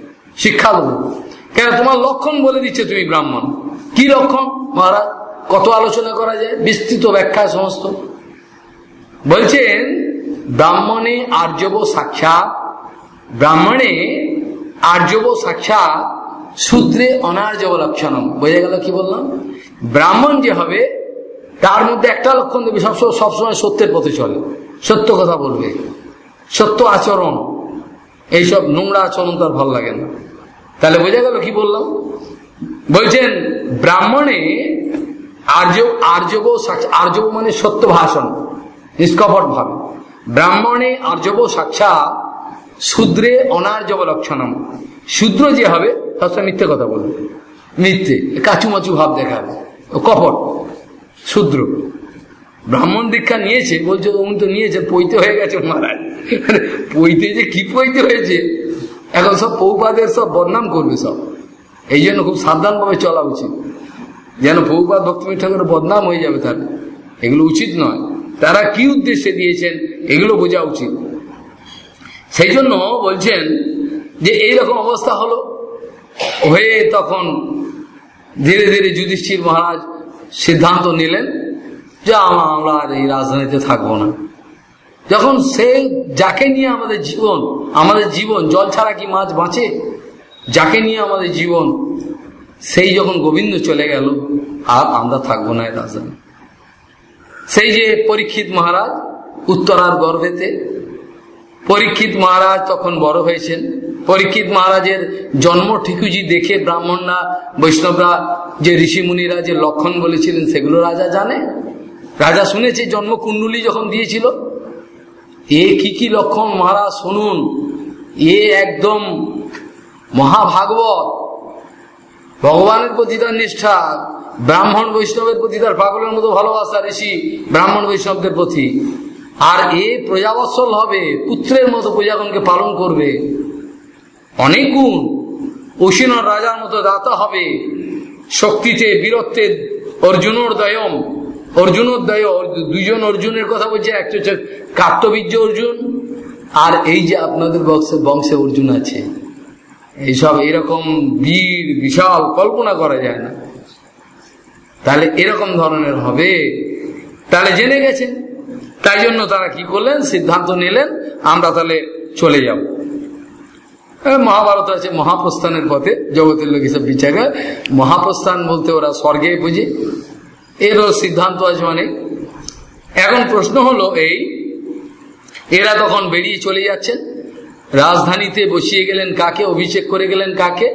A: শিক্ষা দেবো কেন তোমার লক্ষণ বলে দিচ্ছে তুমি ব্রাহ্মণ কি লক্ষণ মহারাজ কত আলোচনা করা যায় বিস্তৃত ব্যাখ্যা সমস্ত বলছেন ব্রাহ্মণে আর্যব সাক্ষাৎ ব্রাহ্মণে আর্যব সাক্ষাৎ সূত্রে অনার্যব লক্ষণম বোঝা গেল কি বললাম ব্রাহ্মণ যে হবে তার মধ্যে একটা লক্ষণ দেবে সবসময় সবসময় সত্যের পথে চলে সত্য কথা বলবে সত্য আচরণ এইসব নোংরা আচরণ তার ভাল লাগে না তাহলে বোঝা গেল কি বললাম বলছেন ব্রাহ্মণে আর্য আর্যব আর্যব মানে সত্য ভাষণ নিষ্কপট ভাবে ব্রাহ্মণে আর্যব সাক্ষাৎ শূদ্রে অনার্যব লক্ষণম শূদ্র যে হবে তার মিথ্যে কথা বলবে মিথ্যে কাচুমাচু ভাব দেখাবে কপট শূদ্র ব্রাহ্মণ দীক্ষা নিয়েছে বলছে উনি তো নিয়েছে পৈতে হয়ে গেছে মহারাজ পৈতে যে কি পৈতে হয়েছে এখন সব পৌপাদের সব বদনাম করবে সব এই জন্য খুব সাবধানভাবে চলা উচিত যেন পৌপাদ ভক্তিমী ঠাকুরের বদনাম হয়ে যাবে তার এগুলো উচিত নয় তারা কি উদ্দেশ্যে দিয়েছেন এগুলো বোঝা উচিত সেই জন্য বলছেন যে এই রকম অবস্থা হলো হয়ে তখন ধীরে ধীরে যুধিষ্ঠির মহারাজ সিদ্ধান্ত নিলেন যে আমরা আর এই রাজধানীতে থাকবো না যখন সে যাকে নিয়ে আমাদের জীবন আমাদের জীবন জল ছাড়া কি মাছ বাঁচে যাকে নিয়ে আমাদের জীবন সেই যখন গোবিন্দ চলে গেল আর আমরা থাকবো না এই রাজধানী সেই যে পরীক্ষিত মহারাজ উত্তরার গর্ভেতে পরীক্ষিত মহারাজ তখন বড় হয়েছেন পরীক্ষিত মহারাজের জন্ম ঠিকুজি দেখে ব্রাহ্মণরা বৈষ্ণবরা যে ঋষিমুনিরা যে লক্ষণ বলেছিলেন সেগুলো রাজা জানে রাজা শুনেছে জন্মকুণ্ডলী যখন দিয়েছিল এ কি কি লক্ষণ মহারাজ শুনুন এ একদম মহাভাগবত ভগবানের প্রতি তার নিষ্ঠা ব্রাহ্মণ বৈষ্ণবের প্রতি তার পাগলের মতো ভালোবাসা ঋষি ব্রাহ্মণ বৈষ্ণবদের প্রতি আর এ প্রজাবৎসল হবে পুত্রের মতো প্রজাগণকে পালন করবে অনেক গুণ অসীনর রাজার মতো দাতা হবে শক্তিতে বীরত্বের অর্জুনর দয়ম অর্জুন অধ্যায় দুজন অর্জুনের কথা বলছে একটা হচ্ছে কার্তবীর্য অর্জুন আর এই যে আপনাদের বংশে বংশে অর্জুন আছে এইসব এরকম বীর বিশাল কল্পনা করা যায় না তাহলে এরকম ধরনের হবে তাহলে জেনে গেছেন তাই জন্য তারা কি করলেন সিদ্ধান্ত নিলেন আমরা তাহলে চলে যাব মহাভারত আছে মহাপ্রস্থানের পথে জগতের লোক হিসাব বিচারে মহাপ্রস্থান বলতে ওরা স্বর্গে বুঝে এরও সিদ্ধান্ত আছে অনেক এখন প্রশ্ন হলো এই এরা তখন বেরিয়ে চলে যাচ্ছেন রাজধানীতে বসিয়ে গেলেন কাকে অভিষেক করে গেলেন কাকে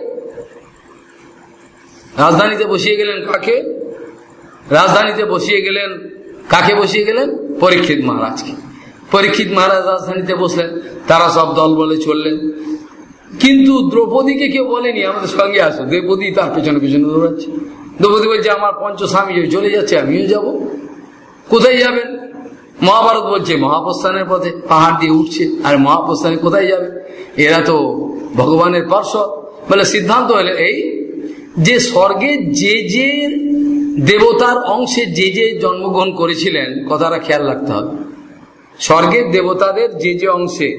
A: রাজধানীতে বসিয়ে গেলেন কাকে রাজধানীতে বসিয়ে গেলেন কাকে বসিয়ে গেলেন পরীক্ষিত মহারাজকে পরীক্ষিত মহারাজ রাজধানীতে বসলেন তারা সব দল বলে চললেন কিন্তু দ্রৌপদীকে কেউ বলেনি আমাদের সঙ্গে আসো দ্রৌপদী তার পেছনে পেছনে দৌড়াচ্ছে দ্রৌপদী বলছে আমার পঞ্চ স্বামী চলে যাচ্ছে আমিও যাব কোথায় যাবেন মহাভারত বলছে মহাপ্রস্থানের পথে পাহাড় দিয়ে উঠছে আর মহাপ্রস্থানে কোথায় যাবে এরা তো ভগবানের পার্শ্ব বলে সিদ্ধান্ত হলে এই যে স্বর্গে যে যে দেবতার অংশে যে যে জন্মগ্রহণ করেছিলেন কথাটা খেয়াল রাখতে হবে স্বর্গের দেবতাদের যে যে অংশে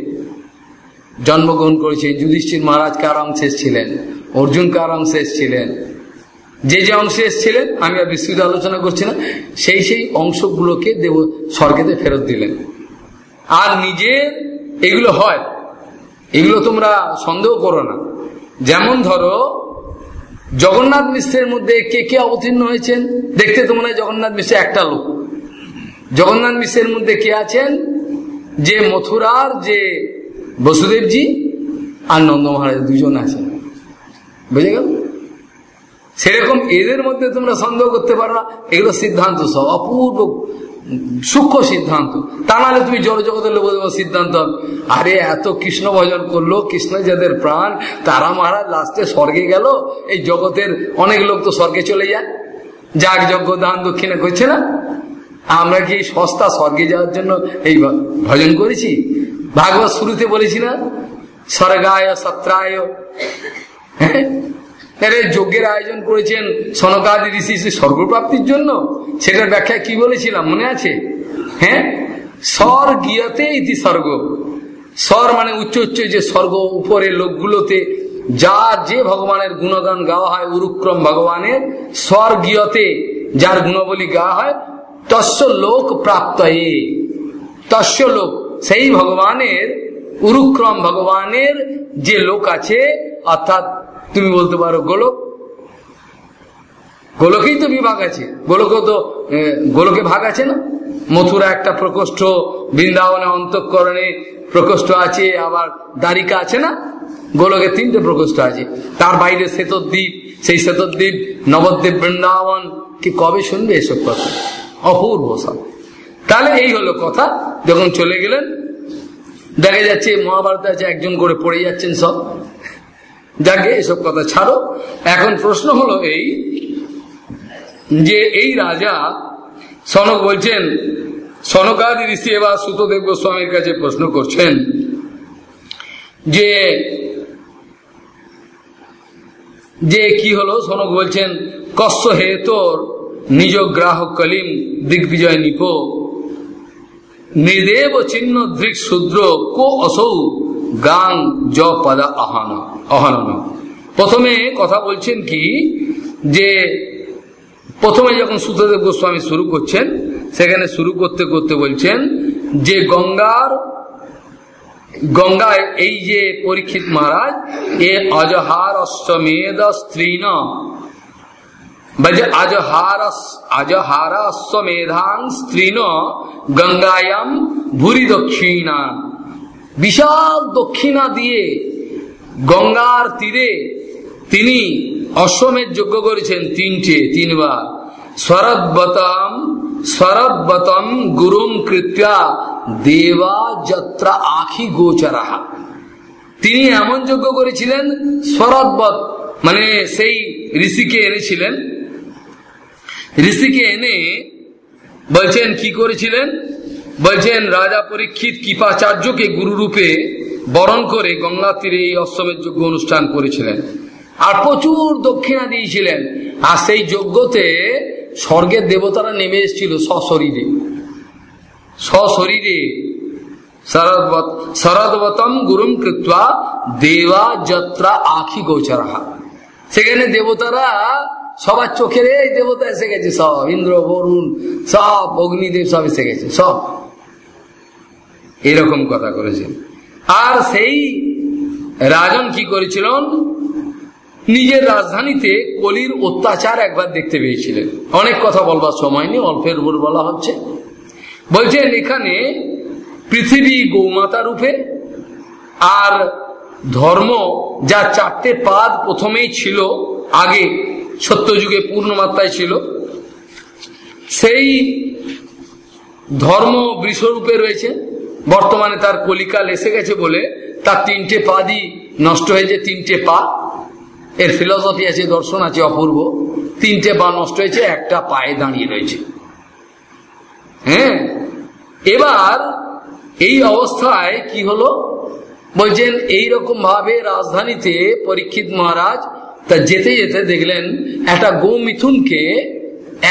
A: জন্মগ্রহণ করেছে যুধিষ্ঠির মহারাজ কার অংশে ছিলেন অর্জুন কার অংশে ছিলেন যে যে অংশে এসেছিলেন আমি আর বিস্তৃত আলোচনা করছি না সেই সেই অংশগুলোকে দেব স্বর্গেতে ফেরত দিলেন আর নিজের এগুলো হয় এগুলো তোমরা সন্দেহ করো না যেমন ধরো জগন্নাথ মিশ্রের মধ্যে কে কে অবতীর্ণ হয়েছেন দেখতে তোমরা জগন্নাথ মিশ্র একটা লোক জগন্নাথ মিশ্রের মধ্যে কে আছেন যে মথুরার যে বসুদেবজি আর নন্দ মহারাজ দুজন আছেন বুঝে গেল সেরকম এদের মধ্যে তোমরা সন্দেহ করতে পারো না এগুলো সিদ্ধান্ত সব অপূর্ব সূক্ষ্ম সিদ্ধান্ত তা নাহলে তুমি জড়জগতের লোক সিদ্ধান্ত আরে এত কৃষ্ণ ভজন করলো কৃষ্ণ যাদের প্রাণ তারা মারা লাস্টে স্বর্গে গেল এই জগতের অনেক লোক তো স্বর্গে চলে যায় যাক যজ্ঞ দান দক্ষিণা করছে না আমরা কি সস্তা স্বর্গে যাওয়ার জন্য এই ভজন করেছি ভাগবত শুরুতে বলেছি না স্বর্গায় সত্রায় হ্যাঁ? এটা যজ্ঞের আয়োজন করেছেন সনকাদি ঋষি স্বর্গপ্রাপ্তির জন্য সেটার ব্যাখ্যা কি বলেছিলাম মনে আছে হ্যাঁ স্বর গিয়াতে ইতি স্বর্গ স্বর মানে উচ্চ উচ্চ যে স্বর্গ উপরে লোকগুলোতে যা যে ভগবানের গুণগান গাওয়া হয় উরুক্রম ভগবানের স্বর্গীয়তে যার গুণবলী গাওয়া হয় তস্য লোক প্রাপ্ত এ তস্য লোক সেই ভগবানের উরুক্রম ভগবানের যে লোক আছে অর্থাৎ তুমি বলতে পারো গোলক গোলকেই তো বিভাগ আছে গোলকও তো গোলকে ভাগ আছে না মথুরা একটা প্রকোষ্ঠ বৃন্দাবনে অন্তঃকরণে প্রকোষ্ঠ আছে আবার দ্বারিকা আছে না গোলকের তিনটে প্রকোষ্ঠ আছে তার বাইরে শ্বেতদ্বীপ সেই শ্বেতদ্বীপ নবদ্বীপ বৃন্দাবন কি কবে শুনবে এসব কথা অপূর্ব সব তাহলে এই হলো কথা যখন চলে গেলেন দেখা যাচ্ছে মহাভারত আছে একজন করে পড়ে যাচ্ছেন সব যাকে এসব কথা ছাড়ো এখন প্রশ্ন হলো এই যে এই রাজা সনক বলছেন সনকাদি ঋষি এবার সুতদেব গোস্বামীর কাছে প্রশ্ন করছেন যে যে কি হলো সনক বলছেন কস্য হে তোর নিজ গ্রাহক কলিম দিগ্বিজয় নিপ নিদেব চিহ্ন দৃক শূদ্র কো অসৌ গান জ পদা আহানা অহানুভূতি প্রথমে কথা বলছেন কি যে প্রথমে যখন সুতদেব গোস্বামী শুরু করছেন সেখানে শুরু করতে করতে বলছেন যে গঙ্গার গঙ্গায় এই যে পরীক্ষিত মহারাজ এ অজহার অষ্টমেদ স্ত্রীন অশ্বমেধান স্ত্রীন গঙ্গায়াম ভুরি দক্ষিণা বিশাল দক্ষিণা দিয়ে গঙ্গার তীরে তিনি অশ্বমেধ যজ্ঞ করেছেন তিনটে তিনবার স্বরবতম স্বরবতম গুরুম কৃত্যা দেবা যাত্রা আখি গোচরাহা তিনি এমন যজ্ঞ করেছিলেন স্বরবত মানে সেই ঋষিকে এনেছিলেন ঋষিকে এনে বলছেন কি করেছিলেন বলছেন রাজা পরীক্ষিত কৃপাচার্যকে গুরুরূপে বরণ করে গঙ্গা তীরে এই অশ্বমের যজ্ঞ অনুষ্ঠান করেছিলেন আর প্রচুর দক্ষিণা দিয়েছিলেন আর সেই যজ্ঞতে স্বর্গের দেবতারা নেমে এসেছিল সশরীরে সশরীরে শরৎবতম গুরুম কৃত্বা দেবা যাত্রা আখি গোচরাহা সেখানে দেবতারা সবার চোখের এই দেবতা এসে গেছে সব ইন্দ্র বরুণ সব অগ্নিদেব সব এসে গেছে সব এরকম কথা করেছে আর সেই রাজন কি করেছিলেন নিজের রাজধানীতে কলির অত্যাচার একবার দেখতে পেয়েছিলেন অনেক কথা বলবার সময় নেই অল্পের উপর বলা হচ্ছে বলছেন এখানে পৃথিবী গৌমাতা রূপে আর ধর্ম যা চারটে পাদ প্রথমেই ছিল আগে সত্যযুগে পূর্ণমাত্রায় ছিল সেই ধর্ম বৃষরূপে রয়েছে বর্তমানে তার কলিকাল এসে গেছে বলে তার তিনটে পা দি নষ্ট হয়েছে তিনটে পা এর ফিলসফি আছে দর্শন আছে অপূর্ব তিনটে পা নষ্ট হয়েছে একটা পায়ে দাঁড়িয়ে রয়েছে হ্যাঁ এবার এই অবস্থায় কি হলো বলছেন এইরকম ভাবে রাজধানীতে পরীক্ষিত মহারাজ তা যেতে যেতে দেখলেন একটা গোমিথুনকে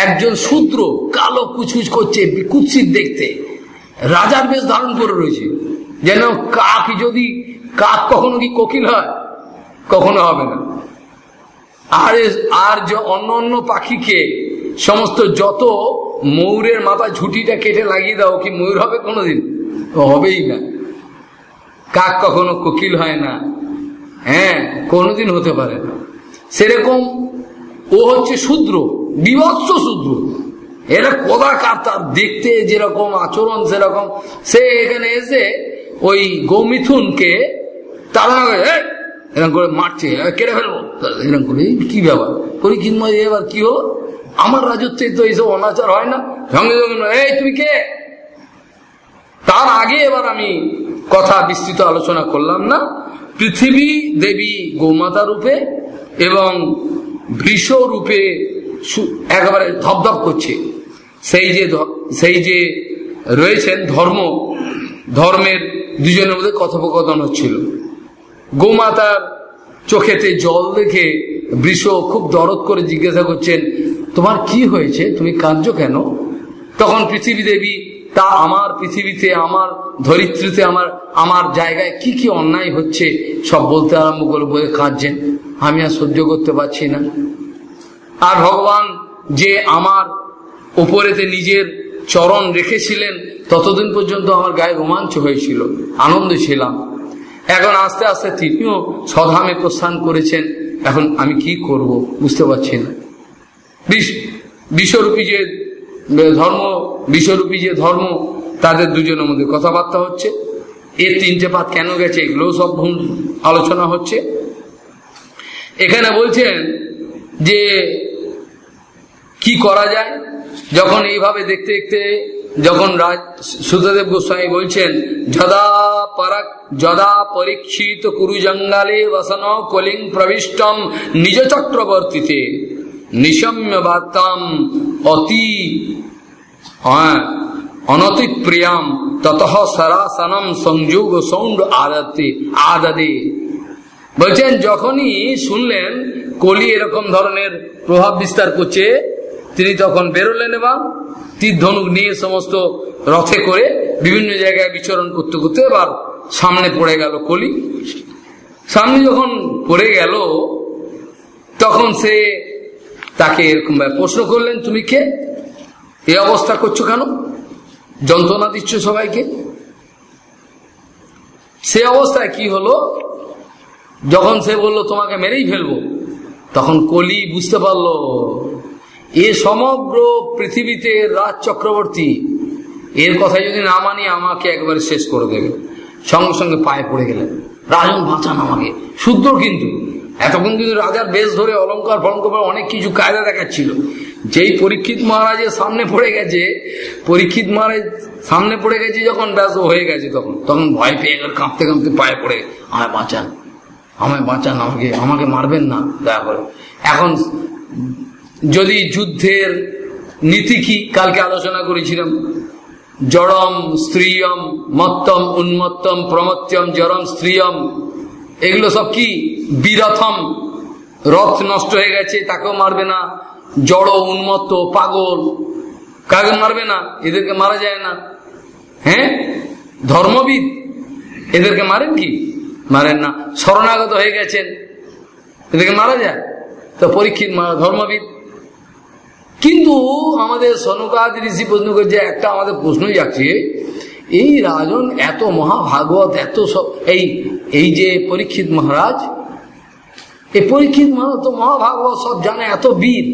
A: একজন শূদ্র কালো কুচকুচ করছে কুৎসিত দেখতে রাজার বেশ ধারণ করে রয়েছে যেন কাক যদি কাক কখনো কি কোকিল হয় কখনো হবে না আর আর অন্য অন্য পাখিকে সমস্ত যত ময়ূরের মাথা ঝুঁটিটা কেটে লাগিয়ে দাও কি ময়ূর হবে কোনোদিন হবেই না কাক কখনো কোকিল হয় না হ্যাঁ কোনোদিন হতে পারে না সেরকম ও হচ্ছে শূদ্র বিভৎস শূদ্র এটা কোদা কাতার দেখতে যেরকম আচরণ সেরকম সে এখানে এসে ওই গৌমিথুনকে তারা এরকম করে মারছে কেড়ে ফেলবো এরকম করে কি ব্যাপার করি কিন্তু এবার কি হো আমার রাজত্বে তো এইসব অনাচার হয় না সঙ্গে সঙ্গে এই তুমি কে তার আগে এবার আমি কথা বিস্তৃত আলোচনা করলাম না পৃথিবী দেবী গোমাতা রূপে এবং বৃষ রূপে একেবারে ধপধপ করছে সেই যে সেই যে রয়েছেন ধর্ম ধর্মের দুজনের মধ্যে কথোপকথন হচ্ছিল গোমাতার চোখেতে জল দেখে বৃষ খুব দরদ করে জিজ্ঞাসা করছেন তোমার কি হয়েছে তুমি কাঁদ কেন তখন পৃথিবী দেবী তা আমার পৃথিবীতে আমার
B: ধরিত্রীতে আমার
A: আমার জায়গায় কি কি অন্যায় হচ্ছে সব বলতে আরম্ভ করে বলে কাঁদছেন আমি আর সহ্য করতে পারছি না আর ভগবান যে আমার উপরেতে নিজের চরণ রেখেছিলেন ততদিন পর্যন্ত আমার গায়ে রোমাঞ্চ হয়েছিল আনন্দ ছিলাম এখন আস্তে আস্তে তিনিও স্বধামে প্রস্থান করেছেন এখন আমি কি করব বুঝতে পারছি না বিশ্বরূপী যে ধর্ম বিশ্বরূপী যে ধর্ম তাদের দুজনের মধ্যে কথাবার্তা হচ্ছে এর তিনটে পাত কেন গেছে এগুলো সব আলোচনা হচ্ছে এখানে বলছেন যে কি করা যায় যখন এইভাবে দেখতে দেখতে যখন রাজ সুদেব গোস্বামী বলছেন যদা পারাক যদা পরীক্ষিত জঙ্গালে বসন কলিং প্রবিষ্টম নিজ চক্রবর্তীতে নিশম্য বার্তাম অতি হ্যাঁ, অনতিক প্রিয়াম তত সরাসনম সংযোগ সৌন্ড আদতে আদদে বলছেন যখনই শুনলেন কলি এরকম ধরনের প্রভাব বিস্তার করছে তিনি তখন বেরোলেন এবং তীর ধনুক নিয়ে সমস্ত রথে করে বিভিন্ন জায়গায় বিচরণ করতে করতে এবার সামনে পড়ে গেল কলি সামনে যখন পড়ে গেল তখন সে তাকে এরকম প্রশ্ন করলেন তুমি কে এ অবস্থা করছো কেন যন্ত্রণা দিচ্ছ সবাইকে সে অবস্থায় কি হলো যখন সে বলল তোমাকে মেরেই ফেলবো তখন কলি বুঝতে পারলো এ সমগ্র পৃথিবীতে রাজ চক্রবর্তী এর কথা যদি না মানি আমাকে একবারে শেষ করে দেবে সঙ্গে সঙ্গে পায়ে পড়ে গেলেন রাজন বাঁচান আমাকে শুদ্ধ কিন্তু এতক্ষণ কিন্তু রাজার বেশ ধরে অলঙ্কার ফলঙ্কার অনেক কিছু কায়দা দেখাচ্ছিল যেই পরীক্ষিত মহারাজের সামনে পড়ে গেছে পরীক্ষিত মহারাজ সামনে পড়ে গেছে যখন ব্যাস হয়ে গেছে তখন তখন ভয় পেয়ে গেল কাঁপতে কাঁপতে পায়ে পড়ে আমায় বাঁচান আমায় বাঁচান আমাকে আমাকে মারবেন না দয়া করে এখন যদি যুদ্ধের নীতি কি কালকে আলোচনা করেছিলাম জড়ম স্ত্রীয়ম মত্তম উন্মত্তম প্রমত্তম জড়ম স্ত্রীয়ম এগুলো সব কি বিরথম রথ নষ্ট হয়ে গেছে তাকেও মারবে না জড় উন্মত্ত পাগল কাকে মারবে না এদেরকে মারা যায় না হ্যাঁ ধর্মবিদ এদেরকে মারেন কি মারেন না শরণাগত হয়ে গেছেন এদেরকে মারা যায় তো পরীক্ষিত ধর্মবিদ কিন্তু আমাদের সনকাদ ঋষি প্রশ্ন করছে একটা আমাদের প্রশ্নই যাচ্ছে এই রাজন এত মহাভাগবত এত সব এই এই যে পরীক্ষিত মহারাজ এই পরীক্ষিত মহারাজ তো মহাভাগবত সব জানে এত বীর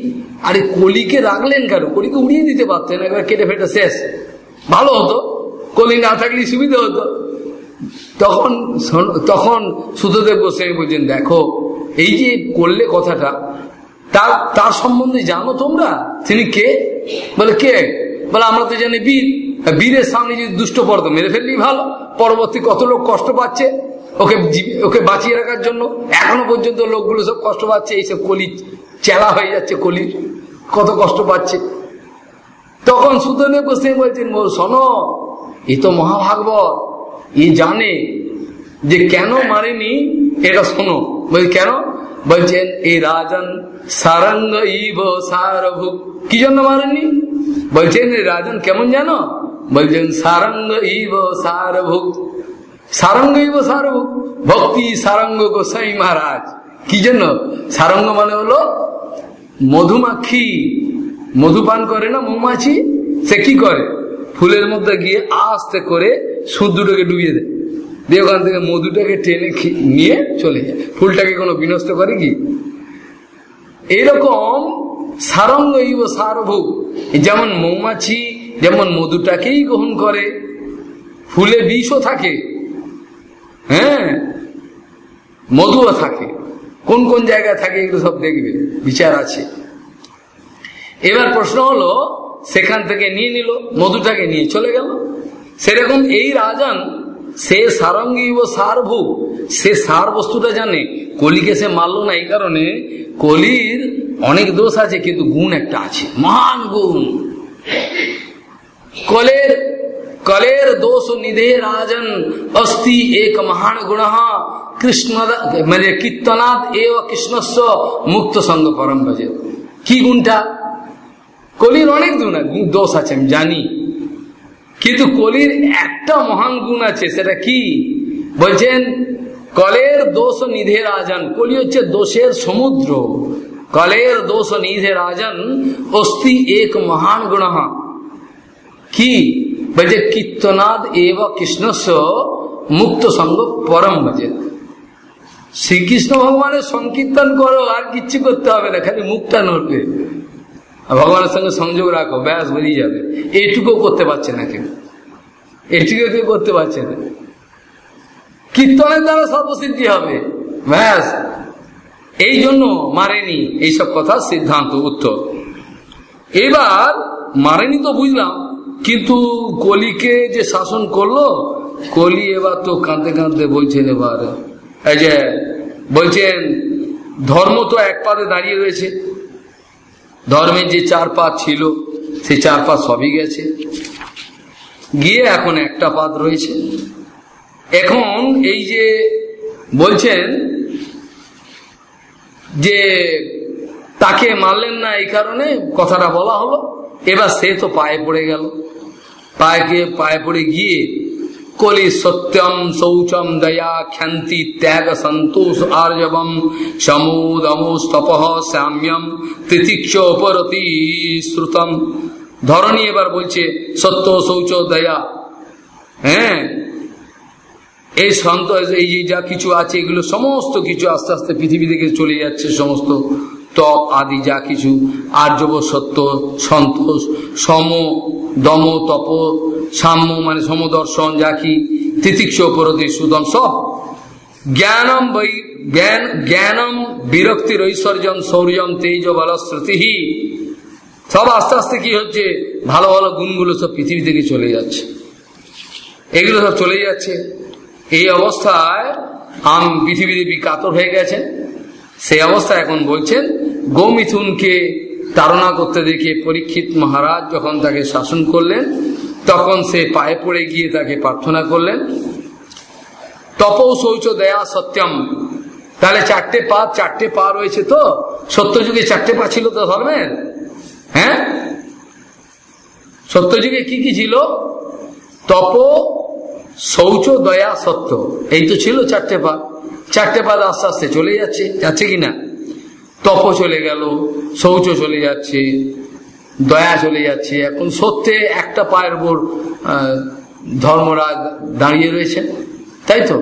A: আরে কলিকে রাখলেন কেন কলিকে উড়িয়ে দিতে পারতেন একবার কেটে ফেটে শেষ ভালো হতো কলি না থাকলে সুবিধা হতো তখন তখন সুতদেব গোস্বামী বলছেন দেখো এই যে করলে কথাটা তার তার সম্বন্ধে জানো তোমরা তিনি কে বলে কে বলে আমরা তো জানি বীর বীরের সামনে যদি দুষ্ট পর্দ মেরে ফেললেই ভালো পরবর্তী কত লোক কষ্ট পাচ্ছে ওকে ওকে বাঁচিয়ে রাখার জন্য এখনো পর্যন্ত লোকগুলো সব কষ্ট পাচ্ছে এইসব কলি চেলা হয়ে যাচ্ছে কলির কত কষ্ট পাচ্ছে তখন সুতদেব গোস্বামী বলছেন শোনো এ তো মহাভাগবত এ জানে যে কেন মারেনি এটা শোনো বলছি কেন বলছেন এই রাজন সারঙ্গ ইব সারভুক কি জন্য মারেননি বলছেন এই রাজন কেমন জানো বলছেন সারঙ্গ ইব সারভুক সারঙ্গ ইব সারভুক ভক্তি সারঙ্গ গোসাই মহারাজ কি জন্য সারঙ্গ মানে হলো মধুমাখি মধু পান করে না মৌমাছি সে কি করে ফুলের মধ্যে গিয়ে আস্তে করে সুদ্রুটাকে ডুবিয়ে দেয় দিয়ে ওখান থেকে মধুটাকে টেনে নিয়ে চলে যায় ফুলটাকে কোনো বিনষ্ট করে কি এরকম সারঙ্গ ইব সারভোগ যেমন মৌমাছি যেমন মধুটাকেই গ্রহণ করে ফুলে বিষও থাকে হ্যাঁ মধুও থাকে কোন কোন জায়গায় থাকে এগুলো সব দেখবে বিচার আছে এবার প্রশ্ন হলো সেখান থেকে নিয়ে নিল মধুটাকে নিয়ে চলে গেল সেরকম এই রাজান সে সারঙ্গী ও সারভু সে সার বস্তুটা জানে কলিকে সে মারল না এই কারণে কলির অনেক দোষ আছে কিন্তু গুণ একটা আছে মহান গুণ কলের কলের দোষ নিধে রাজন অস্তি এক মহান গুণ কৃষ্ণ মানে কীর্তনাথ এ কৃষ্ণস্ব মুক্ত সঙ্গ পরম কি গুণটা কলির অনেক গুণ দোষ আছে আমি জানি কিন্তু কলির একটা মহান গুণ আছে সেটা কি বলছেন কলের দোষ নিধে রাজন কলি হচ্ছে দোষের সমুদ্র কলের দোষ নিধে রাজন অস্তি এক মহান গুণ কি বলছে কীর্তনাদ এব কৃষ্ণস্য মুক্ত সঙ্গ পরম বজে শ্রীকৃষ্ণ ভগবানের সংকীর্তন করো আর কিচ্ছু করতে হবে না খালি মুখটা নড়বে ভগবানের সঙ্গে সংযোগ রাখো ব্যাস বেরিয়ে যাবে এটুকু করতে পারছে না কেউ এটুকু কেউ করতে পারছে না কীর্তনের দ্বারা সর্বসিদ্ধি হবে ব্যাস এই জন্য মারেনি এইসব কথা সিদ্ধান্ত উত্তর এবার মারেনি তো বুঝলাম কিন্তু কলিকে যে শাসন করলো কলি এবার তো কাঁদতে কাঁদতে বলছেন এবার এই যে বলছেন ধর্ম তো এক পাদে দাঁড়িয়ে রয়েছে ধর্মের যে চার পা ছিল সেই চার পা সবই গেছে গিয়ে এখন একটা পাদ রয়েছে এখন এই যে বলছেন যে তাকে মারলেন না এই কারণে কথাটা বলা হলো এবার সে তো পায়ে পড়ে গেল পায়ে পায়ে পড়ে গিয়ে কলি সত্যম শৌচম দয়া খ্যান্তি ত্যাগ সন্তোষ আর্যবম সমুদমো স্তপ সাম্যম তিতিক্ষ উপরতি শ্রুতম ধরণী এবার বলছে সত্য শৌচ দয়া হ্যাঁ এই সন্ত এই যে যা কিছু আছে এগুলো সমস্ত কিছু আস্তে আস্তে পৃথিবী থেকে চলে যাচ্ছে সমস্ত তপ আদি যা কিছু আর্যব সত্য সন্তোষ সম দম তপ সাম্য মানে সমদর্শন কি তিতিক্ষ উপরতি সুদম সব জ্ঞানম বৈ জ্ঞান জ্ঞানম বিরক্তির ঐশ্বর্যম শৌর্যম তেজ বলশ্রুতি সব আস্তে আস্তে কি হচ্ছে ভালো ভালো গুণগুলো সব পৃথিবী থেকে চলে যাচ্ছে এগুলো সব চলে যাচ্ছে এই অবস্থায় আম পৃথিবীদেবী কাতর হয়ে গেছেন সেই অবস্থা এখন বলছেন গৌমিথুনকে তারণা করতে দেখে পরীক্ষিত মহারাজ যখন তাকে শাসন করলেন তখন সে পায়ে পড়ে গিয়ে তাকে প্রার্থনা করলেন তপ শৌচ দেয়া সত্যম তাহলে চারটে পা চারটে পা রয়েছে তো সত্যযুগে চারটে পা ছিল তো ধর্মের হ্যাঁ সত্যযুগে কি কি ছিল তপ শৌচ দয়া সত্য এই তো ছিল চারটে পা চারটে পা আস্তে আস্তে চলে যাচ্ছে যাচ্ছে কিনা তপ চলে গেল শৌচ চলে যাচ্ছে দয়া চলে যাচ্ছে এখন সত্যে একটা পায়ের উপর ধর্মরাজ দাঁড়িয়ে রয়েছে তাই তো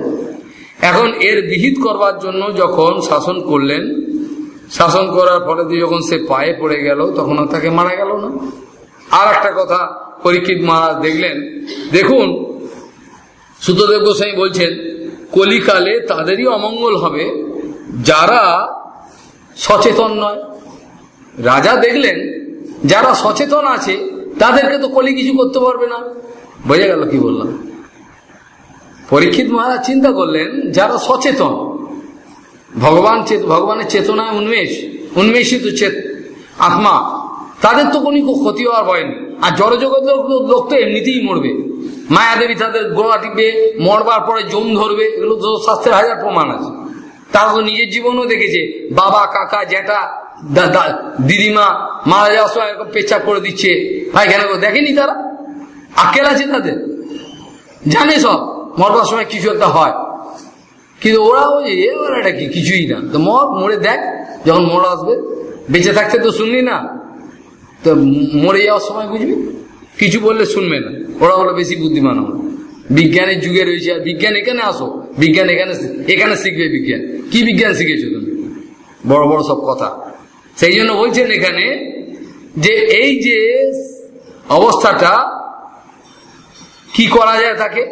A: এখন এর বিহিত করবার জন্য যখন শাসন করলেন শাসন করার পরে যখন সে পায়ে পড়ে গেল তখন তাকে মারা গেল না আর একটা কথা পরীক্ষিত মহারাজ দেখলেন দেখুন সুতদেব গোস্বাই বলছেন কলিকালে তাদেরই অমঙ্গল হবে যারা সচেতন নয় রাজা দেখলেন যারা সচেতন আছে তাদেরকে তো কলি কিছু করতে পারবে না বোঝা গেল কি বললাম পরীক্ষিত মহারাজ চিন্তা করলেন যারা সচেতন ভগবান ভগবানের চেতনায় উন্মেষ উন্মেষিত আত্মা তাদের তো কোন ক্ষতি হওয়ার ভয় না আর জড়জগতের লোক তো এমনিতেই মরবে মায়াদেবী তাদের গোড়া টিপে মরবার পরে জম ধরবে এগুলো তো শাস্ত্রের হাজার প্রমাণ আছে তারা তো নিজের জীবনও দেখেছে বাবা কাকা জ্যাঠা দিদিমা মারা যাওয়ার সময় এরকম করে দিচ্ছে ভাই কেন দেখেনি তারা আকেল আছে তাদের জানে সব মরবার সময় কিছু একটা হয় কিন্তু ওরা ওই এবার এটা কি কিছুই না তো মর মরে দেখ যখন মর আসবে বেঁচে থাকতে তো শুনলি না তো মরে যাওয়ার সময় বুঝবি কিছু বললে শুনবে না ওরা হলো বেশি বুদ্ধিমান হলো বিজ্ঞানের যুগে রয়েছে আর বিজ্ঞান এখানে আসো বিজ্ঞান এখানে এখানে শিখবে বিজ্ঞান কি বিজ্ঞান শিখেছো তুমি বড় বড় সব কথা সেই জন্য বলছেন এখানে যে এই যে অবস্থাটা কি করা যায় তাকে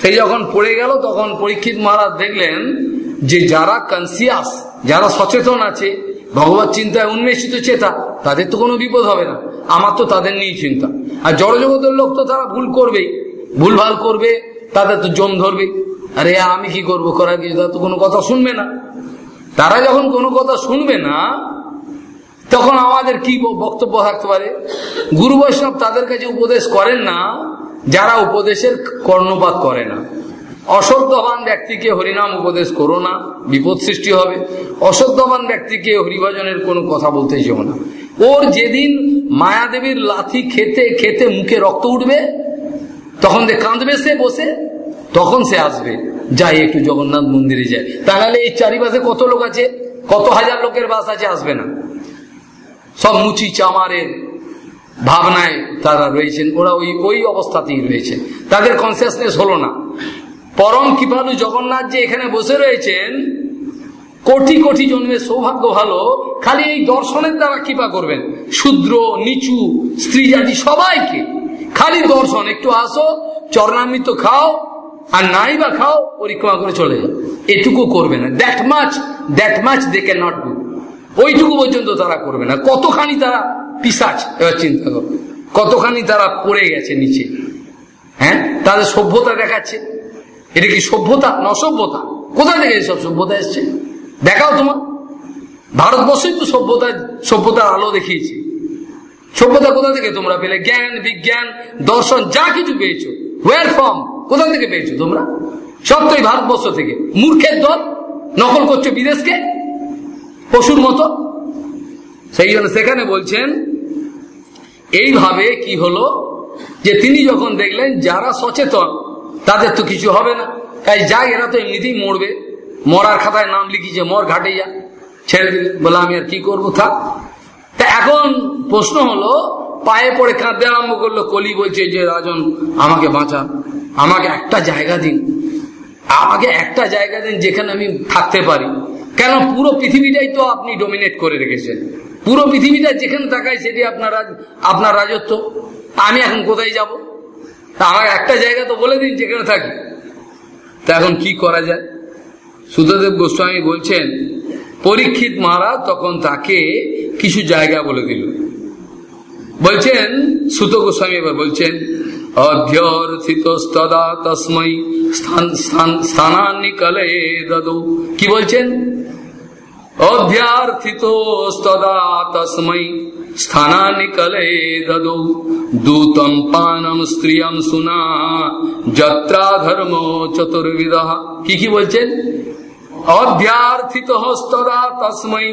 A: সেই যখন পড়ে গেল তখন পরীক্ষিত মহারাজ দেখলেন যে যারা কনসিয়াস যারা সচেতন আছে ভগবত চিন্তায় উন্মেষিত চেতা তাদের তো কোনো বিপদ হবে না আমার তো তাদের নিয়েই চিন্তা আর জড়জগতের লোক তো তারা ভুল করবেই ভুলভাল করবে তাদের তো জম ধরবে আরে আমি কি করবো করার কিছু তারা তো কোনো কথা শুনবে না তারা যখন কোনো কথা শুনবে না তখন আমাদের কি বক্তব্য থাকতে পারে গুরু বৈষ্ণব তাদের কাছে উপদেশ করেন না যারা উপদেশের কর্ণপাত করে না অসদ্যবান ব্যক্তিকে হরিনাম উপদেশ করো না বিপদ সৃষ্টি হবে অসদ্যবান ব্যক্তিকে হরিভজনের কোনো কথা বলতে যেও না ওর যেদিন মায়াদেবীর লাথি খেতে খেতে মুখে রক্ত উঠবে তখন যে কাঁদবে সে বসে তখন সে আসবে যাই একটু জগন্নাথ মন্দিরে যায় তা এই চারিপাশে কত লোক আছে কত হাজার লোকের বাস আছে আসবে না সব মুচি চামারের ভাবনায় তারা রয়েছেন ওরা ওই ওই অবস্থাতেই রয়েছে তাদের কনসিয়াসনেস হলো না পরম কৃপালু জগন্নাথ যে এখানে বসে রয়েছেন কোটি কোটি জন্মের সৌভাগ্য ভালো খালি এই দর্শনের দ্বারা কৃপা করবেন শুদ্র নিচু স্ত্রী জাতি সবাইকে খালি দর্শন একটু আসো চরণামৃত খাও আর নাই বা খাও পরিক্রমা করে চলে যাও এটুকু করবে না দ্যাট মাছ দ্যাট মাছ দে ক্যান নট ডু ওইটুকু পর্যন্ত তারা করবে না কতখানি তারা পিসাচ এবার চিন্তা করবে কতখানি তারা পড়ে গেছে নিচে হ্যাঁ তাদের সভ্যতা দেখাচ্ছে এটা কি সভ্যতা নসভ্যতা কোথা থেকে এইসব সভ্যতা এসছে দেখাও তোমার ভারতবর্ষই তো সভ্যতা সভ্যতার আলো দেখিয়েছে সভ্যতা কোথা থেকে তোমরা পেলে জ্ঞান বিজ্ঞান দর্শন যা কিছু পেয়েছো ওয়ার ফর্ম কোথা থেকে পেয়েছো তোমরা সব তো এই ভারতবর্ষ থেকে মূর্খের দল নকল করছো বিদেশকে পশুর মতো সেই জন্য সেখানে বলছেন এইভাবে কি হলো যে তিনি যখন দেখলেন যারা সচেতন তাদের তো কিছু হবে না তাই যাই এরা তো এমনিতেই মরবে মরার খাতায় নাম লিখিছে মর ঘাটে যা ছেড়ে দিল বলে আমি আর কি করবো থাক তা এখন প্রশ্ন হলো পায়ে পড়ে কাঁদতে আরম্ভ করলো কলি বলছে যে রাজন আমাকে বাঁচান আমাকে একটা জায়গা দিন আমাকে একটা জায়গা দিন যেখানে আমি থাকতে পারি কেন পুরো পৃথিবীটাই তো আপনি ডোমিনেট করে রেখেছেন পুরো পৃথিবীটা যেখানে তাকায় সেটি আপনার আপনার রাজত্ব আমি এখন কোথায় যাব তা আমার একটা জায়গা তো বলে দিন যেখানে থাকি তা এখন কি করা যায় সুতদেব গোস্বামী বলছেন পরীক্ষিত মহারাজ তখন তাকে কিছু জায়গা বলে দিল বলছেন সুত গোস্বামী এবার বলছেন অভ্যর্থিতস্তদা তসমৈ স্থানান্নিকলে দদৌ কি বলছেন অভ্যর্থিতস্তদা তসমৈ স্থানানিকলে দদৌ দূতম পানম স্ত্রিয়ম সুনা যত্রা ধর্ম চতুর্বিদ কি কি বলছেন অভ্যার্থিত হস্তরা তসমৈ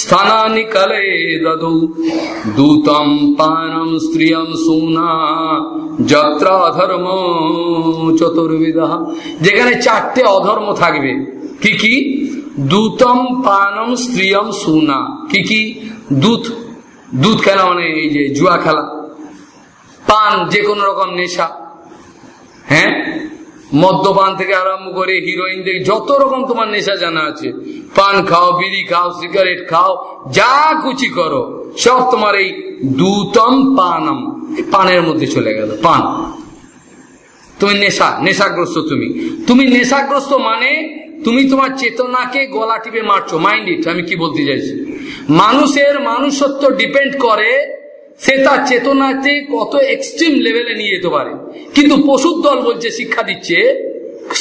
A: স্থানানি কলে দদৌ দূতম পানম স্ত্রিয়ম সোনা যাত্রা অধর্ম চতুর্বিধা যেখানে চারটে অধর্ম থাকবে কি কি দূতম পানম স্ত্রিয়ম সুনা কি কি দূত দুধ খেলা মানে এই যে জুয়া খেলা পান যে কোনো রকম নেশা হ্যাঁ মদ্যপান থেকে আরম্ভ করে হিরোইন থেকে যত রকম তোমার নেশা জানা আছে পান খাও বিড়ি খাও সিগারেট খাও যা কুচি করো সব তোমার এই দুতম পানম পানের মধ্যে চলে গেল পান তুমি নেশা নেশাগ্রস্ত তুমি তুমি নেশাগ্রস্ত মানে তুমি তোমার চেতনাকে গলা টিপে মারছো মাইন্ড ইট আমি কি বলতে চাইছি মানুষের মানুষত্ব ডিপেন্ড করে সে তার চেতনাতে কত এক্সট্রিম লেভেলে নিয়ে যেতে পারে কিন্তু পশুর দল বলছে শিক্ষা দিচ্ছে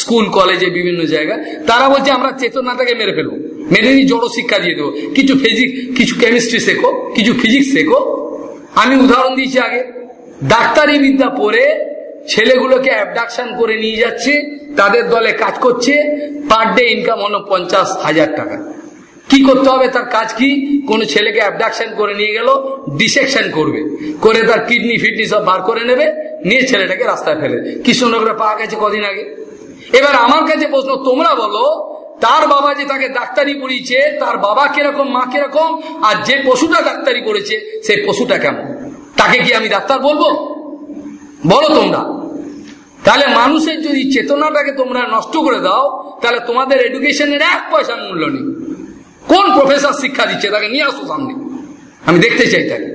A: স্কুল কলেজে বিভিন্ন জায়গায় তারা বলছে আমরা চেতনাটাকে মেরে ফেলবো মেরে নিয়ে জড়ো শিক্ষা দিয়ে দেবো কিছু ফিজিক্স কিছু কেমিস্ট্রি শেখো কিছু ফিজিক্স শেখো আমি উদাহরণ দিয়েছি আগে ডাক্তারি বিদ্যা পড়ে ছেলেগুলোকে অ্যাবডাকশন করে নিয়ে যাচ্ছে তাদের দলে কাজ করছে পার ডে ইনকাম হলো পঞ্চাশ হাজার টাকা কি করতে হবে তার কাজ কি কোন ছেলেকে অ্যাবডাকশন করে নিয়ে গেল ডিসেকশন করবে করে তার কিডনি ফিডনি সব বার করে নেবে নিয়ে ছেলেটাকে রাস্তায় ফেলে কৃষ্ণনগরে পাওয়া গেছে কদিন আগে এবার আমার কাছে প্রশ্ন তোমরা বলো তার বাবা যে তাকে ডাক্তারি পড়িয়েছে তার বাবা কিরকম মা কিরকম আর যে পশুটা ডাক্তারি করেছে সেই পশুটা কেমন তাকে কি আমি ডাক্তার বলবো বলো তোমরা তাহলে মানুষের যদি চেতনাটাকে তোমরা নষ্ট করে দাও তাহলে তোমাদের এডুকেশনের এক পয়সার মূল্য নেই কোন প্রফেসর শিক্ষা দিচ্ছে তাকে নিয়ে আসো সামনে আমি দেখতে চাই তাকে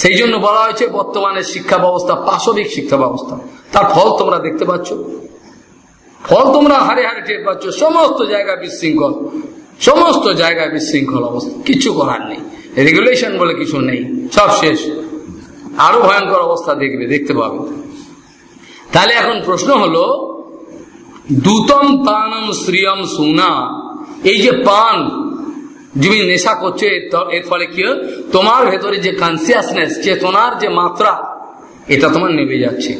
A: সেই জন্য বলা হয়েছে বর্তমানে শিক্ষা ব্যবস্থা পাশবিক শিক্ষা ব্যবস্থা তার ফল তোমরা দেখতে পাচ্ছ ফল তোমরা হারে হারে টের পাচ্ছ সমস্ত জায়গায় বিশৃঙ্খল সমস্ত জায়গায় বিশৃঙ্খল অবস্থা কিছু করার নেই রেগুলেশন বলে কিছু নেই সব শেষ আরো ভয়ঙ্কর অবস্থা দেখবে দেখতে পাবে তাহলে এখন প্রশ্ন হলো দুতম প্রাণম শ্রিয়ম সুনা এই যে পান তুমি নেশা করছো এর ফলে কি তোমার ভেতরে যে কনসিয়াসনেস চেতনার যে মাত্রা এটা তোমার নেমে যাচ্ছে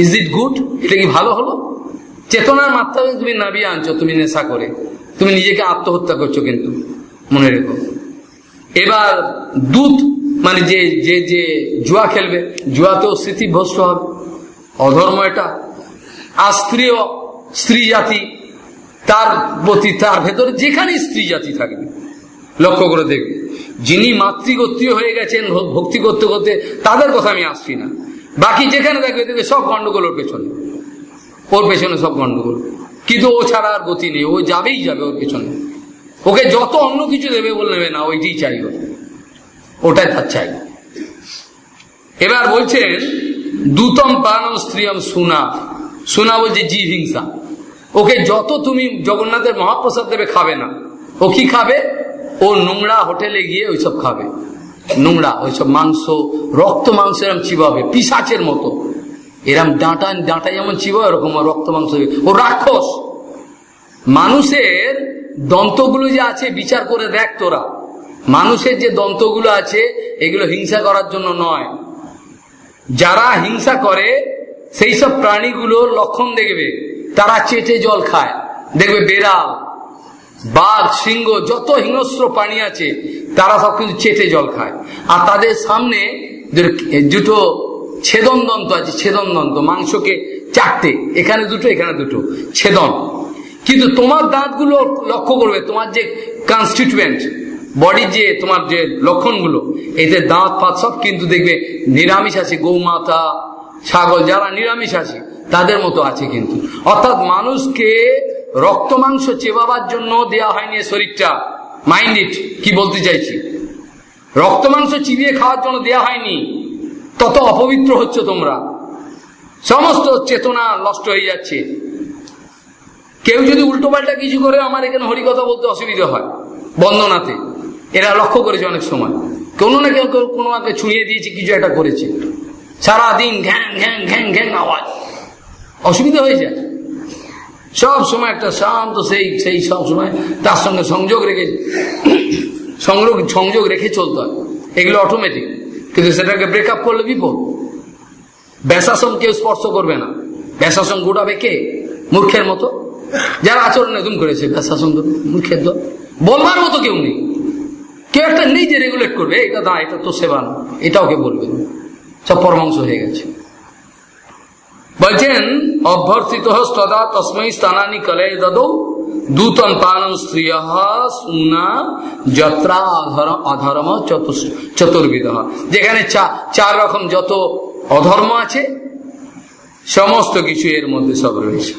A: ইজ ইট গুড এটা কি ভালো হলো চেতনার মাত্রা তুমি নাবিয়ে আনছো তুমি নেশা করে তুমি নিজেকে আত্মহত্যা করছো কিন্তু মনে রেখো এবার দুধ মানে যে যে যে জুয়া খেলবে জুয়াতেও স্মৃতিভ্রষ্ট হবে অধর্ম এটা আর স্ত্রীও স্ত্রী জাতি তার প্রতি তার ভেতরে যেখানে স্ত্রী জাতি থাকবে লক্ষ্য করে দেখবে যিনি মাতৃগোত্রীয় হয়ে গেছেন ভক্তি করতে করতে তাদের কথা আমি আসছি না বাকি যেখানে দেখবে দেখবে সব গন্ডগোল ওর পেছনে ওর পেছনে সব গন্ডগোল কিন্তু ও ছাড়া আর গতি নেই ও যাবেই যাবে ওর পেছনে ওকে যত অন্য কিছু দেবে বলে নেবে না ওইটাই চাই ওটাই তার চাই এবার বলছেন দুতম প্রাণম স্ত্রীম সুনা সুনা বলছে জি হিংসা ওকে যত তুমি জগন্নাথের মহাপ্রসাদ দেবে খাবে না ও কি খাবে ও নোংরা হোটেলে গিয়ে ওইসব খাবে নোংরা ওইসব মাংস রক্ত মাংস এরম চিবাবে পিসাচের মতো এরম ডাঁটা ডাঁটা যেমন চিবাবে এরকম রক্ত মাংস ও রাক্ষস মানুষের দন্তগুলো যে আছে বিচার করে দেখ তোরা মানুষের যে দন্তগুলো আছে এগুলো হিংসা করার জন্য নয় যারা হিংসা করে সেই সব প্রাণীগুলোর লক্ষণ দেখবে তারা চেটে জল খায় দেখবে বেড়াল বাঘ সিংহ যত হিংস্র প্রাণী আছে তারা সব কিন্তু চেটে জল খায় আর তাদের সামনে দুটো ছেদন দন্ত আছে ছেদন দন্ত মাংসকে চারটে এখানে দুটো এখানে দুটো ছেদন কিন্তু তোমার দাঁতগুলো লক্ষ্য করবে তোমার যে কনস্টিটুয়েন্ট বডির যে তোমার যে লক্ষণগুলো এতে দাঁত ফাঁত সব কিন্তু দেখবে নিরামিষ আছে গৌমাতা ছাগল যারা নিরামিষ আছে তাদের মতো আছে কিন্তু অর্থাৎ মানুষকে রক্ত মাংস চেবাবার জন্য দেয়া হয়নি শরীরটা মাইন্ড ইট কি বলতে চাইছি রক্ত মাংস চিবিয়ে খাওয়ার জন্য দেয়া হয়নি তত অপবিত্র হচ্ছে তোমরা সমস্ত চেতনা নষ্ট হয়ে যাচ্ছে কেউ যদি উল্টোপাল্টা কিছু করে আমার এখানে হরিকথা বলতে অসুবিধা হয় বন্দনাতে এরা লক্ষ্য করেছে অনেক সময় কোনো না কেউ কোনো আগে ছুঁয়ে দিয়েছে কিছু একটা করেছে সারাদিন ঘ্যাং ঘ্যাং ঘ্যাং ঘ্যাং আওয়াজ অসুবিধা হয়ে যায় সব সময় একটা শান্ত সেই সেই সব সময় তার সঙ্গে সংযোগ রেখে সংযোগ সংযোগ রেখে চলতে হয় এগুলো অটোমেটিক কিন্তু সেটাকে ব্রেক আপ করলে বিপদ ব্যাসাসন কেউ স্পর্শ করবে না ব্যাসাসন গোটাবে কে মূর্খের মতো যারা আচরণ দুম করেছে ব্যাসাসন মূর্খের দল বলবার মতো কেউ নেই কেউ একটা নিজে রেগুলেট করবে এটা দা এটা তো সেবা না এটা ওকে বলবে সব পরমাংশ হয়ে গেছে বলছেন অভ্যর্থিত তদা তসময় স্থানানি কলে দদৌ দূতম পানম স্ত্রিয় সুনা যত্রা অধর্ম চতুর্বিধ যেখানে চার রকম যত অধর্ম আছে সমস্ত কিছু এর মধ্যে সব রয়েছে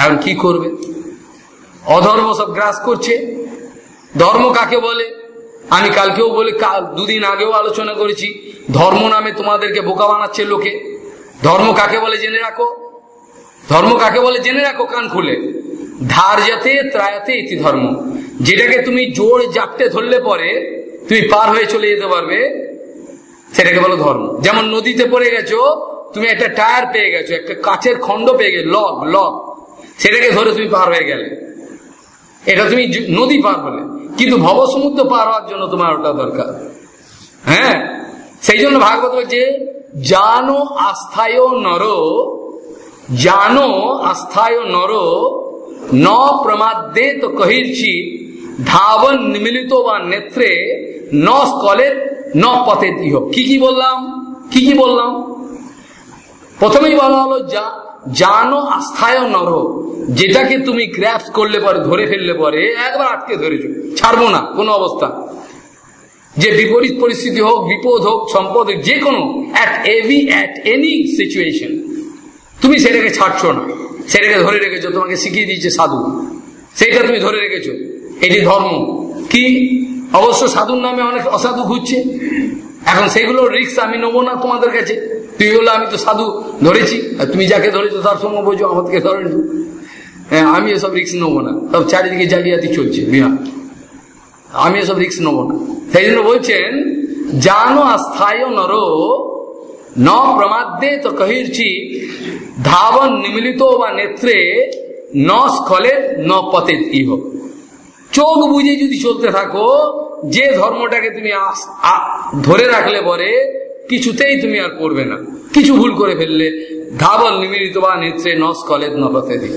A: এখন কি করবে অধর্ম সব গ্রাস করছে ধর্ম কাকে বলে আমি কালকেও বলে কাল দুদিন আগেও আলোচনা করেছি ধর্ম নামে তোমাদেরকে বোকা বানাচ্ছে লোকে ধর্ম কাকে বলে জেনে রাখো ধর্ম কাকে বলে জেনে রাখো কান খুলে ধার যাতে ত্রায়াতে ইতি ধর্ম যেটাকে তুমি জোর জাপটে ধরলে পরে তুমি পার হয়ে চলে যেতে পারবে সেটাকে বলো ধর্ম যেমন নদীতে পড়ে গেছো তুমি একটা টায়ার পেয়ে গেছো একটা কাঠের খণ্ড পেয়ে গেছো লক লক সেটাকে ধরে তুমি পার হয়ে গেলে এটা তুমি নদী পার হলে কিন্তু ভবসমুদ্র পার হওয়ার জন্য তোমার ওটা দরকার হ্যাঁ সেই জন্য ভাগবত বলছে জানো আস্থায় নর জানো আস্থায় নর ন প্রমাদে তো কহিরছি ধাবন নিমিলিত বা নেত্রে ন স্কলের ন পথে দিহ কি কি বললাম কি কি বললাম প্রথমেই বলা হলো যা জানো আস্থায় নর যেটাকে তুমি গ্র্যাপ করলে পরে ধরে ফেললে পরে একবার আটকে ধরেছো ছাড়বো না কোনো অবস্থা যে বিপরীত পরিস্থিতি হোক বিপদ হোক সম্পদ হোক যে কোনো অ্যাট এভি এনি সিচুয়েশন তুমি সেটাকে ছাড়ছো না সেটাকে ধরে রেখেছো তোমাকে শিখিয়ে দিয়েছে সাধু সেইটা তুমি ধরে রেখেছো এটি ধর্ম কি অবশ্য সাধুর নামে অনেক অসাধু ঘুরছে এখন সেগুলো রিক্স আমি নেবো না তোমাদের কাছে তুই হলো আমি তো সাধু ধরেছি তুমি যাকে ধরেছো তার সঙ্গে বোঝো আমাদেরকে ধরে হ্যাঁ, আমি এসব রিক্স নেবো না সব চারিদিকে জালিয়াতি চলছে বিহার আমি এসব রিক্স নেবো না সেই জন্য বলছেন জানো আস্থায় নর ন প্রমাদ্যে তো কহিরছি ধাবন নিমিলিত বা নেত্রে ন স্খলে ন পথে ইহ চোখ বুঝে যদি চলতে থাকো যে ধর্মটাকে তুমি ধরে রাখলে পরে কিছুতেই তুমি আর করবে না কিছু ভুল করে ফেললে ধাবল নিমিলিত বা নেত্রে ন স্খলে ন পথে দিয়ে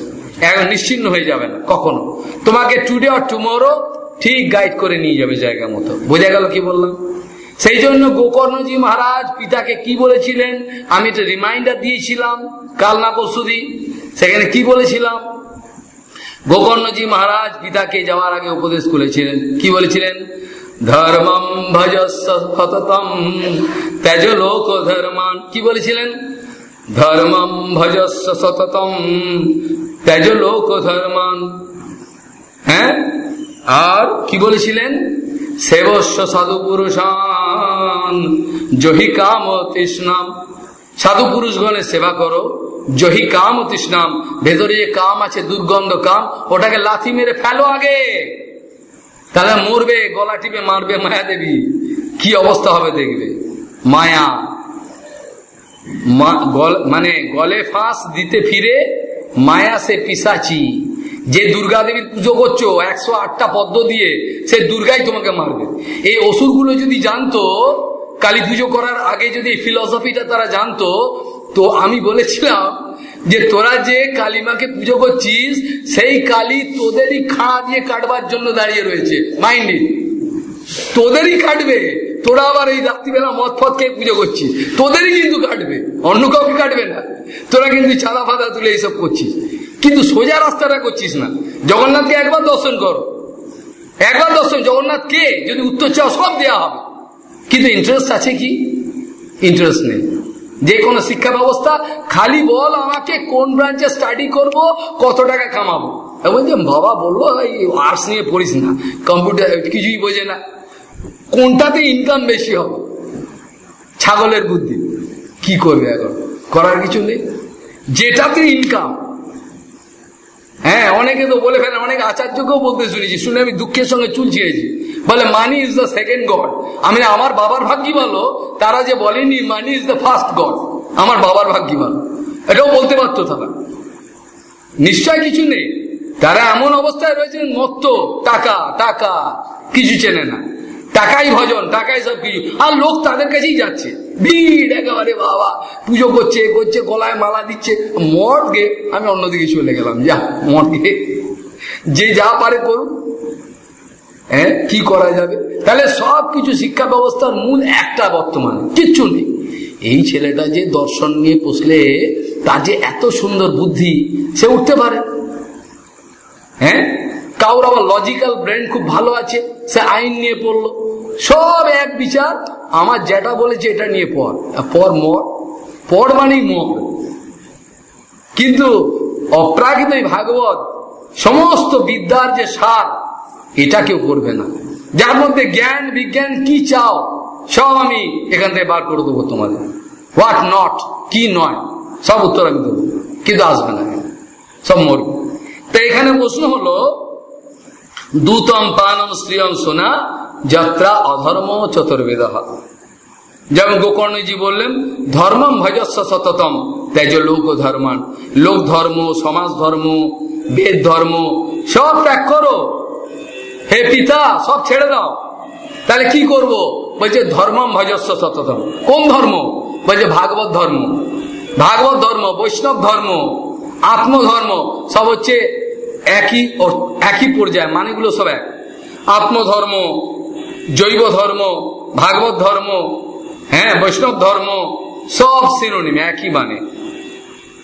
A: এখন নিশ্চিন্ন হয়ে যাবে না কখনো তোমাকে টুডে আর টুমোরো ঠিক গাইড করে নিয়ে যাবে জায়গা মতো বোঝা গেল কি বললাম সেই জন্য গোকর্ণজি মহারাজ পিতাকে কি বলেছিলেন আমি একটা রিমাইন্ডার দিয়েছিলাম কাল না পরশুদি সেখানে কি বলেছিলাম গোকর্ণজি মহারাজ পিতাকে যাওয়ার আগে উপদেশ করেছিলেন কি বলেছিলেন ধর্মম ভজসতম তেজ লোক ধর্মান কি বলেছিলেন ধর্মম ভজস্ব তেজ লোক ধর্মান হ্যাঁ আর কি বলেছিলেন সেবস্ব সাধু পুরুষান জহি কাম তৃষ্ণাম সাধু পুরুষগণের সেবা করো জহি কাম তৃষ্ণাম ভেতরে যে কাম আছে দুর্গন্ধ কাম ওটাকে লাথি মেরে ফেলো আগে তাহলে মরবে গলা টিপে মারবে মায়া দেবী কি অবস্থা হবে দেখবে মায়া মানে গলে ফাঁস দিতে ফিরে মায়া সে পিসাচি যে দুর্গা দেবীর পুজো করছো একশো আটটা পদ্ম দিয়ে সে দুর্গাই তোমাকে মারবে এই অসুরগুলো যদি জানতো কালী পুজো করার আগে যদি ফিলসফিটা তারা জানতো তো আমি বলেছিলাম যে তোরা যে কালিমাকে পুজো করছিস সেই কালী তোদেরই খাঁড়া দিয়ে কাটবার জন্য দাঁড়িয়ে রয়েছে মাইন্ড তোদেরই কাটবে তোরা আবার এই রাত্রিবেলা মদ ফদ খেয়ে পুজো করছিস তোদেরই কিন্তু কাটবে অন্য কাউকে কাটবে না তোরা কিন্তু চাঁদা ফাঁদা তুলে এইসব করছিস কিন্তু সোজা রাস্তাটা করছিস না জগন্নাথকে একবার দর্শন করো একবার দর্শন জগন্নাথ কে যদি উত্তর চাও সব দেওয়া হবে কিন্তু ইন্টারেস্ট আছে কি ইন্টারেস্ট নেই যে কোনো শিক্ষা ব্যবস্থা খালি বল আমাকে কোন ব্রাঞ্চে স্টাডি করব কত টাকা কামাবো এবং যে বাবা বলবো এই আর্টস নিয়ে পড়িস না কম্পিউটার কিছুই বোঝে না কোনটাতে ইনকাম বেশি হবে ছাগলের বুদ্ধি কি করবে এখন করার কিছু নেই যেটাতে ইনকাম হ্যাঁ অনেকে তো বলে ফেলেন অনেক আচার্যকেও বলতে শুনেছি শুনে আমি দুঃখের সঙ্গে চুল ছিঁড়েছি বলে money is the second god আমি আমার বাবার ভাগ্যি ভালো তারা যে বলেনি money is the first god আমার বাবার ভাগ্যি ভালো এটাও বলতে পারতো তারা নিশ্চয় কিছু নেই তারা এমন অবস্থায় রয়েছেন মত্ত টাকা টাকা কিছু চেনে না টাকাই ভজন টাকাই সব কিছু আর লোক তাদের কাছেই যাচ্ছে ভিড় একেবারে বাবা পুজো করছে এ করছে গলায় মালা দিচ্ছে মঠ মঠকে আমি অন্যদিকে চলে গেলাম যা গে যে যা পারে করুন হ্যাঁ কি করা যাবে তাহলে সব কিছু শিক্ষা ব্যবস্থার মূল একটা বর্তমানে কিচ্ছু নেই এই ছেলেটা যে দর্শন নিয়ে পুষলে তার যে এত সুন্দর বুদ্ধি সে উঠতে পারে হ্যাঁ কারোর আবার লজিক্যাল ব্রেন খুব ভালো আছে সে আইন নিয়ে পড়লো সব এক বিচার আমার যেটা বলেছে এটা নিয়ে পর পর মর পর মানেই মর কিন্তু অপ্রাকৃত ভাগবত সমস্ত বিদ্যার যে সার এটা কেউ করবে না যার মধ্যে জ্ঞান বিজ্ঞান কি চাও সব আমি এখান থেকে বার করে দেবো তোমাদের হোয়াট নট কি নয় সব উত্তর আমি দেবো কিন্তু আসবে না সব মরবে তো এখানে প্রশ্ন হলো দুতম পানম স্ত্রীয়ম সোনা যাত্রা অধর্ম চতুর্বেদ যেমন গোকর্ণজি বললেন ধর্মম ভজস্ব সততম তাই যে লোক ধর্মান লোক ধর্ম সমাজ ধর্ম বেদ ধর্ম সব ত্যাগ করো হে পিতা সব ছেড়ে দাও তাহলে কি করব বলছে ধর্মম ভজস্ব সততম কোন ধর্ম বলছে ভাগবত ধর্ম ভাগবত ধর্ম বৈষ্ণব ধর্ম আত্মধর্ম সব হচ্ছে একই একই পর্যায়ে মানেগুলো সব এক আত্মধর্ম জৈব ধর্ম ভাগবত ধর্ম হ্যাঁ বৈষ্ণব ধর্ম সব সিনোনিম একই মানে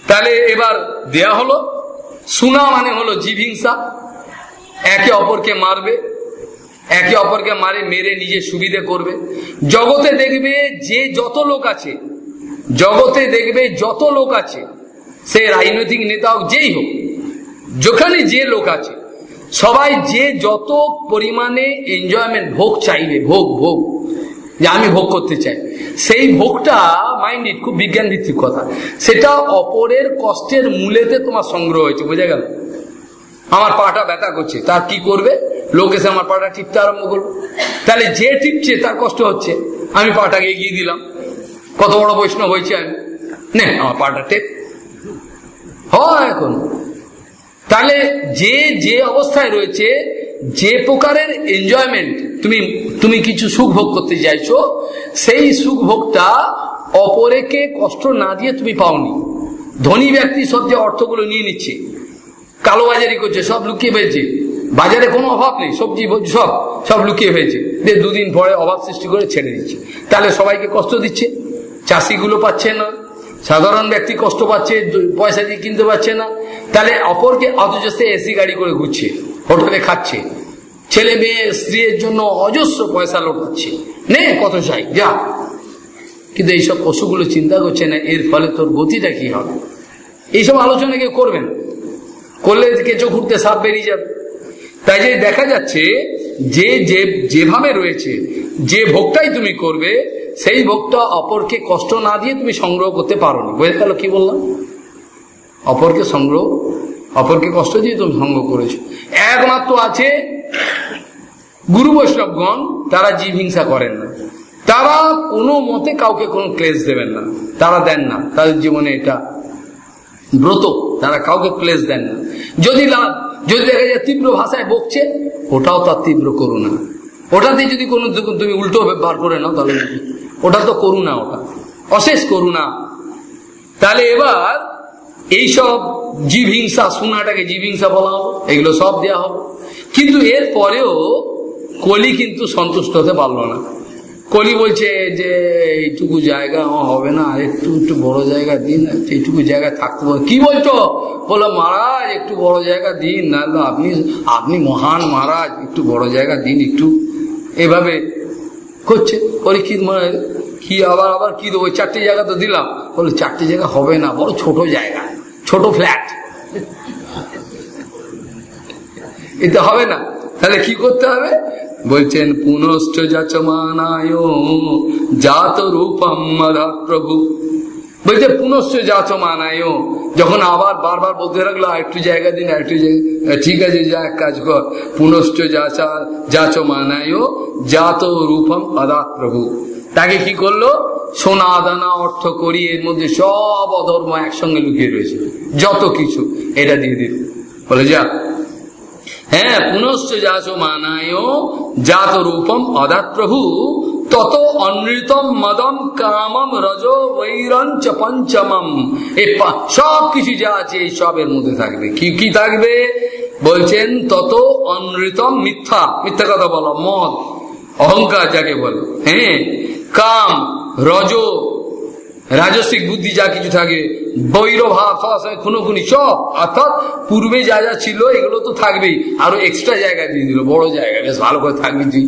A: তাহলে এবার দেয়া হলো সুনা মানে হলো জীবহিংসা একে অপরকে মারবে একে অপরকে মারে মেরে নিজে সুবিধে করবে জগতে দেখবে যে যত লোক আছে জগতে দেখবে যত লোক আছে সে রাজনৈতিক নেতা হোক যেই হোক যেখানে যে লোক আছে সবাই যে যত পরিমাণে এনজয়মেন্ট ভোগ চাইবে ভোগ ভোগ যে আমি ভোগ করতে চাই সেই ভোগটা মাইন্ডেড খুব বিজ্ঞান ভিত্তিক কথা সেটা অপরের কষ্টের মূলেতে তোমার সংগ্রহ হয়েছে বোঝা গেল আমার পাটা ব্যথা করছে তার কি করবে লোক এসে আমার পাটা টিপতে আরম্ভ করবো তাহলে যে টিপছে তার কষ্ট হচ্ছে আমি পাটাকে এগিয়ে দিলাম কত বড় বৈষ্ণব হয়েছে আমি নে আমার পাটা টেপ হয় এখন তাহলে যে যে অবস্থায় রয়েছে যে প্রকারের এনজয়মেন্ট তুমি তুমি কিছু সুখ ভোগ করতে চাইছো সেই সুখ ভোগটা অপরেকে কষ্ট না দিয়ে তুমি পাওনি ধনী ব্যক্তি সব যে অর্থগুলো নিয়ে নিচ্ছে কালোবাজারি করছে সব লুকিয়ে ফেলছে বাজারে কোনো অভাব নেই সবজি সব সব লুকিয়ে ফেলছে দিয়ে দুদিন পরে অভাব সৃষ্টি করে ছেড়ে দিচ্ছে তাহলে সবাইকে কষ্ট দিচ্ছে চাষিগুলো পাচ্ছে না সাধারণ ব্যক্তি কষ্ট পাচ্ছে পয়সা দিয়ে কিনতে পারছে না তাহলে অপরকে অথচ সে এসি গাড়ি করে ঘুরছে হোটেলে খাচ্ছে ছেলে মেয়ে স্ত্রীর জন্য অজস্র পয়সা লোটাচ্ছে নে কত চাই যা কিন্তু এইসব পশুগুলো চিন্তা করছে না এর ফলে তোর গতিটা কি হবে এইসব আলোচনা কেউ করবেন করলে কেঁচো ঘুরতে সাপ বেরিয়ে যাবে তাই যে দেখা যাচ্ছে যে যেভাবে রয়েছে যে ভোগটাই তুমি করবে সেই ভোগটা অপরকে কষ্ট না দিয়ে তুমি সংগ্রহ করতে পারো না বোঝা গেল কি বললাম অপরকে সংগ্রহ অপরকে কষ্ট দিয়ে তুমি সংগ্রহ করেছো একমাত্র আছে গুরু বৈষ্ণবগণ তারা জীব হিংসা করেন না তারা কোনো মতে কাউকে কোনো ক্লেশ দেবেন না তারা দেন না তাদের জীবনে এটা ব্রত তারা কাউকে ক্লেশ দেন না যদি যদি দেখা যায় তীব্র ভাষায় বকছে ওটাও তার তীব্র না ওটাতে যদি কোনো তুমি উল্টো ব্যবহার করে নাও তাহলে ওটা তো করুণা ওটা অশেষ করুণা তাহলে এবার এইসব জীব হিংসা সোনাটাকে জীব হিংসা বলা হবে এগুলো সব দেওয়া হবে কিন্তু এর পরেও কলি কিন্তু সন্তুষ্ট হতে পারলো না কলি বলছে যে এইটুকু জায়গা আমার হবে না একটু একটু বড় জায়গা দিন এইটুকু জায়গায় থাকতে পারে কি বলছো বলো মহারাজ একটু বড় জায়গা দিন না আপনি আপনি মহান মহারাজ একটু বড় জায়গা দিন একটু এভাবে করছে বলে কি মানে কি আবার আবার কি দেবো চারটে জায়গা তো দিলাম বলে চারটে জায়গা হবে না বড় ছোট জায়গা ছোট ফ্ল্যাট এটা হবে না তাহলে কি করতে হবে বলছেন পুনশ্চ যাচমানায় জাত রূপম প্রভু বলছে পুনশ্চ যাচমানায় যখন আবার বারবার বলতে লাগলো একটু জায়গা দিন একটু ঠিক আছে যা এক কাজ কর পুনশ্চ যা যা চ মানায় জাত রূপম আদাত প্রভু তাকে কি করলো সোনা দানা অর্থ করি এর মধ্যে সব অধর্ম একসঙ্গে লুকিয়ে রয়েছে যত কিছু এটা দিয়ে দিল বলে যা হ্যাঁ পুনশ্চ যাচ মানায় জাত রূপম প্রভু তত অনৃতম মদম কামম রজ বৈরঞ্চ পঞ্চমম এ সব কিছু যা আছে এই সবের মধ্যে থাকবে কি কি থাকবে বলছেন তত অনৃতম মিথ্যা মিথ্যা কথা বলো মদ অহংকার যাকে বলো হ্যাঁ কাম রজ রাজস্বিক বুদ্ধি যা কিছু থাকে বৈর খুনো খুনি সব অর্থাৎ পূর্বে যা যা ছিল এগুলো তো থাকবেই আরো এক্সট্রা জায়গা দিয়ে দিল বড় জায়গা বেশ ভালো করে থাকবি তুই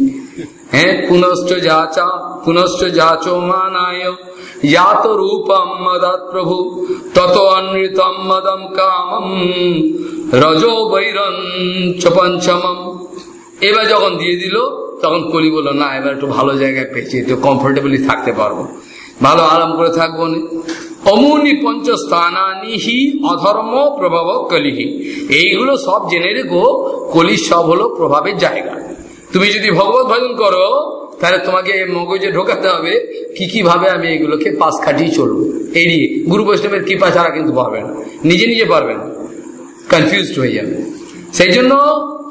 B: হ্যাঁ পুনশ্চ
A: যা চা পুনশ্চ যা চৌমানায় রূপম প্রভু তত অনৃতম মদম কামম রজ বৈরন চপঞ্চমম এবার যখন দিয়ে দিল তখন কলি বললো না এবার একটু ভালো জায়গায় পেয়েছি একটু কমফোর্টেবলি থাকতে পারবো ভালো আরাম করে থাকবো অমুনি পঞ্চস্থানিহি অধর্ম প্রভাব কলিহি এইগুলো সব জেনে রেখো কলি সব হলো প্রভাবের জায়গা তুমি যদি ভগবত ভজন করো তাহলে তোমাকে মগজে ঢোকাতে হবে কি কি ভাবে আমি এগুলোকে পাশ খাটিয়ে চলবো নিয়ে গুরু বৈষ্ণবের কৃপা ছাড়া কিন্তু পারবে না নিজে নিজে পারবেন কনফিউজ কনফিউজড হয়ে যাবে সেই জন্য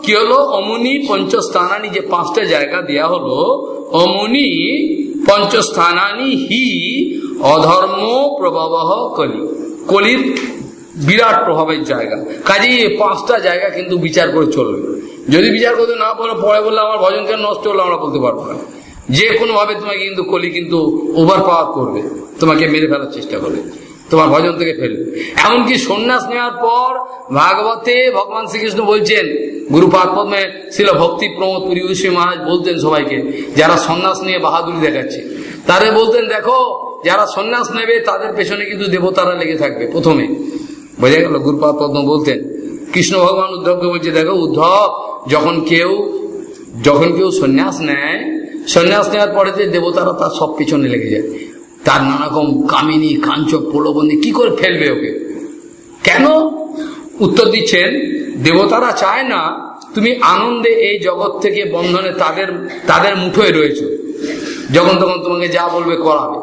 A: কি হলো অমুনি পঞ্চস্থানা যে পাঁচটা জায়গা দেওয়া হলো অমুনি পঞ্চস্থানানি হি অধর্ম প্রবাহ কলি কলির বিরাট প্রভাবের জায়গা কাজে পাঁচটা জায়গা কিন্তু বিচার করে চলবে যদি বিচার করতে না পারো পরে বললে আমার ভজন কেন নষ্ট হলো আমরা বলতে পারবো না যে কোনোভাবে তোমাকে কিন্তু কলি কিন্তু ওভার পাওয়ার করবে তোমাকে মেরে ফেলার চেষ্টা করবে তোমার ভজন থেকে ফেল এমনকি সন্ন্যাস নেওয়ার পর ভাগবতে ভগবান শ্রীকৃষ্ণ বলছেন গুরু পাদপদ্মে ছিল ভক্তি প্রমোদ পুরী মহারাজ বলতেন সবাইকে যারা সন্ন্যাস নিয়ে বাহাদুরি দেখাচ্ছে তাদের বলতেন দেখো যারা সন্ন্যাস নেবে তাদের পেছনে কিন্তু দেবতারা লেগে থাকবে প্রথমে বোঝা গেল গুরুপাদ পদ্ম বলতেন কৃষ্ণ ভগবান উদ্ধবকে বলছে দেখো উদ্ধব যখন কেউ যখন কেউ সন্ন্যাস নেয় সন্ন্যাস নেওয়ার পরে যে দেবতারা তার সব পিছনে লেগে যায় তার নানারকম কামিনী কাঞ্চ পোলবন্দি কি করে ফেলবে ওকে কেন উত্তর দিচ্ছেন দেবতারা চায় না তুমি আনন্দে এই জগৎ থেকে বন্ধনে তাদের তাদের মুঠোয় রয়েছে যখন তখন তোমাকে যা বলবে করাবে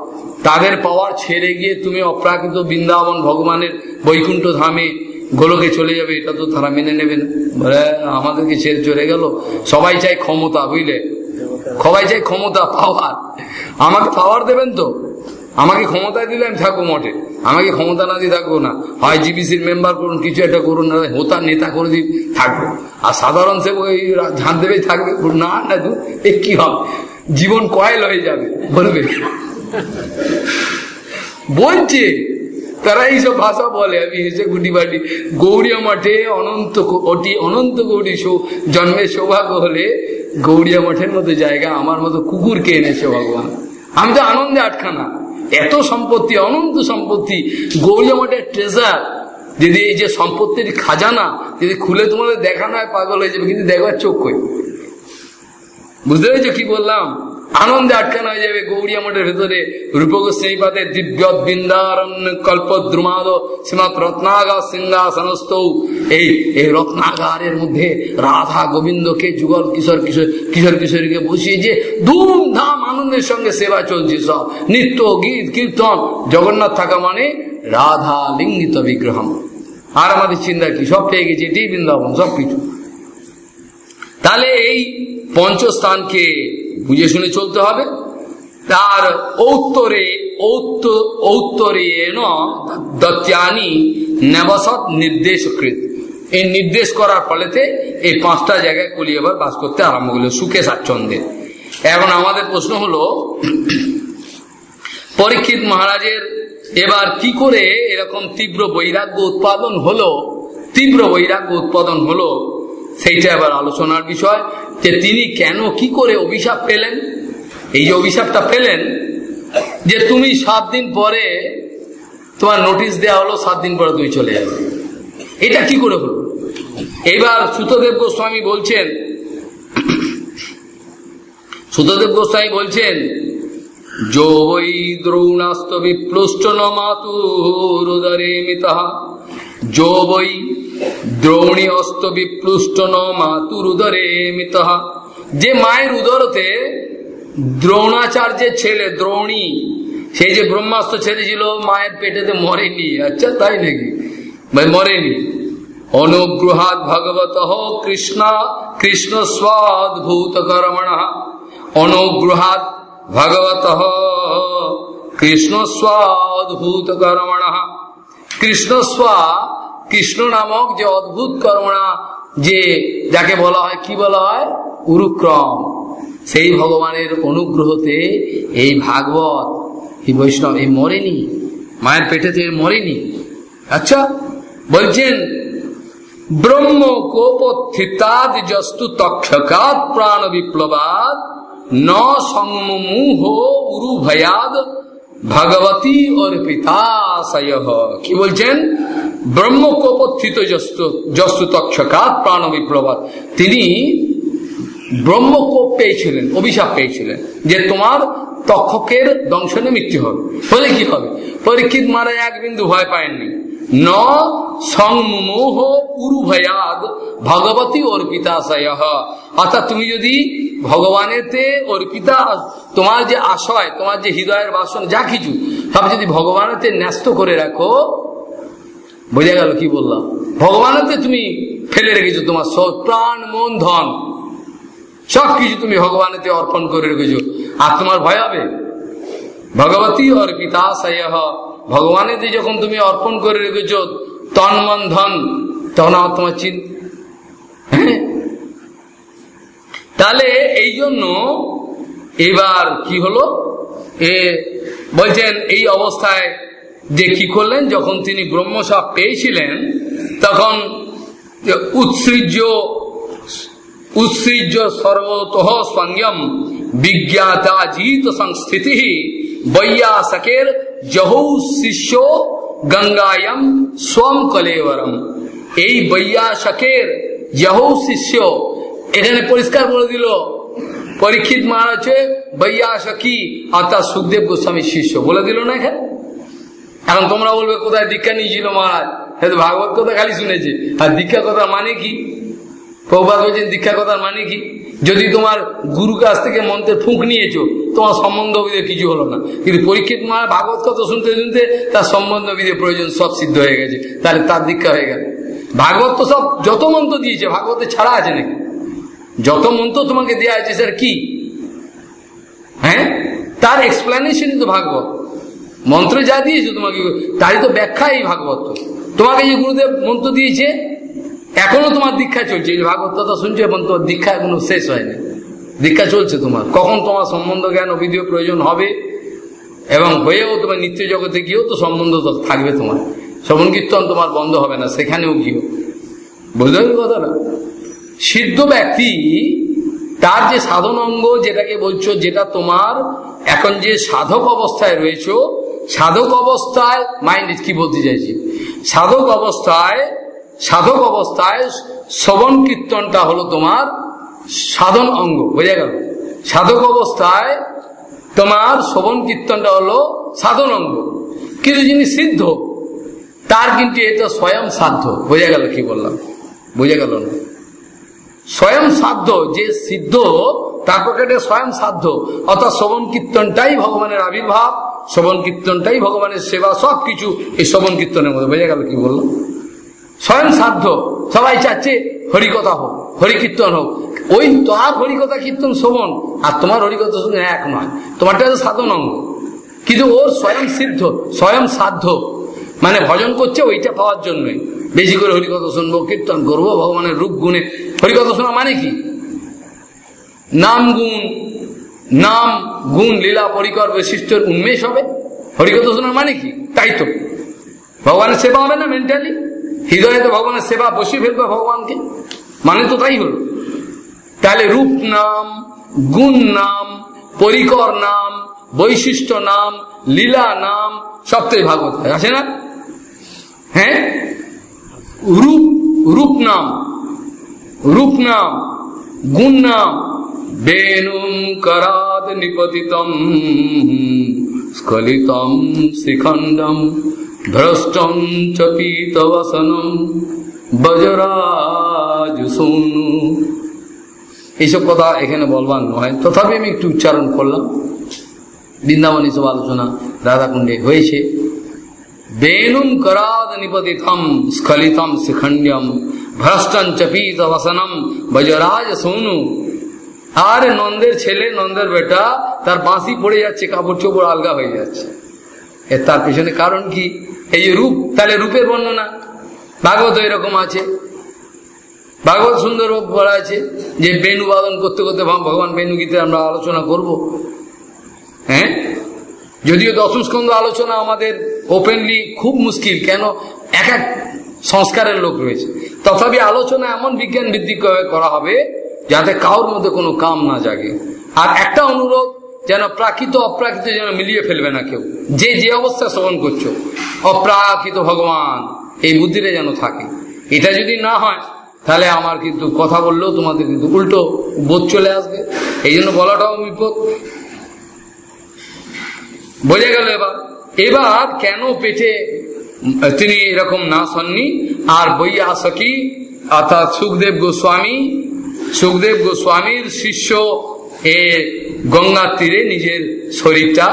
A: তাদের পাওয়ার ছেড়ে গিয়ে তুমি অপ্রাকৃত বৃন্দাবন ভগবানের বৈকুণ্ঠ ধামে গোলকে চলে যাবে এটা তো তারা মেনে নেবে না বলে আমাদেরকে ছেড়ে চলে গেল সবাই চাই ক্ষমতা বুঝলে সবাই চাই ক্ষমতা পাওয়ার আমাকে পাওয়ার দেবেন তো আমাকে ক্ষমতায় দিলে আমি থাকবো মঠে আমাকে ক্ষমতা না দিয়ে থাকবো না হয় জিবিসির মেম্বার করুন কিছু একটা করুন না হোতা নেতা করে দিন থাকবো আর সাধারণ সে ওই ধান দেবেই থাকবে না না দু এ কি হবে জীবন কয়েল হয়ে যাবে বলবে বলছে তারা এইসব ভাষা বলে আমি হেসে গুটি বাটি গৌরিয়া মঠে অনন্ত অটি অনন্ত গৌরী জন্মের সৌভাগ্য হলে গৌরিয়া মঠের মতো জায়গা আমার মতো কুকুরকে এনেছে ভগবান আমি তো আনন্দে আটখানা এত সম্পত্তি অনন্ত সম্পত্তি গৌরী মঠের ট্রেজার যদি এই যে সম্পত্তির খাজানা যদি খুলে তোমাদের দেখানো হয় পাগল হয়ে যাবে কিন্তু দেখবার চোখ কই বুঝতে পেরেছো কি বললাম আনন্দে আটকানো হয়ে যাবে গৌরিয়া মঠের ভেতরে পাতে দিব্য বৃন্দারণ্য কল্প দ্রুমাদ শ্রীমাত রত্নাগার সিংহাসনস্থ এই এই রত্নাগারের মধ্যে রাধা গোবিন্দকে যুগল কিশোর কিশোর কিশোর কিশোরীকে বসিয়ে যে ধুমধাম আনন্দের সঙ্গে সেবা চলছে সব নৃত্য গীত কীর্তন জগন্নাথ থাকা মানে রাধা লিঙ্গিত বিগ্রহ আর আমাদের চিন্তা কি সব পেয়ে গেছে এটি বৃন্দাবন সব কিছু তাহলে এই পঞ্চস্থানকে বুঝে শুনে চলতে হবে তার ঔত্তরে ঔত্তরে দত্যানি নেবসৎ নির্দেশকৃত এই নির্দেশ করার ফলেতে এই পাঁচটা জায়গায় কলি আবার বাস করতে আরম্ভ করলো সুখে স্বাচ্ছন্দ্যে এখন আমাদের প্রশ্ন হলো পরীক্ষিত মহারাজের এবার কি করে এরকম তীব্র বৈরাগ্য উৎপাদন হলো তীব্র বৈরাগ্য উৎপাদন হলো সেইটা এবার আলোচনার বিষয় যে তিনি কেন কি করে অভিশাপ পেলেন এই যে অভিশাপটা পেলেন যে তুমি সাত দিন পরে তোমার নোটিশ দেওয়া হলো সাত দিন পরে তুমি চলে যাবে এটা কি করে হলো এবার সুতদেব গোস্বামী বলছেন সুতদেব গোস্বামী বলছেন যো দ্রৌণাস্ত বিপ্লুষ্ট নমাতু হৃদরে মিতা যো দ্রৌণী অস্ত বিপ্লুষ্ট ন মাতুর উদরে মিত যে মায়ের উদরতে দ্রোণাচার্যের ছেলে দ্রৌণী সেই যে ব্রহ্মাস্ত্র ছেলে ছেড়েছিল মায়ের পেটেতে মরেনি আচ্ছা তাই নাকি ভাই মানে মরেনি
B: অনুগ্রহাত
A: ভগবত কৃষ্ণ কৃষ্ণ স্বাদ্ভূত কর্মণ অনুগ্রহাত ভগবত কৃষ্ণ স্বাদ্ভূত কৃষ্ণ স্বা কৃষ্ণ নামক যে অদ্ভুত কর্মণা যে যাকে বলা হয় কি বলা হয় উরুক্রম সেই ভগবানের অনুগ্রহতে এই ভাগবত এই বৈষ্ণব এই মরেনি মায়ের তো মরেনি আচ্ছা বলছেন ব্রহ্ম কোপথিতাদ প্রাণ বিপ্লবাদ ন সংমুহ উরুভয়াদ ভগবতী অর্পিতা কি বলছেন ব্রহ্মকোপত্থিত যস্তু তৎসকাত প্রাণ বিপ্লবাদ তিনি ব্রহ্মকোপ পেয়েছিলেন অভিশাপ পেয়েছিলেন যে তোমার তক্ষকের দংশনে মৃত্যু হবে ফলে কি হবে পরীক্ষিত মারা এক বিন্দু ভয় পায়নি ন সংমোহ ভগবতী অর্পিতাশয় অর্থাৎ তুমি যদি ভগবানেতে অর্পিতা তোমার যে আশয় তোমার যে হৃদয়ের বাসন যা কিছু সব যদি ভগবানেতে ন্যস্ত করে রাখো বোঝা গেল কি বললাম ভগবানকে তুমি ফেলে রেখেছো তোমার প্রাণ মন ধন সব কিছু তুমি ভগবানেতে অর্পণ করে রেখেছো আর তোমার ভয় হবে ভগবতী অর্পিতা ভগবানের ভগবানেতে যখন তুমি অর্পণ করে রেখেছো তন মন ধন তখন আমার তোমার চিন হ্যাঁ? তাহলে এই জন্য এবার কি হলো এ বলছেন এই অবস্থায় যে কি করলেন যখন তিনি ব্রহ্মসাপ পেয়েছিলেন তখন উৎসৃজ্য উৎসৃজ্য সর্বতহ সংযম বিজ্ঞাতা জিত সংস্থিতি বৈয়াসকের যহৌ শিষ্য গঙ্গায়ম সোম কলেবরম এই বৈয়াসকের যহৌ শিষ্য এখানে পরিষ্কার বলে দিল পরীক্ষিত মহারাজ বৈয়াসকী অর্থাৎ সুখদেব গোস্বামীর শিষ্য বলে দিল না এখানে এখন তোমরা বলবে কোথায় দীক্ষা নিয়েছিল মহারাজ হ্যাঁ ভাগবত কথা খালি শুনেছে আর দীক্ষা কথার মানে কি প্রভাত বলছেন দীক্ষা কথার মানে কি যদি তোমার গুরু কাছ থেকে মন্ত্রের ফুঁক নিয়েছো তোমার সম্বন্ধ বিধে কিছু হলো না কিন্তু পরীক্ষিত মা ভাগবত কথা শুনতে শুনতে তার সম্বন্ধ বিধে প্রয়োজন সব সিদ্ধ হয়ে গেছে তাহলে তার দীক্ষা হয়ে গেল ভাগবত তো সব যত মন্ত্র দিয়েছে ভাগবতের ছাড়া আছে নাকি যত মন্ত্র তোমাকে দেওয়া আছে স্যার কি হ্যাঁ তার এক্সপ্লেনেশন তো ভাগবত মন্ত্র যা দিয়েছে তোমাকে তারই তো ব্যাখ্যা এই ভাগবত তোমাকে যে গুরুদেব মন্ত্র দিয়েছে এখনো তোমার দীক্ষা চলছে এই ভাগবত কথা শুনছো এবং তোমার দীক্ষা এখনো শেষ হয়নি দীক্ষা চলছে তোমার কখন তোমার সম্বন্ধ জ্ঞান অভিধিও প্রয়োজন হবে এবং হয়েও তোমার নিত্য জগতে গিয়েও তো সম্বন্ধ থাকবে তোমার শ্রবণ কীর্তন তোমার বন্ধ হবে না সেখানেও গিয়েও বুঝতে হবে কথাটা সিদ্ধ ব্যক্তি তার যে সাধন অঙ্গ যেটাকে বলছো যেটা তোমার এখন যে সাধক অবস্থায় রয়েছে সাধক অবস্থায় মাইন্ড কি বলতে চাইছি সাধক অবস্থায় সাধক অবস্থায় শ্রবণ কীর্তনটা হলো তোমার সাধন অঙ্গ বোঝা গেল সাধক অবস্থায় তোমার শ্রবণ কীর্তনটা হলো সাধন অঙ্গ কিন্তু যিনি সিদ্ধ তার কিন্তু এটা স্বয়ং সাধ্য বোঝা গেল কি বললাম বোঝা গেল না স্বয়ং সাধ্য যে সিদ্ধ তার পকেটে স্বয়ং সাধ্য অর্থাৎ শ্রবণ কীর্তনটাই ভগবানের আবির্ভাব শ্রবণ কীর্তনটাই ভগবানের সেবা সব কিছু এই শ্রবণ কীর্তনের মধ্যে বোঝা গেল কি বললো স্বয়ং সাধ্য সবাই চাচ্ছে হরিকথা হোক হরিকীর্তন হোক ওই তোমার হরিকথা কীর্তন শ্রবণ আর তোমার হরিকথা শুনে এক নয় তোমারটা সাধন অঙ্গ কিন্তু ওর স্বয়ং সিদ্ধ স্বয়ং সাধ্য মানে ভজন করছে ওইটা পাওয়ার জন্যই বেশি করে হরিকথা শুনবো কীর্তন করবো ভগবানের রূপ গুণে হরিকথা শোনা মানে কি নাম গুণ নাম গুণ লীলা পরিকর বৈশিষ্ট্যের উন্মেষ হবে হরিকত শোনার মানে কি তাই তো ভগবানের সেবা হবে না মেন্টালি হৃদয়ে তো ভগবানের সেবা বসে ফেলবে ভগবানকে মানে তো তাই হল তাহলে রূপ নাম গুণ নাম পরিকর নাম বৈশিষ্ট্য নাম লীলা নাম সপ্তাহে ভাগবত আছে না হ্যাঁ রূপ রূপ নাম রূপ নাম গুণা বেণুম করাদ নিপতিতম স্খলিতম শিখণ্ডম
B: ভ্রষ্টম
A: চকিতবসনম বজরাজ সোনু এইসব কথা এখানে বলবার নয় তথাপি আমি একটু উচ্চারণ করলাম বৃন্দাবন এইসব আলোচনা রাধাকুণ্ডে হয়েছে বেণুম করাদ নিপতিতম স্খলিতম শিখণ্ডম ভ্রষ্টন চপিত বসনম বজরাজ সোনু আর নন্দের ছেলে নন্দের বেটা তার বাঁশি পড়ে যাচ্ছে কাপড় চোপড় আলগা হয়ে যাচ্ছে এর তার পিছনে কারণ কি এই যে রূপ তাহলে রূপের বর্ণনা ভাগবত এরকম আছে ভাগবত সুন্দর বলা আছে যে বেনু বাদন করতে করতে ভগবান বেণু গীতে আমরা আলোচনা করব হ্যাঁ যদিও দশম স্কন্ধ আলোচনা আমাদের ওপেনলি খুব মুশকিল কেন এক এক সংস্কারের লোক রয়েছে তথাপি আলোচনা এমন বিজ্ঞান বৃদ্ধি করা হবে যাতে কাউর মধ্যে কোনো কাম না জাগে আর একটা অনুরোধ যেন প্রাকৃত অপ্রাকৃত যেন মিলিয়ে ফেলবে না কেউ যে যে অবস্থা শ্রবণ করছো অপ্রাকৃত ভগবান এই বুদ্ধিটা যেন থাকে এটা যদি না হয় তাহলে আমার কিন্তু কথা বললেও তোমাদের কিন্তু উল্টো বোধ চলে আসবে এই জন্য বলাটাও বিপদ বোঝা গেল এবার এবার কেন পেটে তিনি এরকম না শোননি আর বইয়া সকি অর্থাৎ সুখদেব গোস্বামী সুখদেব গোস্বামীর শিষ্য এ গঙ্গার তীরে নিজের শরীরটা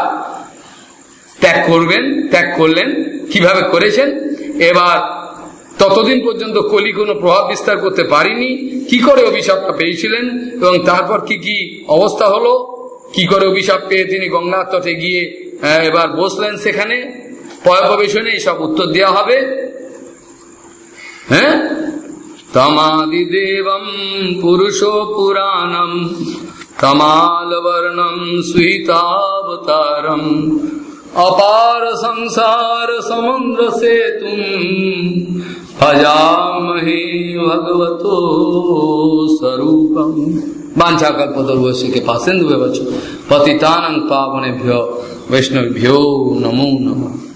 A: ত্যাগ করবেন ত্যাগ করলেন কিভাবে করেছেন এবার ততদিন পর্যন্ত কলি কোনো প্রভাব বিস্তার করতে পারিনি কি করে অভিশাপটা পেয়েছিলেন এবং তারপর কি কি অবস্থা হলো কি করে অভিশাপ পেয়ে তিনি গঙ্গার তটে গিয়ে এবার বসলেন সেখানে পয়পবেশনে সব উত্তর দেওয়া হবে হ্যাঁ তমাদিদেবম পুরুষ পুরাণম তমালবর্ণম সুহিতাবতারম অপার সংসার সমুদ্র সে তুম ভজামহে ভগবত স্বরূপম বাঞ্ছা কল্পতর্বশ্রী পাশেন্দু ব্যবচ পতিতানং পাবনে ভ্য वैष्णव भ्यो नमो नमः